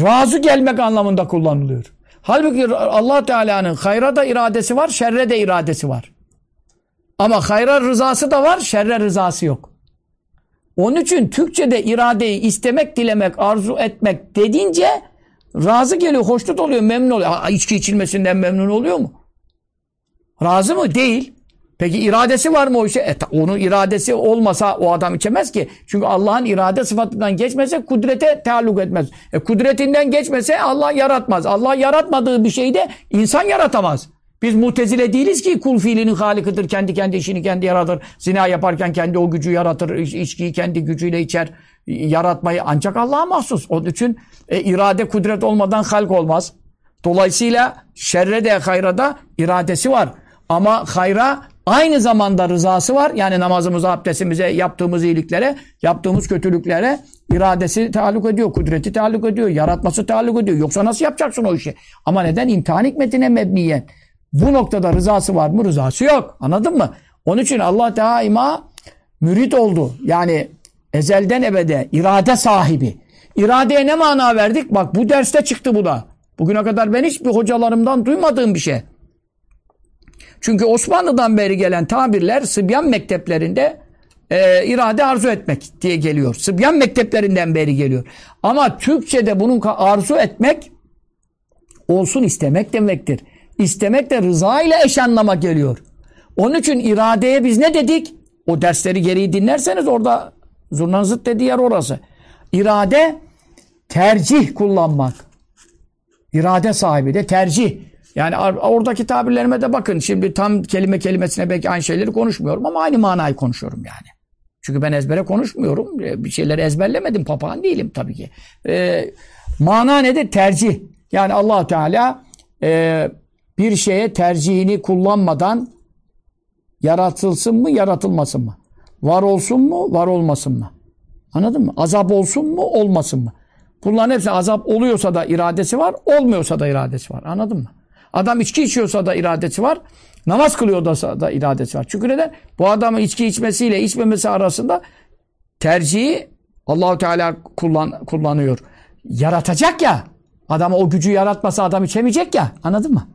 razı gelmek anlamında kullanılıyor. Halbuki Allah Teala'nın hayra da iradesi var, şerre de iradesi var. Ama hayra rızası da var, şerre rızası yok. Onun için Türkçe'de iradeyi istemek, dilemek, arzu etmek dediğince razı geliyor, hoşnut oluyor, memnun oluyor. Ha, içki içilmesinden memnun oluyor mu? Razı mı? Değil. Peki iradesi var mı o işe? E, onun iradesi olmasa o adam içemez ki. Çünkü Allah'ın irade sıfatından geçmese kudrete taalluk etmez. E, kudretinden geçmese Allah yaratmaz. Allah yaratmadığı bir şeyi de insan yaratamaz. Biz mutezile değiliz ki kul fiilinin halikıdır. Kendi kendi işini kendi yaratır. Zina yaparken kendi o gücü yaratır. İçkiyi kendi gücüyle içer. Yaratmayı ancak Allah'a mahsus. Onun için e, irade kudret olmadan halk olmaz. Dolayısıyla şerre de hayra da iradesi var. Ama hayra aynı zamanda rızası var. Yani namazımıza, abdestimize, yaptığımız iyiliklere, yaptığımız kötülüklere iradesi taalluk ediyor, kudreti taalluk ediyor, yaratması taalluk ediyor. Yoksa nasıl yapacaksın o işi? Ama neden? İmtihan hikmetine mebniyen. Bu noktada rızası var mı? Rızası yok. Anladın mı? Onun için Allah daima mürit oldu. Yani ezelden ebede irade sahibi. İradeye ne mana verdik? Bak bu derste çıktı bu da. Bugüne kadar ben hiçbir hocalarımdan duymadığım bir şey. Çünkü Osmanlı'dan beri gelen tabirler Sıbyan mekteplerinde e, irade arzu etmek diye geliyor. Sıbyan mekteplerinden beri geliyor. Ama Türkçe'de bunun arzu etmek olsun istemek demektir. İstemek de rıza ile eş anlama geliyor. Onun için iradeye biz ne dedik? O dersleri geri dinlerseniz orada zurnanın zıt dediği yer orası. İrade tercih kullanmak. İrade sahibi de tercih. Yani oradaki tabirlerime de bakın. Şimdi tam kelime kelimesine belki aynı şeyleri konuşmuyorum ama aynı manayı konuşuyorum yani. Çünkü ben ezbere konuşmuyorum. E, bir şeyleri ezberlemedim. Papağan değilim tabii ki. Ee, mana nedir? Tercih. Yani allah Teala e, bir şeye tercihini kullanmadan yaratılsın mı, yaratılmasın mı? Var olsun mu, var olmasın mı? Anladın mı? Azap olsun mu, olmasın mı? Bunların hepsi azap oluyorsa da iradesi var, olmuyorsa da iradesi var. Anladın mı? Adam içki içiyorsa da iradesi var, namaz kılıyor da, da iradesi var. Çünkü neden? Bu adamın içki içmesiyle içmemesi arasında tercihi Allahu Teala kullan, kullanıyor. Yaratacak ya. Adama o gücü yaratmasa adam içemeyecek ya. Anladın mı?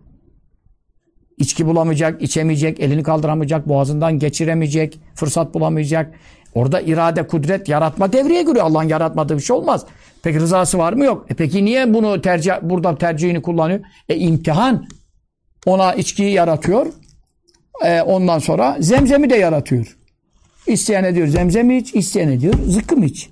İçki bulamayacak, içemeyecek, elini kaldıramayacak, boğazından geçiremeyecek, fırsat bulamayacak. Orada irade, kudret, yaratma devreye giriyor. Allah'ın yaratmadığı bir şey olmaz. Peki rızası var mı? Yok. E peki niye bunu tercih, burada tercihini kullanıyor? E imtihan. Ona içkiyi yaratıyor. E, ondan sonra zemzemi de yaratıyor. İsteyen diyor zemzemi iç, isteyen diyor zıkkım iç.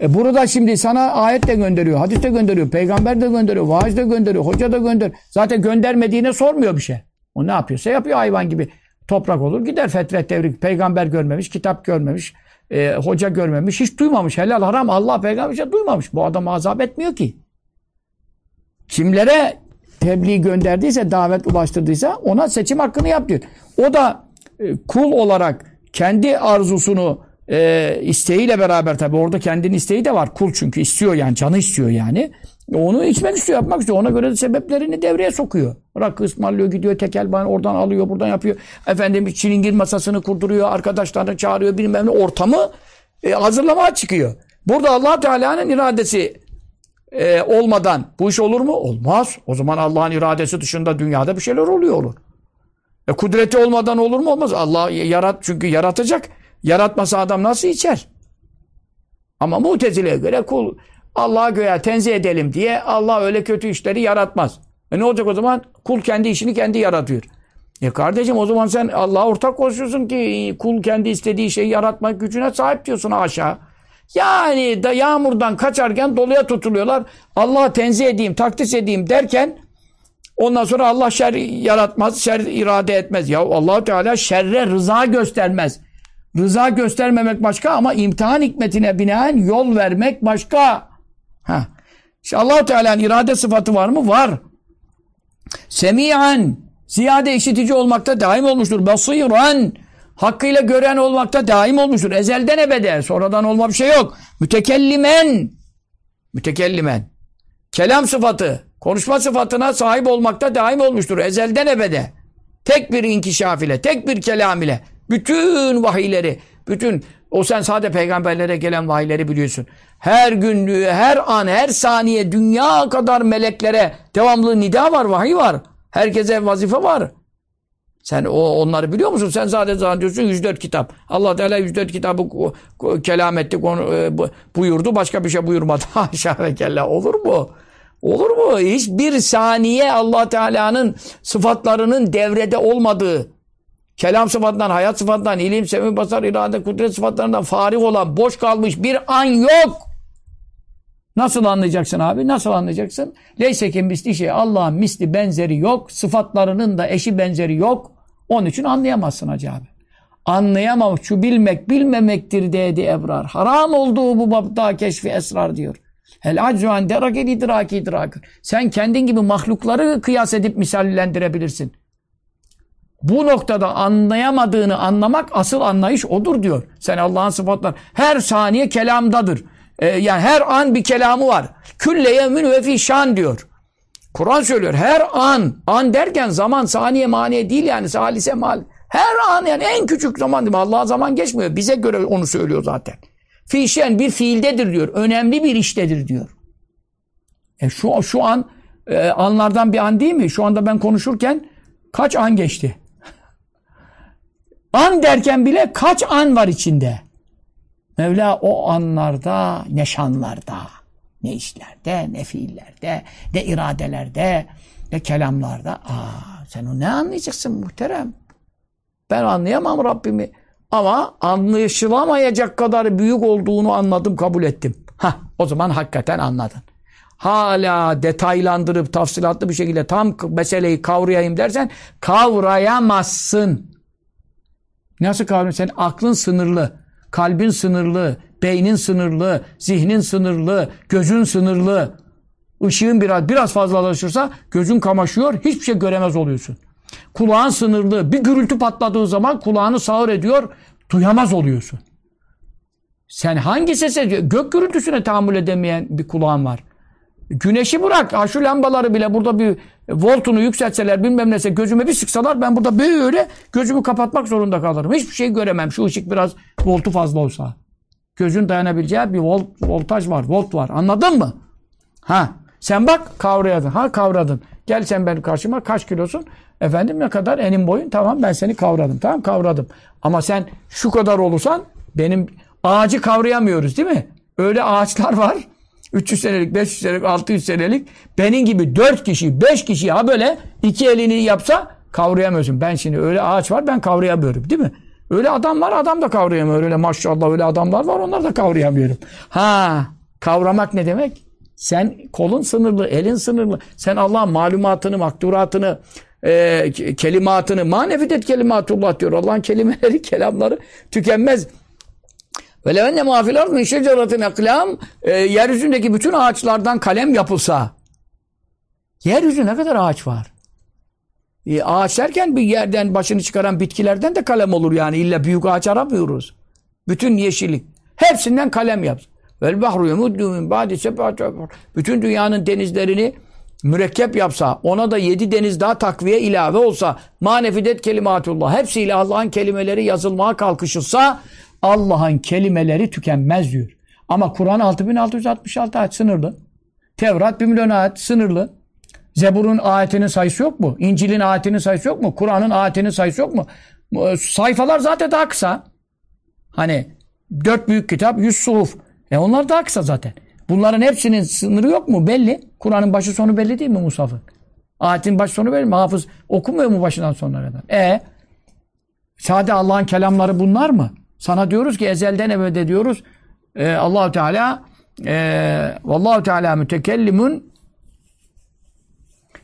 E burada şimdi sana ayet de gönderiyor, hadis de gönderiyor, peygamber de gönderiyor, vaaz de gönderiyor, hoca da gönderiyor. Zaten göndermediğine sormuyor bir şey. O ne yapıyorsa yapıyor hayvan gibi. Toprak olur gider fetret devri. Peygamber görmemiş, kitap görmemiş, e, hoca görmemiş, hiç duymamış. Helal haram Allah peygamber şey duymamış. Bu adam azap etmiyor ki. Kimlere tebliğ gönderdiyse, davet ulaştırdıysa ona seçim hakkını yap diyor. O da e, kul olarak kendi arzusunu e, isteğiyle beraber tabi orada kendinin isteği de var. Kul çünkü istiyor yani canı istiyor yani. Onu içmek istiyor, yapmak istiyor. Ona göre de sebeplerini devreye sokuyor. Rakı ısmarlıyor, gidiyor tekel bana oradan alıyor, buradan yapıyor. Efendim çilingir masasını kurduruyor, arkadaşlarını çağırıyor, bilmem ne ortamı e, hazırlamaya çıkıyor. Burada allah Teala'nın iradesi e, olmadan bu iş olur mu? Olmaz. O zaman Allah'ın iradesi dışında dünyada bir şeyler oluyor olur. E, kudreti olmadan olur mu? Olmaz. Allah yarat çünkü yaratacak. Yaratmasa adam nasıl içer? Ama mutezile'ye göre kul Allah'a göre tenzih edelim diye Allah öyle kötü işleri yaratmaz. E ne olacak o zaman? Kul kendi işini kendi yaratıyor. E kardeşim o zaman sen Allah'a ortak koşuyorsun ki kul kendi istediği şeyi yaratmak gücüne sahip diyorsun aşağı. Yani da yağmurdan kaçarken doluya tutuluyorlar. Allah'a tenzih edeyim, takdis edeyim derken ondan sonra Allah şer yaratmaz, şer irade etmez. Ya allah Teala şerre rıza göstermez. Rıza göstermemek başka ama imtihan hikmetine binaen yol vermek başka. Ha. İşte allah Teala'nın irade sıfatı var mı? Var. Semi'an ziyade işitici olmakta daim olmuştur. Basiran hakkıyla gören olmakta daim olmuştur. Ezelden ebede. Sonradan olma bir şey yok. Mütekellimen mütekellimen kelam sıfatı, konuşma sıfatına sahip olmakta daim olmuştur. Ezelden ebede. Tek bir inkişaf ile, tek bir kelam ile bütün vahiyleri, bütün o sen sade peygamberlere gelen vahiyleri biliyorsun. Her gün, her an, her saniye dünya kadar meleklere devamlı nida var, vahiy var. Herkese vazife var. Sen o onları biliyor musun? Sen sadece zannediyorsun 104 kitap. Allah Teala 104 kitabı kelam etti, e, buyurdu. Başka bir şey buyurmadı. Haşa ve kella. Olur mu? Olur mu? Hiçbir saniye Allah Teala'nın sıfatlarının devrede olmadığı, kelam sıfatından, hayat sıfatından, ilim, sevim, basar, irade, kudret sıfatlarından farik olan, boş kalmış bir an yok. Nasıl anlayacaksın abi? Nasıl anlayacaksın? Leyse misli şey. Allah'ın misli benzeri yok. Sıfatlarının da eşi benzeri yok. Onun için anlayamazsın hacı abi. Anlayamam. Şu bilmek bilmemektir dedi Ebrar. Haram olduğu bu babda keşfi esrar diyor. El aczu an derakel idraki idrakın. Sen kendin gibi mahlukları kıyas edip misallendirebilirsin. Bu noktada anlayamadığını anlamak asıl anlayış odur diyor. Sen Allah'ın sıfatları her saniye kelamdadır. Ee, yani her an bir kelamı var. Külle yevmin ve fi şan diyor. Kur'an söylüyor. Her an, an derken zaman, saniye, maniye değil yani salise mal. Her an yani en küçük zaman değil mi? Allah'a zaman geçmiyor. Bize göre onu söylüyor zaten. Fişen bir fiildedir diyor. Önemli bir iştedir diyor. E şu, şu an e, anlardan bir an değil mi? Şu anda ben konuşurken kaç an geçti? An derken bile kaç an var içinde? Mevla o anlarda, ne şanlarda, ne işlerde, ne fiillerde, ne iradelerde, ne kelamlarda. Aa, sen o ne anlayacaksın muhterem? Ben anlayamam Rabbimi. Ama anlaşılamayacak kadar büyük olduğunu anladım, kabul ettim. Ha, o zaman hakikaten anladın. Hala detaylandırıp tafsilatlı bir şekilde tam meseleyi kavrayayım dersen kavrayamazsın. Nasıl kavrayamazsın? Senin aklın sınırlı, kalbin sınırlı, beynin sınırlı, zihnin sınırlı, gözün sınırlı. Işığın biraz biraz fazlalaşırsa gözün kamaşıyor, hiçbir şey göremez oluyorsun. Kulağın sınırlı. Bir gürültü patladığı zaman kulağını sağır ediyor. Duyamaz oluyorsun. Sen hangi sese, gök gürültüsüne tahammül edemeyen bir kulağın var. Güneşi bırak. Ha şu lambaları bile burada bir voltunu yükseltseler bilmem nese gözüme bir sıksalar ben burada böyle gözümü kapatmak zorunda kalırım. Hiçbir şey göremem. Şu ışık biraz voltu fazla olsa. Gözün dayanabileceği bir volt, voltaj var. Volt var. Anladın mı? Ha. Sen bak kavrayadın. Ha kavradın. Gel sen benim karşıma kaç kilosun? Efendim ne kadar enim boyun? Tamam ben seni kavradım. Tamam kavradım. Ama sen şu kadar olursan benim ağacı kavrayamıyoruz değil mi? Öyle ağaçlar var. 300 senelik, 500 senelik, 600 senelik benim gibi 4 kişi, 5 kişi ha böyle iki elini yapsa kavrayamıyorsun. Ben şimdi öyle ağaç var ben kavrayamıyorum değil mi? Öyle adam var adam da kavrayamıyor. Öyle maşallah öyle adamlar var onlar da kavrayamıyorum. Ha kavramak ne demek? Sen kolun sınırlı, elin sınırlı. Sen Allah'ın malumatını, makturatını, e, kelimatını, manefidet kelimatullah diyor. Allah'ın kelimeleri, kelamları tükenmez. Ve levenne mafil min şeceratin eklam yeryüzündeki bütün ağaçlardan kalem yapılsa yeryüzü ne kadar ağaç var? E, ağaç derken bir yerden başını çıkaran bitkilerden de kalem olur yani. illa büyük ağaç aramıyoruz. Bütün yeşillik. Hepsinden kalem yap. Vel bahru yemuddu min ba'di Bütün dünyanın denizlerini mürekkep yapsa, ona da yedi deniz daha takviye ilave olsa, manefidet kelimatullah, hepsiyle Allah'ın kelimeleri yazılmaya kalkışılsa, Allah'ın kelimeleri tükenmez diyor. Ama Kur'an 6666 ayet sınırlı. Tevrat bir milyon ayet sınırlı. Zebur'un ayetinin sayısı yok mu? İncil'in ayetinin sayısı yok mu? Kur'an'ın ayetinin sayısı yok mu? E, sayfalar zaten daha kısa. Hani dört büyük kitap, yüz suhuf. E onlar daha kısa zaten. Bunların hepsinin sınırı yok mu? Belli. Kur'an'ın başı sonu belli değil mi Musaf'ın? Ayetin başı sonu belli mi? Hafız okumuyor mu başından sonuna kadar? E sade Allah'ın kelamları bunlar mı? Sana diyoruz ki ezelden ebede diyoruz. E, Allahu Teala e, Vallahu Teala mütekellimun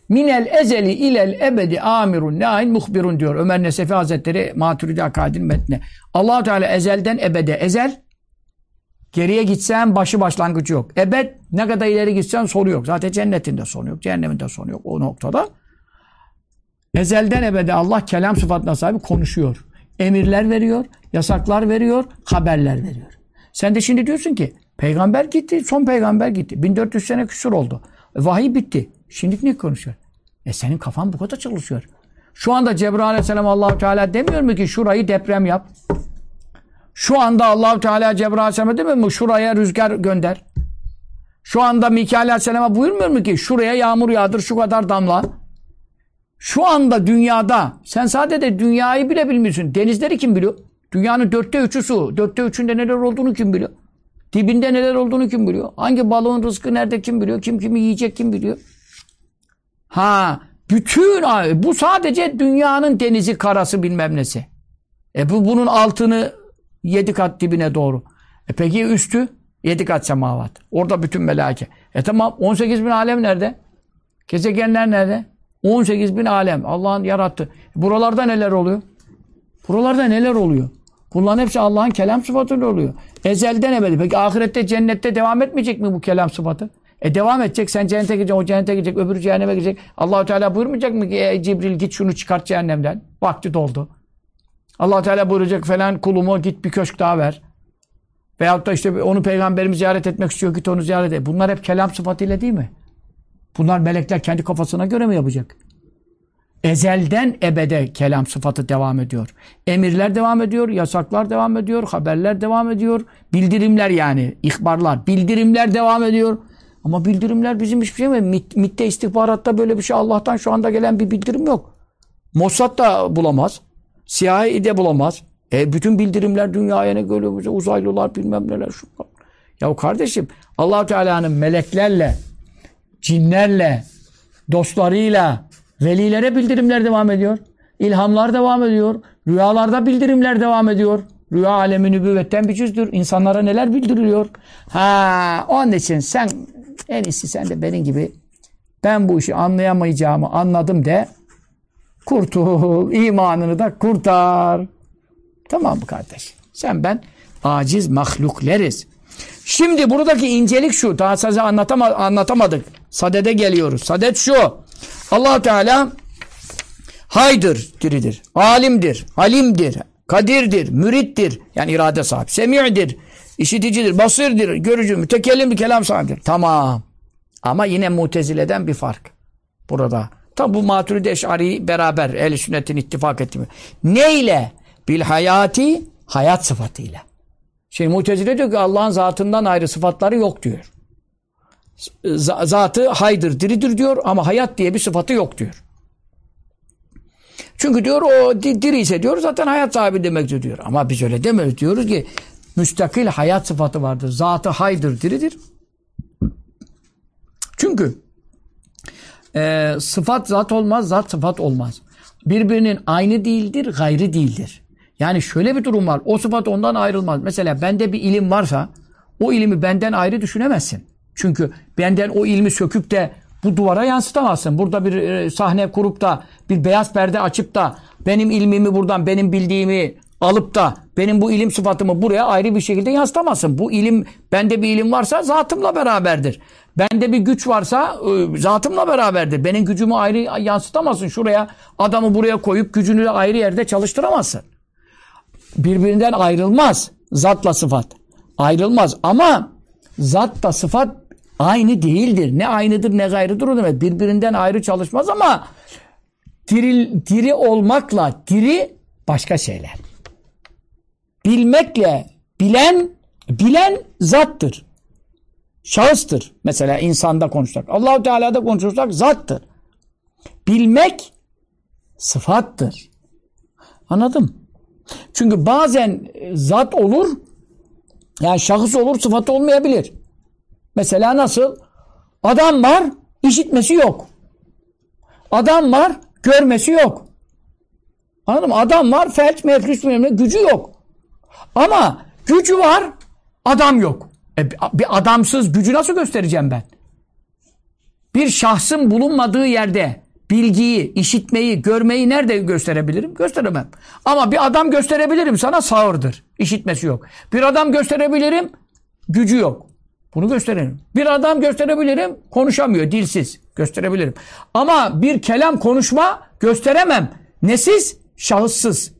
minel ezeli ilel ebedi amirun nahin muhbirun diyor. Ömer Nesefi Hazretleri Maturidi Akadin metni. Allahu Teala ezelden ebede ezel Geriye gitsen başı başlangıcı yok. Ebed ne kadar ileri gitsen sonu yok. Zaten cennetinde sonu yok. Cehenneminde sonu yok o noktada. Ezelden ebede Allah kelam sıfatına sahip konuşuyor. Emirler veriyor, yasaklar veriyor, haberler veriyor. Sen de şimdi diyorsun ki peygamber gitti, son peygamber gitti. 1400 sene küsur oldu. Vahiy bitti. Şimdi ne konuşuyor? E senin kafan bu kadar çalışıyor. Şu anda Cebrail aleyhisselam allah Teala demiyor mu ki şurayı deprem yap? Şu anda Allahu Teala Cebrail Aleyhisselam'a demiyor mu? Şuraya rüzgar gönder. Şu anda Mikail Aleyhisselam'a buyurmuyor mu ki? Şuraya yağmur yağdır şu kadar damla. Şu anda dünyada sen sadece dünyayı bile bilmiyorsun. Denizleri kim biliyor? Dünyanın dörtte üçü su. Dörtte üçünde neler olduğunu kim biliyor? Dibinde neler olduğunu kim biliyor? Hangi balığın rızkı nerede kim biliyor? Kim kimi yiyecek kim biliyor? Ha, bütün bu sadece dünyanın denizi, karası bilmem nesi. E bu bunun altını Yedi kat dibine doğru. E peki üstü? Yedi kat semavat. Orada bütün melaike. E tamam 18 bin alem nerede? Gezegenler nerede? 18 bin alem. Allah'ın yarattı. Buralarda neler oluyor? Buralarda neler oluyor? Bunların hepsi Allah'ın kelam sıfatıyla oluyor. Ezelden ebedi. Peki ahirette cennette devam etmeyecek mi bu kelam sıfatı? E devam edecek. Sen cennete gideceksin, o cennete gidecek, öbürü cehenneme gidecek. Allahu Teala buyurmayacak mı ki e, Cibril git şunu çıkart cehennemden. Vakti doldu allah Teala buyuracak falan kulumu git bir köşk daha ver. Veyahut da işte onu peygamberimiz ziyaret etmek istiyor git onu ziyaret et. Bunlar hep kelam sıfatıyla değil mi? Bunlar melekler kendi kafasına göre mi yapacak? Ezelden ebede kelam sıfatı devam ediyor. Emirler devam ediyor, yasaklar devam ediyor, haberler devam ediyor. Bildirimler yani, ihbarlar, bildirimler devam ediyor. Ama bildirimler bizim hiçbir şey mi? MIT, MIT'te istihbaratta böyle bir şey Allah'tan şu anda gelen bir bildirim yok. Mossad da bulamaz. CIA de bulamaz. E bütün bildirimler dünyaya ne geliyor? Uzaylılar bilmem neler şu. Ya kardeşim allah Teala'nın meleklerle, cinlerle, dostlarıyla, velilere bildirimler devam ediyor. İlhamlar devam ediyor. Rüyalarda bildirimler devam ediyor. Rüya alemi nübüvvetten bir cüzdür. İnsanlara neler bildiriliyor. Ha, onun için sen en iyisi sen de benim gibi ben bu işi anlayamayacağımı anladım de kurtul. imanını da kurtar. Tamam mı kardeş? Sen ben aciz mahlukleriz. Şimdi buradaki incelik şu. Daha size anlatama, anlatamadık. Sadede geliyoruz. Sadet şu. allah Teala haydır, diridir. Alimdir, halimdir, kadirdir, mürittir. Yani irade sahibi. Semi'dir, işiticidir, basirdir, görücü, mütekellim bir kelam sahibidir. Tamam. Ama yine mutezileden bir fark. Burada. Tabi bu Maturidi Eş'ari beraber ehl sünnetin ittifak etti. Ne ile? Bil hayati hayat sıfatıyla. Şimdi Mutezile diyor ki Allah'ın zatından ayrı sıfatları yok diyor. Zatı haydır, diridir diyor ama hayat diye bir sıfatı yok diyor. Çünkü diyor o diri ise diyor zaten hayat sahibi demektir diyor. Ama biz öyle demiyoruz. Diyoruz ki müstakil hayat sıfatı vardır. Zatı haydır, diridir. Çünkü e, sıfat zat olmaz, zat sıfat olmaz. Birbirinin aynı değildir, gayrı değildir. Yani şöyle bir durum var. O sıfat ondan ayrılmaz. Mesela bende bir ilim varsa o ilimi benden ayrı düşünemezsin. Çünkü benden o ilmi söküp de bu duvara yansıtamazsın. Burada bir e, sahne kurup da bir beyaz perde açıp da benim ilmimi buradan benim bildiğimi alıp da benim bu ilim sıfatımı buraya ayrı bir şekilde yansıtamazsın. Bu ilim bende bir ilim varsa zatımla beraberdir. Bende bir güç varsa e, zatımla beraberdir. Benim gücümü ayrı yansıtamazsın. Şuraya adamı buraya koyup gücünü de ayrı yerde çalıştıramazsın. Birbirinden ayrılmaz zatla sıfat. Ayrılmaz ama zatla sıfat aynı değildir. Ne aynıdır ne gayrıdır o demek. Birbirinden ayrı çalışmaz ama diri, diri olmakla diri başka şeyler. Bilmekle bilen bilen zattır. şahıstır. Mesela insanda konuşsak. Allahu Teala'da konuşursak zattır. Bilmek sıfattır. Anladım. Çünkü bazen zat olur, yani şahıs olur, sıfatı olmayabilir. Mesela nasıl? Adam var, işitmesi yok. Adam var, görmesi yok. Anladın mı? Adam var, felç, meflüs, gücü yok. Ama gücü var, adam yok. E, bir adamsız gücü nasıl göstereceğim ben? Bir şahsın bulunmadığı yerde bilgiyi, işitmeyi, görmeyi nerede gösterebilirim? Gösteremem. Ama bir adam gösterebilirim sana sağırdır. İşitmesi yok. Bir adam gösterebilirim, gücü yok. Bunu gösterelim. Bir adam gösterebilirim, konuşamıyor, dilsiz. Gösterebilirim. Ama bir kelam konuşma gösteremem. Nesiz? Şahıssız.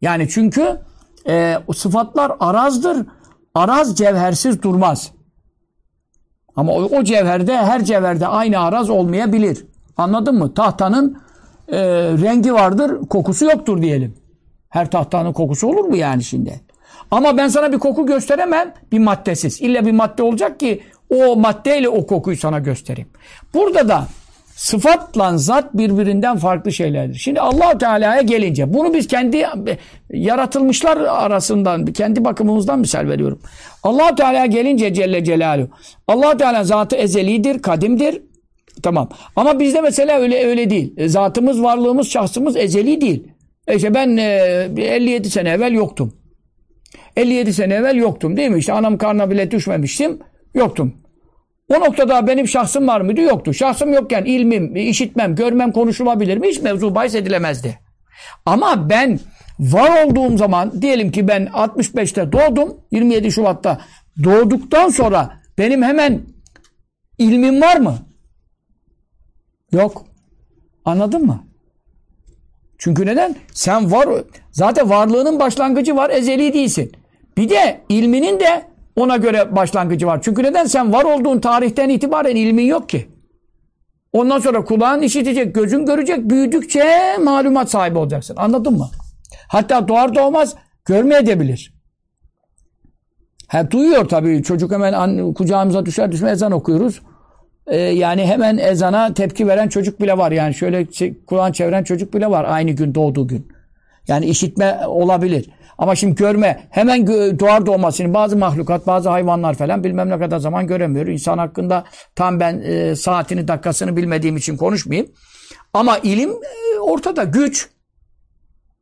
Yani çünkü e, sıfatlar arazdır. Araz cevhersiz durmaz. Ama o, o cevherde, her cevherde aynı araz olmayabilir. Anladın mı? Tahtanın e, rengi vardır, kokusu yoktur diyelim. Her tahtanın kokusu olur mu yani şimdi? Ama ben sana bir koku gösteremem bir maddesiz. İlla bir madde olacak ki o maddeyle o kokuyu sana göstereyim. Burada da sıfatla zat birbirinden farklı şeylerdir. Şimdi allah Teala'ya gelince bunu biz kendi yaratılmışlar arasından kendi bakımımızdan misal veriyorum. allah Teala'ya gelince Celle Celaluhu allah Teala zatı ezelidir, kadimdir. Tamam. Ama bizde mesela öyle öyle değil. E, zatımız, varlığımız, şahsımız ezeli değil. E işte ben e, 57 sene evvel yoktum. 57 sene evvel yoktum değil mi? İşte anam karnına bile düşmemiştim. Yoktum. O noktada benim şahsım var mıydı? Yoktu. Şahsım yokken ilmim, işitmem, görmem konuşulabilir mi? Hiç mevzu bahis edilemezdi. Ama ben var olduğum zaman diyelim ki ben 65'te doğdum. 27 Şubat'ta doğduktan sonra benim hemen ilmim var mı? Yok. Anladın mı? Çünkü neden? Sen var, zaten varlığının başlangıcı var, ezeli değilsin. Bir de ilminin de ona göre başlangıcı var. Çünkü neden? Sen var olduğun tarihten itibaren ilmin yok ki. Ondan sonra kulağın işitecek, gözün görecek, büyüdükçe malumat sahibi olacaksın. Anladın mı? Hatta doğar doğmaz görmeyebilir. Hep duyuyor tabii. Çocuk hemen kucağımıza düşer düşme ezan okuyoruz e, yani hemen ezana tepki veren çocuk bile var. Yani şöyle Kur'an çeviren çocuk bile var aynı gün doğduğu gün. Yani işitme olabilir. Ama şimdi görme hemen doğar doğmaz. Bazı mahlukat, bazı hayvanlar falan bilmem ne kadar zaman göremiyor. İnsan hakkında tam ben e, saatini, dakikasını bilmediğim için konuşmayayım. Ama ilim e, ortada. Güç.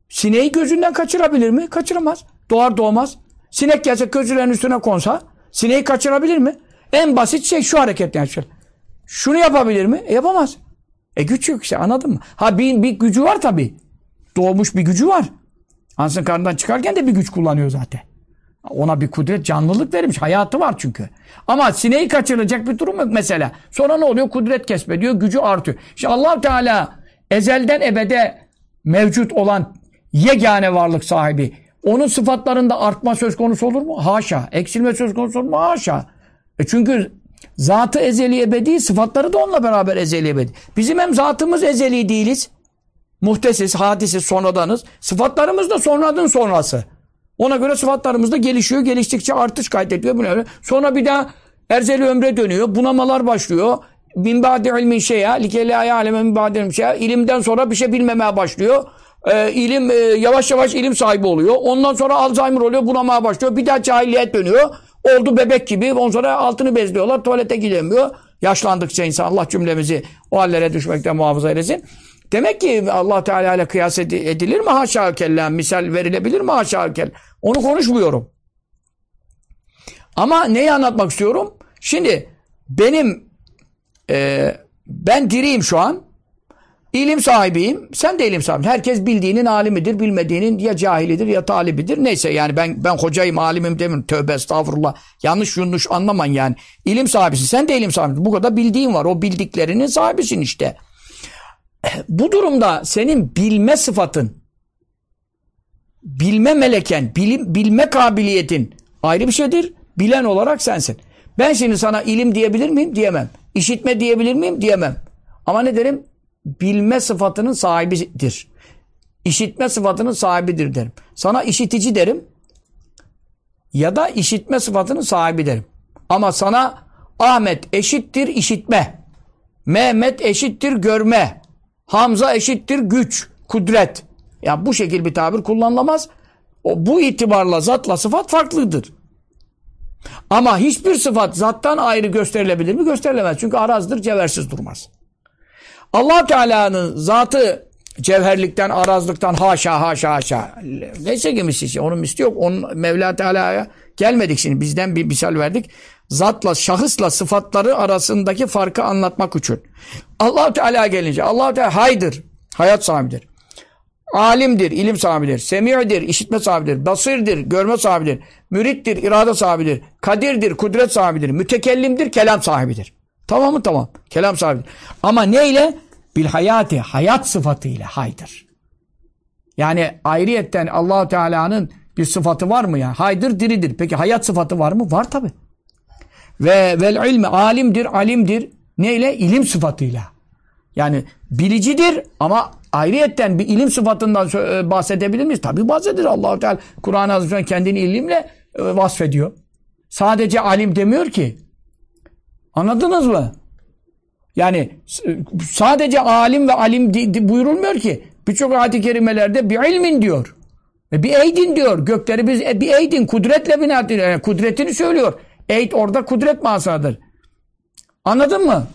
Sineği gözünden kaçırabilir mi? Kaçıramaz. Doğar doğmaz. Sinek gelse gözülerin üstüne konsa sineği kaçırabilir mi? En basit şey şu hareket yani. Şunu yapabilir mi? E, yapamaz. E güç yok işte anladın mı? Ha bir, bir gücü var tabii. Doğmuş bir gücü var. Ansın karnından çıkarken de bir güç kullanıyor zaten. Ona bir kudret, canlılık vermiş. Hayatı var çünkü. Ama sineği kaçırılacak bir durum yok mesela. Sonra ne oluyor? Kudret kesbediyor, gücü artıyor. İşte allah Teala ezelden ebede mevcut olan yegane varlık sahibi. Onun sıfatlarında artma söz konusu olur mu? Haşa. Eksilme söz konusu olur mu? Haşa. E çünkü Zatı ezeli ebedi, sıfatları da onunla beraber ezeli ebedi. Bizim hem zatımız ezeli değiliz. Muhtesiz, hadisiz, sonradanız. Sıfatlarımız da sonradan sonrası. Ona göre sıfatlarımız da gelişiyor. Geliştikçe artış kaydediyor. Böyle. Sonra bir daha erzeli ömre dönüyor. Bunamalar başlıyor. Min ba'di ilmin şey'a likele aleme min ba'di şey'a ilimden sonra bir şey bilmemeye başlıyor. Ee, ilim e, yavaş yavaş ilim sahibi oluyor. Ondan sonra Alzheimer oluyor. Bunamaya başlıyor. Bir daha cahiliyet dönüyor. Oldu bebek gibi. Ondan sonra altını bezliyorlar. Tuvalete gidemiyor. Yaşlandıkça insan Allah cümlemizi o hallere düşmekten muhafaza eylesin. Demek ki Allah Teala ile kıyas edilir mi haşa kella? Misal verilebilir mi haşa kella? Onu konuşmuyorum. Ama neyi anlatmak istiyorum? Şimdi benim e, ben diriyim şu an. İlim sahibiyim. Sen de ilim sahibi. Herkes bildiğinin alimidir. Bilmediğinin ya cahilidir ya talibidir. Neyse yani ben ben hocayım, alimim demiyorum. Tövbe estağfurullah. Yanlış yanlış anlaman yani. İlim sahibisin. Sen de ilim sahibisin. Bu kadar bildiğin var. O bildiklerinin sahibisin işte. Bu durumda senin bilme sıfatın, bilme meleken, bilim, bilme kabiliyetin ayrı bir şeydir. Bilen olarak sensin. Ben şimdi sana ilim diyebilir miyim? Diyemem. İşitme diyebilir miyim? Diyemem. Ama ne derim? bilme sıfatının sahibidir. İşitme sıfatının sahibidir derim. Sana işitici derim ya da işitme sıfatının sahibi derim. Ama sana Ahmet eşittir işitme. Mehmet eşittir görme. Hamza eşittir güç, kudret. Ya bu şekil bir tabir kullanılamaz. O, bu itibarla zatla sıfat farklıdır. Ama hiçbir sıfat zattan ayrı gösterilebilir mi? Gösterilemez. Çünkü arazdır, cevhersiz durmaz. allah Teala'nın zatı cevherlikten, arazlıktan haşa haşa haşa. Neyse gemisi işte. Onun misli yok. Onun Mevla Teala'ya gelmedik şimdi. Bizden bir misal verdik. Zatla, şahısla sıfatları arasındaki farkı anlatmak için. allah Teala gelince allah Teala haydır. Hayat sahibidir. Alimdir, ilim sahibidir. Semi'dir, işitme sahibidir. Basirdir, görme sahibidir. Mürittir, irade sahibidir. Kadirdir, kudret sahibidir. Mütekellimdir, kelam sahibidir. Tamam mı? Tamam. Kelam sahibidir. Ama neyle? Bil hayati, hayat sıfatıyla haydır. Yani ayrıyetten Allahu Teala'nın bir sıfatı var mı ya? Haydır, diridir. Peki hayat sıfatı var mı? Var tabi. Ve vel ilmi alimdir, alimdir. Neyle? İlim sıfatıyla. Yani bilicidir ama ayrıyetten bir ilim sıfatından e, bahsedebilir miyiz? Tabi bahsedilir. Allahu Teala Kur'an-ı Azimüşşan kendini ilimle e, vasfediyor. Sadece alim demiyor ki. Anladınız mı? Yani sadece alim ve alim buyurulmuyor ki. Birçok ayet-i kerimelerde bir ilmin diyor. E bir eydin diyor. Gökleri biz e bir eydin. Kudretle bina yani kudretini söylüyor. Eyd orada kudret masadır. Anladın mı?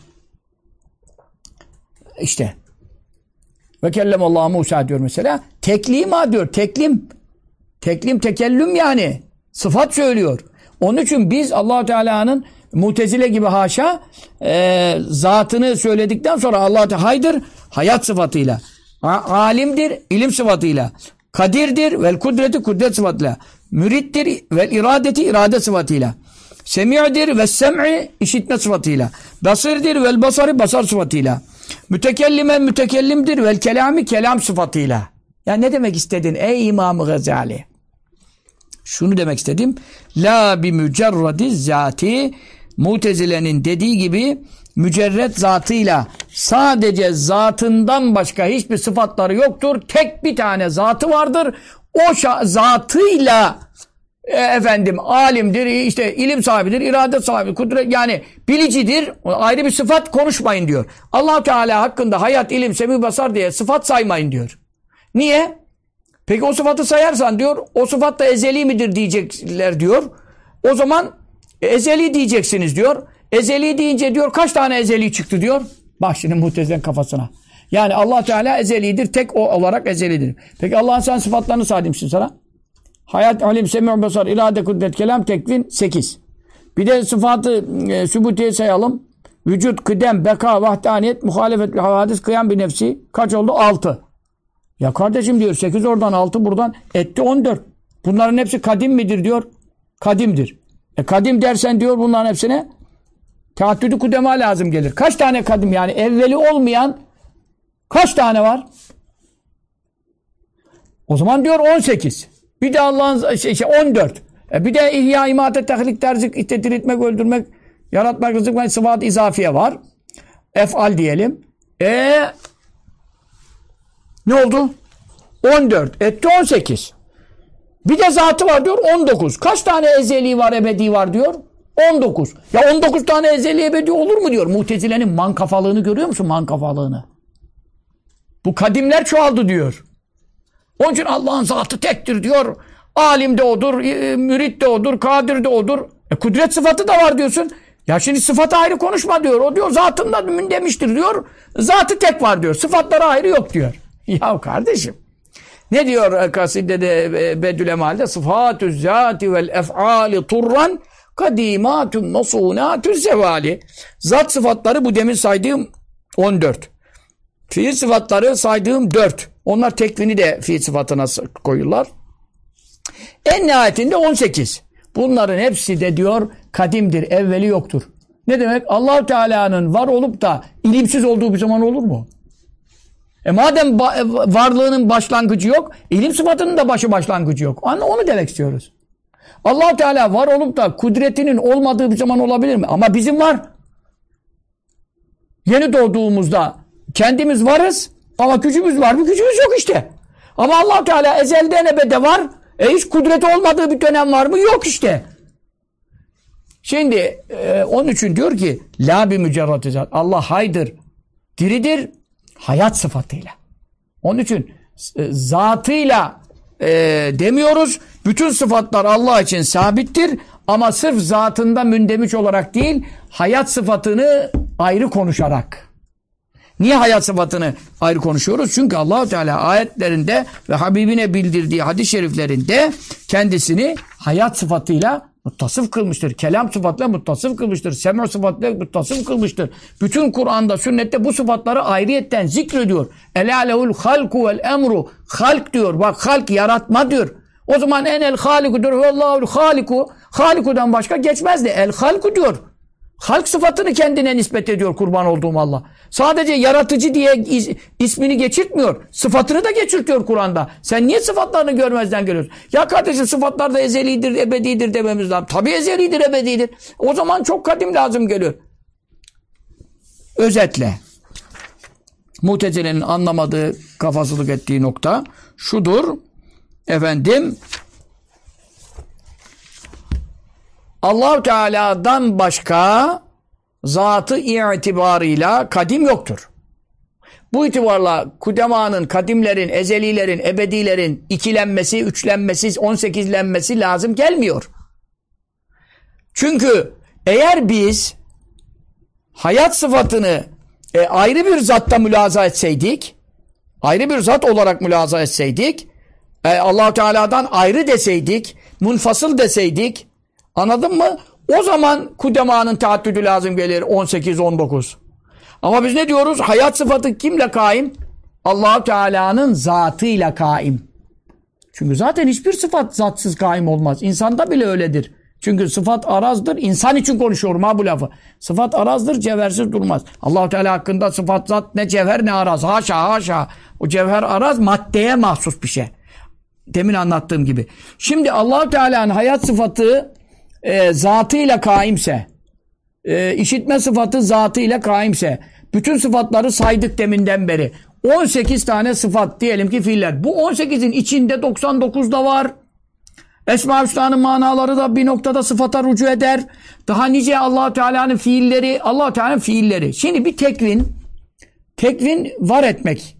İşte. Ve kellemallahu Musa diyor mesela. Teklima diyor. Teklim. Teklim tekellüm yani. Sıfat söylüyor. Onun için biz allah Teala'nın Mutezile gibi haşa e, zatını söyledikten sonra Allah Teala haydır hayat sıfatıyla. Alimdir ilim sıfatıyla. Kadirdir vel kudreti kudret sıfatıyla. Mürittir vel iradeti irade sıfatıyla. Semi'dir ve sem'i işitme sıfatıyla. Basirdir vel basarı basar sıfatıyla. Mütekellimen mütekellimdir vel kelami kelam sıfatıyla. Ya ne demek istedin ey İmam-ı Gazali? Şunu demek istedim. La bi mücerradi zati Mutezile'nin dediği gibi mücerret zatıyla sadece zatından başka hiçbir sıfatları yoktur. Tek bir tane zatı vardır. O zatıyla e, efendim alimdir, işte ilim sahibidir, irade sahibi, kudret yani bilicidir. Ayrı bir sıfat konuşmayın diyor. Allah Teala hakkında hayat, ilim, semi, basar diye sıfat saymayın diyor. Niye? Peki o sıfatı sayarsan diyor, o sıfat da ezeli midir diyecekler diyor. O zaman ezeli diyeceksiniz diyor. Ezeli deyince diyor kaç tane ezeli çıktı diyor. Bak şimdi muhtezen kafasına. Yani Allah Teala ezelidir. Tek o olarak ezelidir. Peki Allah'ın sen sıfatlarını saydım şimdi sana. Hayat, alim, semi, basar, irade, kudret, kelam, tekvin 8. Bir de sıfatı e, sübutiye sayalım. Vücut, kıdem, beka, vahdaniyet, muhalefet, havadis, kıyam bir nefsi. Kaç oldu? 6. Ya kardeşim diyor 8 oradan 6 buradan etti 14. Bunların hepsi kadim midir diyor. Kadimdir. E kadim dersen diyor bunların hepsine teaddüdü kudema lazım gelir. Kaç tane kadim yani evveli olmayan kaç tane var? O zaman diyor 18. Bir de Allah'ın şey, şey 14. E bir de ihya, imate, tehlik, terzik, işte diriltmek, öldürmek, yaratmak, rızık ve sıfat izafiye var. Efal diyelim. E ne oldu? 14. Etti 18. Bir de zatı var diyor 19. Kaç tane ezeli var ebedi var diyor? 19. Ya 19 tane ezeli ebedi olur mu diyor. Mutezile'nin man kafalığını görüyor musun man kafalığını? Bu kadimler çoğaldı diyor. Onun için Allah'ın zatı tektir diyor. Alim de odur, e, mürit de odur, kadir de odur. E kudret sıfatı da var diyorsun. Ya şimdi sıfatı ayrı konuşma diyor. O diyor zatında demiştir diyor. Zatı tek var diyor. Sıfatları ayrı yok diyor. Ya kardeşim. Ne diyor kasidede e, Bedül Emal'de? Sıfatü zati vel ef'ali turran kadimatun masunatü zevali. Zat sıfatları bu demin saydığım 14. Fiil sıfatları saydığım 4. Onlar tekvini de fiil sıfatına koyuyorlar. En nihayetinde 18. Bunların hepsi de diyor kadimdir, evveli yoktur. Ne demek? Allahu Teala'nın var olup da ilimsiz olduğu bir zaman olur mu? E madem e, varlığının başlangıcı yok, ilim sıfatının da başı başlangıcı yok. Onu demek istiyoruz. allah Teala var olup da kudretinin olmadığı bir zaman olabilir mi? Ama bizim var. Yeni doğduğumuzda kendimiz varız ama gücümüz var mı? Gücümüz yok işte. Ama allah Teala ezelden ebede var. E hiç kudreti olmadığı bir dönem var mı? Yok işte. Şimdi e, onun için diyor ki la bi mücerrati zat. Allah haydır. Diridir hayat sıfatıyla. Onun için e, zatıyla e, demiyoruz. Bütün sıfatlar Allah için sabittir. Ama sırf zatında mündemiş olarak değil, hayat sıfatını ayrı konuşarak. Niye hayat sıfatını ayrı konuşuyoruz? Çünkü Allahu Teala ayetlerinde ve Habibine bildirdiği hadis-i şeriflerinde kendisini hayat sıfatıyla muttasıf kılmıştır. Kelam sıfatıyla muttasıf kılmıştır. Sema sıfatıyla muttasıf kılmıştır. Bütün Kur'an'da, sünnette bu sıfatları ayrıyetten zikrediyor. Ele alehul halku vel emru. Halk diyor. Bak halk yaratma diyor. O zaman enel halikudur. Allahul haliku. Halikudan başka geçmezdi. El halku diyor. Halk sıfatını kendine nispet ediyor kurban olduğum Allah. Sadece yaratıcı diye is, ismini geçirtmiyor. Sıfatını da geçirtiyor Kur'an'da. Sen niye sıfatlarını görmezden geliyorsun? Ya kardeşim sıfatlar da ezelidir, ebedidir dememiz lazım. Tabii ezelidir, ebedidir. O zaman çok kadim lazım geliyor. Özetle. Mutezile'nin anlamadığı, kafasılık ettiği nokta şudur. Efendim Allahu Teala'dan başka zatı itibarıyla kadim yoktur. Bu itibarla kudemanın, kadimlerin, ezelilerin, ebedilerin ikilenmesi, üçlenmesi, on sekizlenmesi lazım gelmiyor. Çünkü eğer biz hayat sıfatını e, ayrı bir zatta mülaza etseydik, ayrı bir zat olarak mülaza etseydik, e, allah Teala'dan ayrı deseydik, munfasıl deseydik, Anladın mı? O zaman kudemanın taaddüdü lazım gelir 18-19. Ama biz ne diyoruz? Hayat sıfatı kimle kaim? allah Teala'nın zatıyla kaim. Çünkü zaten hiçbir sıfat zatsız kaim olmaz. İnsanda bile öyledir. Çünkü sıfat arazdır. İnsan için konuşuyorum ha bu lafı. Sıfat arazdır, cevhersiz durmaz. allah Teala hakkında sıfat zat ne cevher ne araz. Haşa haşa. O cevher araz maddeye mahsus bir şey. Demin anlattığım gibi. Şimdi allah Teala'nın hayat sıfatı e, zatıyla kaimse, e, işitme sıfatı zatıyla kaimse, bütün sıfatları saydık deminden beri. 18 tane sıfat diyelim ki fiiller. Bu 18'in içinde 99 da var. Esma-i Hüsna'nın manaları da bir noktada sıfata rücu eder. Daha nice allah Teala'nın fiilleri, allah Teala'nın fiilleri. Şimdi bir tekvin, tekvin var etmek,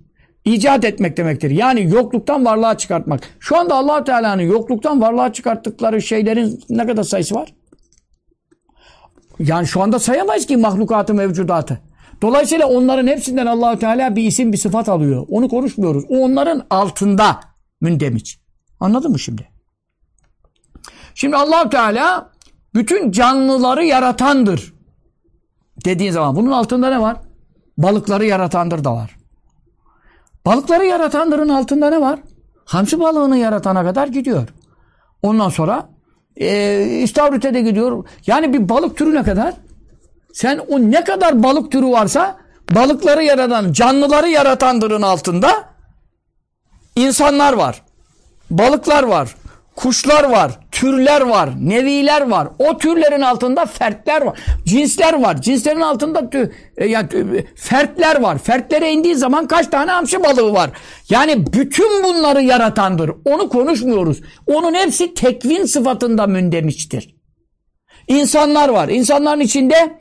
icat etmek demektir. Yani yokluktan varlığa çıkartmak. Şu anda allah Teala'nın yokluktan varlığa çıkarttıkları şeylerin ne kadar sayısı var? Yani şu anda sayamayız ki mahlukatı mevcudatı. Dolayısıyla onların hepsinden allah Teala bir isim bir sıfat alıyor. Onu konuşmuyoruz. O onların altında mündemiç. Anladın mı şimdi? Şimdi allah Teala bütün canlıları yaratandır. Dediğin zaman bunun altında ne var? Balıkları yaratandır da var. Balıkları yaratanların altında ne var? Hamsi balığını yaratana kadar gidiyor. Ondan sonra e, istavrite de gidiyor. Yani bir balık türü ne kadar? Sen o ne kadar balık türü varsa balıkları yaratan, canlıları yaratandırın altında insanlar var. Balıklar var kuşlar var, türler var, neviler var. O türlerin altında fertler var, cinsler var. Cinslerin altında tü, e, tü, fertler var. Fertlere indiği zaman kaç tane hamsi balığı var. Yani bütün bunları yaratandır. Onu konuşmuyoruz. Onun hepsi tekvin sıfatında mündemiştir. İnsanlar var. İnsanların içinde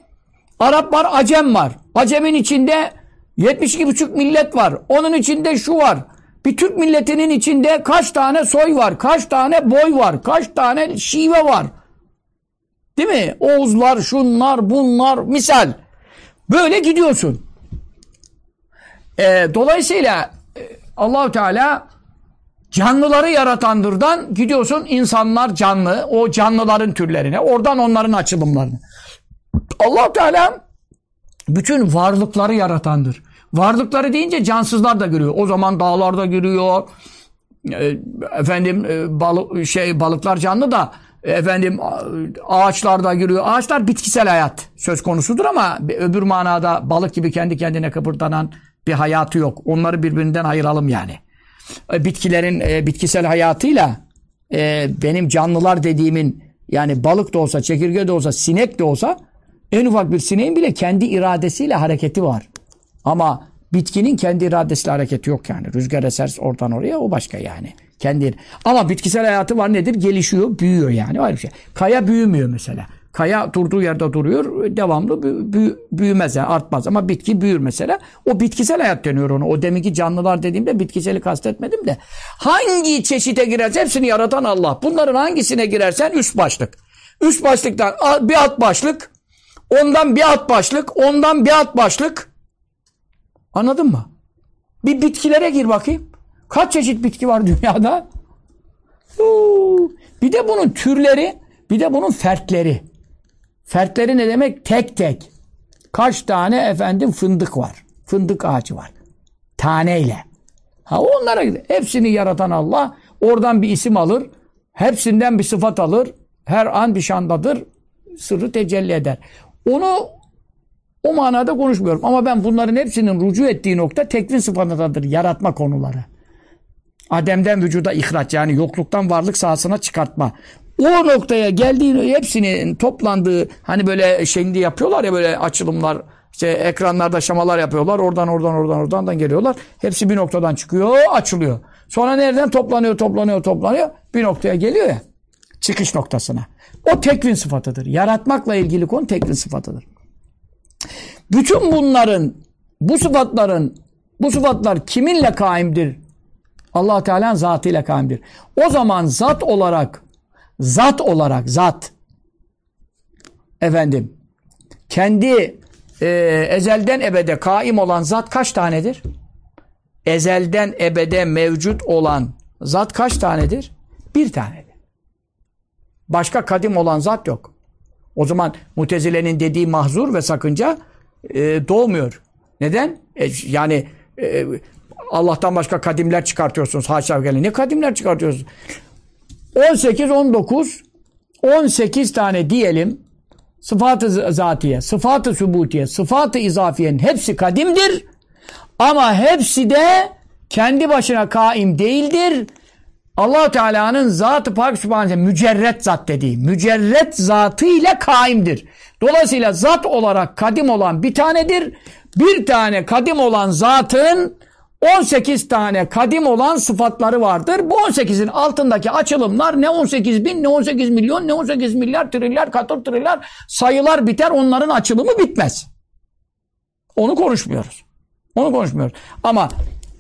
Arap var, Acem var. Acemin içinde 72,5 millet var. Onun içinde şu var. Bir Türk milletinin içinde kaç tane soy var, kaç tane boy var, kaç tane şive var. Değil mi? Oğuzlar, şunlar, bunlar, misal. Böyle gidiyorsun. E, dolayısıyla e, Allahu Teala canlıları yaratandırdan gidiyorsun insanlar canlı, o canlıların türlerine, oradan onların açılımlarını. allah Teala bütün varlıkları yaratandır. Varlıkları deyince cansızlar da giriyor. O zaman dağlar da giriyor. E, efendim e, balık şey balıklar canlı da e, efendim ağaçlar da. Ağaçlar bitkisel hayat söz konusudur ama öbür manada balık gibi kendi kendine kıpırdanan bir hayatı yok. Onları birbirinden ayıralım yani. Bitkilerin bitkisel hayatıyla benim canlılar dediğimin yani balık da olsa, çekirge de olsa, sinek de olsa en ufak bir sineğin bile kendi iradesiyle hareketi var. Ama bitkinin kendi iradesiyle hareketi yok yani. Rüzgar eser oradan oraya o başka yani. Kendi. Ama bitkisel hayatı var nedir? Gelişiyor, büyüyor yani. Öyle bir şey. Kaya büyümüyor mesela. Kaya durduğu yerde duruyor. Devamlı büyü, büyümez yani artmaz. Ama bitki büyür mesela. O bitkisel hayat deniyor onu. O deminki canlılar dediğimde bitkiseli kastetmedim de. Hangi çeşite girerse hepsini yaratan Allah. Bunların hangisine girersen üst başlık. Üst başlıktan bir alt başlık. Ondan bir alt başlık. Ondan bir alt başlık. Anladın mı? Bir bitkilere gir bakayım. Kaç çeşit bitki var dünyada? Bir de bunun türleri, bir de bunun fertleri. Fertleri ne demek? Tek tek. Kaç tane efendim fındık var. Fındık ağacı var. Taneyle. Ha onlara hepsini yaratan Allah oradan bir isim alır. Hepsinden bir sıfat alır. Her an bir şandadır. Sırrı tecelli eder. Onu o manada konuşmuyorum. Ama ben bunların hepsinin rucu ettiği nokta tekvin sıfatıdır. Yaratma konuları. Adem'den vücuda ihraç yani yokluktan varlık sahasına çıkartma. O noktaya geldiğini hepsinin toplandığı hani böyle şeyinde yapıyorlar ya böyle açılımlar işte ekranlarda şamalar yapıyorlar. Oradan oradan oradan oradan da geliyorlar. Hepsi bir noktadan çıkıyor, açılıyor. Sonra nereden toplanıyor, toplanıyor, toplanıyor. Bir noktaya geliyor ya. Çıkış noktasına. O tekvin sıfatıdır. Yaratmakla ilgili konu tekvin sıfatıdır. Bütün bunların, bu sıfatların, bu sıfatlar kiminle kaimdir? allah Teala'nın zatıyla kaimdir. O zaman zat olarak, zat olarak, zat, efendim, kendi e, ezelden ebede kaim olan zat kaç tanedir? Ezelden ebede mevcut olan zat kaç tanedir? Bir tanedir. Başka kadim olan zat yok. O zaman mutezilenin dediği mahzur ve sakınca e, doğmuyor. Neden? E, yani e, Allah'tan başka kadimler çıkartıyorsunuz. Haşa gelin. Ne kadimler çıkartıyorsunuz? 18, 19, 18 tane diyelim sıfatı zatiye, sıfatı sübutiye, sıfatı izafiyenin hepsi kadimdir. Ama hepsi de kendi başına kaim değildir. Allah Teala'nın zatı pak sübhanese mücerret zat dediği, mücerret zatı kaimdir. Dolayısıyla zat olarak kadim olan bir tanedir. Bir tane kadim olan zatın 18 tane kadim olan sıfatları vardır. Bu 18'in altındaki açılımlar ne 18 bin, ne 18 milyon, ne 18 milyar, trilyar, katır trilyar sayılar biter. Onların açılımı bitmez. Onu konuşmuyoruz. Onu konuşmuyoruz. Ama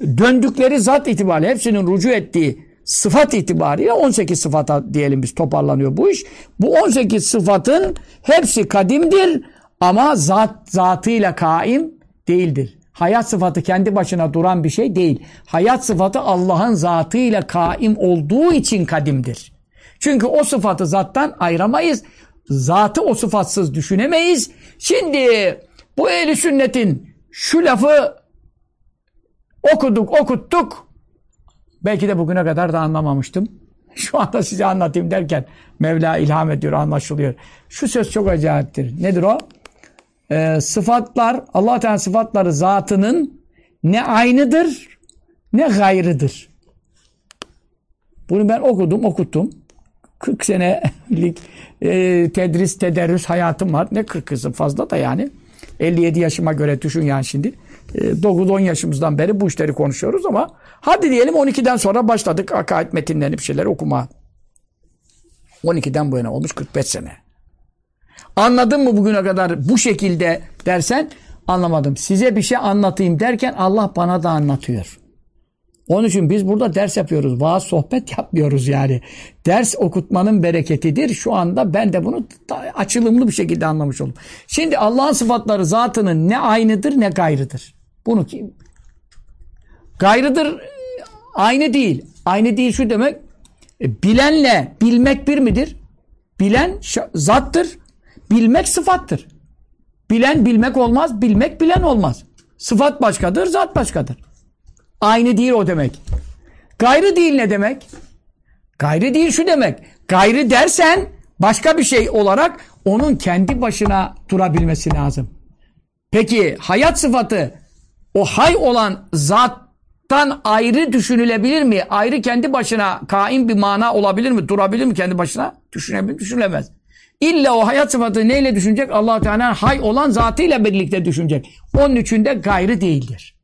döndükleri zat itibariyle hepsinin rucu ettiği sıfat itibariyle 18 sıfata diyelim biz toparlanıyor bu iş. Bu 18 sıfatın hepsi kadimdir ama zat zatıyla kaim değildir. Hayat sıfatı kendi başına duran bir şey değil. Hayat sıfatı Allah'ın zatıyla kaim olduğu için kadimdir. Çünkü o sıfatı zattan ayıramayız. Zatı o sıfatsız düşünemeyiz. Şimdi bu ehli sünnetin şu lafı okuduk okuttuk. Belki de bugüne kadar da anlamamıştım. Şu anda size anlatayım derken Mevla ilham ediyor, anlaşılıyor. Şu söz çok acayiptir. Nedir o? e, sıfatlar, allah Teala sıfatları zatının ne aynıdır ne gayrıdır. Bunu ben okudum, okuttum. 40 senelik e, tedris, tederrüs hayatım var. Ne 40'ısı fazla da yani. 57 yaşıma göre düşün yani şimdi. E, 9-10 yaşımızdan beri bu işleri konuşuyoruz ama hadi diyelim 12'den sonra başladık akaid metinlerini bir şeyler okuma. 12'den bu yana olmuş 45 sene. Anladın mı bugüne kadar bu şekilde dersen anlamadım. Size bir şey anlatayım derken Allah bana da anlatıyor. Onun için biz burada ders yapıyoruz. Vaaz sohbet yapmıyoruz yani. Ders okutmanın bereketidir. Şu anda ben de bunu açılımlı bir şekilde anlamış oldum. Şimdi Allah'ın sıfatları zatının ne aynıdır ne gayrıdır. Bunu kim? Gayrıdır aynı değil. Aynı değil şu demek e, bilenle bilmek bir midir? Bilen zattır. Bilmek sıfattır. Bilen bilmek olmaz, bilmek bilen olmaz. Sıfat başkadır, zat başkadır. Aynı değil o demek. Gayrı değil ne demek? Gayrı değil şu demek. Gayrı dersen başka bir şey olarak onun kendi başına durabilmesi lazım. Peki hayat sıfatı o hay olan zattan ayrı düşünülebilir mi? Ayrı kendi başına kaim bir mana olabilir mi? Durabilir mi kendi başına? Düşünebilir, düşünülemez. İlla o hayat sıfatı neyle düşünecek? allah Teala hay olan zatıyla birlikte düşünecek. Onun içinde gayrı değildir.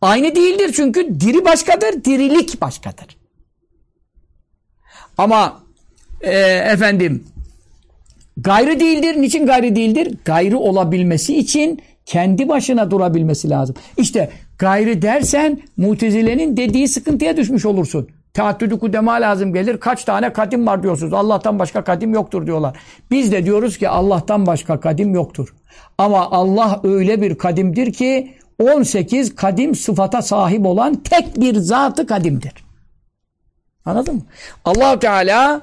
Aynı değildir çünkü diri başkadır, dirilik başkadır. Ama e, efendim Gayrı değildir. Niçin gayrı değildir? Gayrı olabilmesi için kendi başına durabilmesi lazım. İşte gayrı dersen mutezilenin dediği sıkıntıya düşmüş olursun. Teaddüdü kudema lazım gelir. Kaç tane kadim var diyorsunuz. Allah'tan başka kadim yoktur diyorlar. Biz de diyoruz ki Allah'tan başka kadim yoktur. Ama Allah öyle bir kadimdir ki 18 kadim sıfata sahip olan tek bir zatı kadimdir. Anladın mı? allah Teala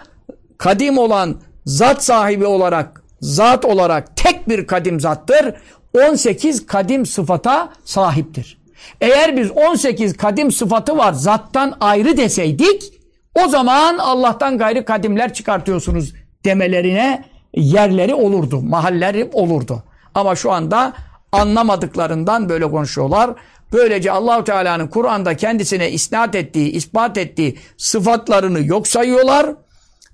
kadim olan zat sahibi olarak, zat olarak tek bir kadim zattır. 18 kadim sıfata sahiptir. Eğer biz 18 kadim sıfatı var zattan ayrı deseydik o zaman Allah'tan gayri kadimler çıkartıyorsunuz demelerine yerleri olurdu, mahalleri olurdu. Ama şu anda anlamadıklarından böyle konuşuyorlar. Böylece Allahu Teala'nın Kur'an'da kendisine isnat ettiği, ispat ettiği sıfatlarını yok sayıyorlar.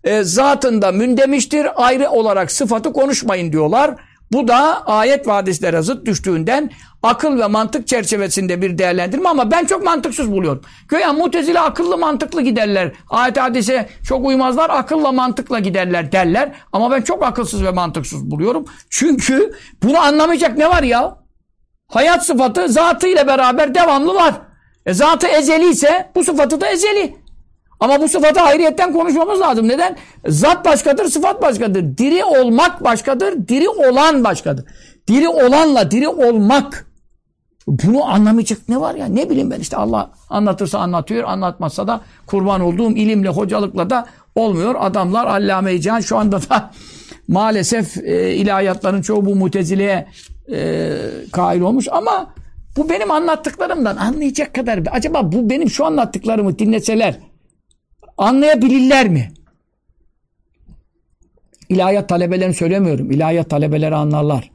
E, zatında mündemiştir, ayrı olarak sıfatı konuşmayın diyorlar. Bu da ayet ve hadislere zıt düştüğünden akıl ve mantık çerçevesinde bir değerlendirme ama ben çok mantıksız buluyorum. Göya mutezile akıllı mantıklı giderler. Ayet hadise çok uymazlar akılla mantıkla giderler derler. Ama ben çok akılsız ve mantıksız buluyorum. Çünkü bunu anlamayacak ne var ya? Hayat sıfatı zatı ile beraber devamlı var. E zatı ezeli ise bu sıfatı da ezeli. Ama bu sıfatı ayrıyetten konuşmamız lazım. Neden? Zat başkadır, sıfat başkadır. Diri olmak başkadır, diri olan başkadır. Diri olanla diri olmak. Bunu anlamayacak ne var ya? Ne bileyim ben işte Allah anlatırsa anlatıyor, anlatmazsa da kurban olduğum ilimle, hocalıkla da olmuyor. Adamlar allame can şu anda da maalesef e, ilahiyatların çoğu bu mutezileye e, kail olmuş ama bu benim anlattıklarımdan anlayacak kadar. Acaba bu benim şu anlattıklarımı dinleseler Anlayabilirler mi? İlahiyat talebelerini söylemiyorum. İlahiyat talebeleri anlarlar.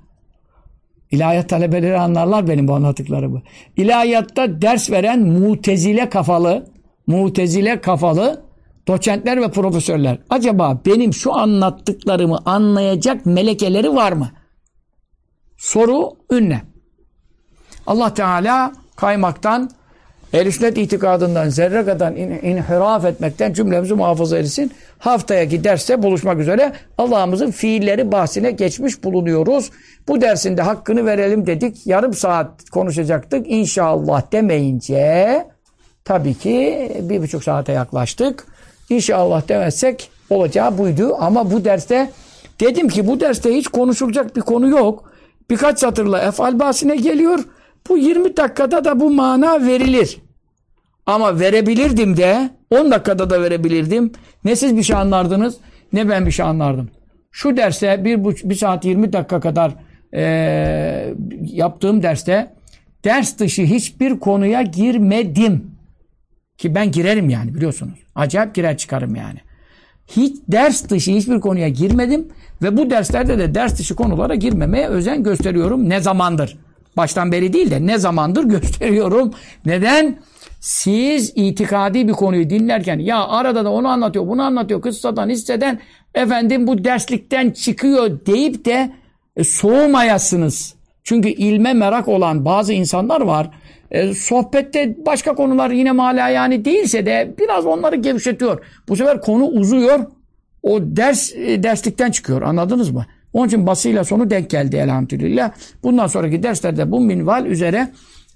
İlahiyat talebeleri anlarlar benim bu anlattıklarımı. İlahiyatta ders veren mutezile kafalı, mutezile kafalı doçentler ve profesörler. Acaba benim şu anlattıklarımı anlayacak melekeleri var mı? Soru ünlem. Allah Teala kaymaktan Ehl-i sünnet itikadından zerre kadar in, inhiraf etmekten cümlemizi muhafaza etsin. Haftaya giderse buluşmak üzere Allah'ımızın fiilleri bahsine geçmiş bulunuyoruz. Bu dersinde hakkını verelim dedik. Yarım saat konuşacaktık. İnşallah demeyince tabii ki bir buçuk saate yaklaştık. İnşallah demezsek olacağı buydu. Ama bu derste dedim ki bu derste hiç konuşulacak bir konu yok. Birkaç satırla efal bahsine geliyor. Bu 20 dakikada da bu mana verilir. Ama verebilirdim de 10 dakikada da verebilirdim. Ne siz bir şey anlardınız ne ben bir şey anlardım. Şu derse bir, bir saat 20 dakika kadar e, yaptığım derste ders dışı hiçbir konuya girmedim. Ki ben girerim yani biliyorsunuz. Acayip girer çıkarım yani. Hiç ders dışı hiçbir konuya girmedim ve bu derslerde de ders dışı konulara girmemeye özen gösteriyorum. Ne zamandır? Baştan beri değil de ne zamandır gösteriyorum. Neden? Siz itikadi bir konuyu dinlerken ya arada da onu anlatıyor, bunu anlatıyor, kıssadan, hisseden efendim bu derslikten çıkıyor deyip de e, soğumayasınız. Çünkü ilme merak olan bazı insanlar var. E, sohbette başka konular yine mala yani değilse de biraz onları gevşetiyor. Bu sefer konu uzuyor. O ders e, derslikten çıkıyor. Anladınız mı? Onun için basıyla sonu denk geldi elhamdülillah. Bundan sonraki derslerde bu minval üzere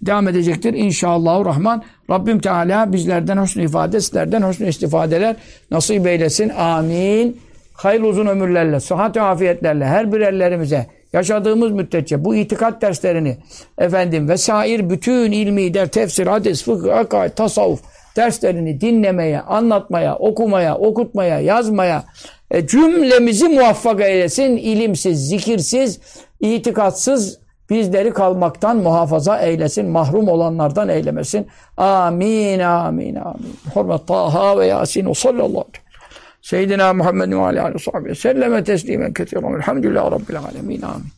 devam edecektir. İnşallahü Rahman. Rabbim Teala bizlerden husnü ifade, sizlerden husnü istifadeler nasip eylesin. Amin. Hayırlı uzun ömürlerle, sıhhat ve afiyetlerle her birerlerimize yaşadığımız müddetçe bu itikat derslerini efendim vesair bütün ilmi der, tefsir, hadis, fıkıh, akaid, tasavvuf derslerini dinlemeye, anlatmaya, okumaya, okutmaya, yazmaya e, cümlemizi muvaffak eylesin. İlimsiz, zikirsiz, itikatsız bizleri kalmaktan muhafaza eylesin. Mahrum olanlardan eylemesin. Amin, amin, amin. Hürmet Taha ve Yasin ve sallallahu aleyhi Seyyidina Muhammed ve aleyhi ve selleme teslimen ketiren. Elhamdülillah Rabbil alemin. Amin.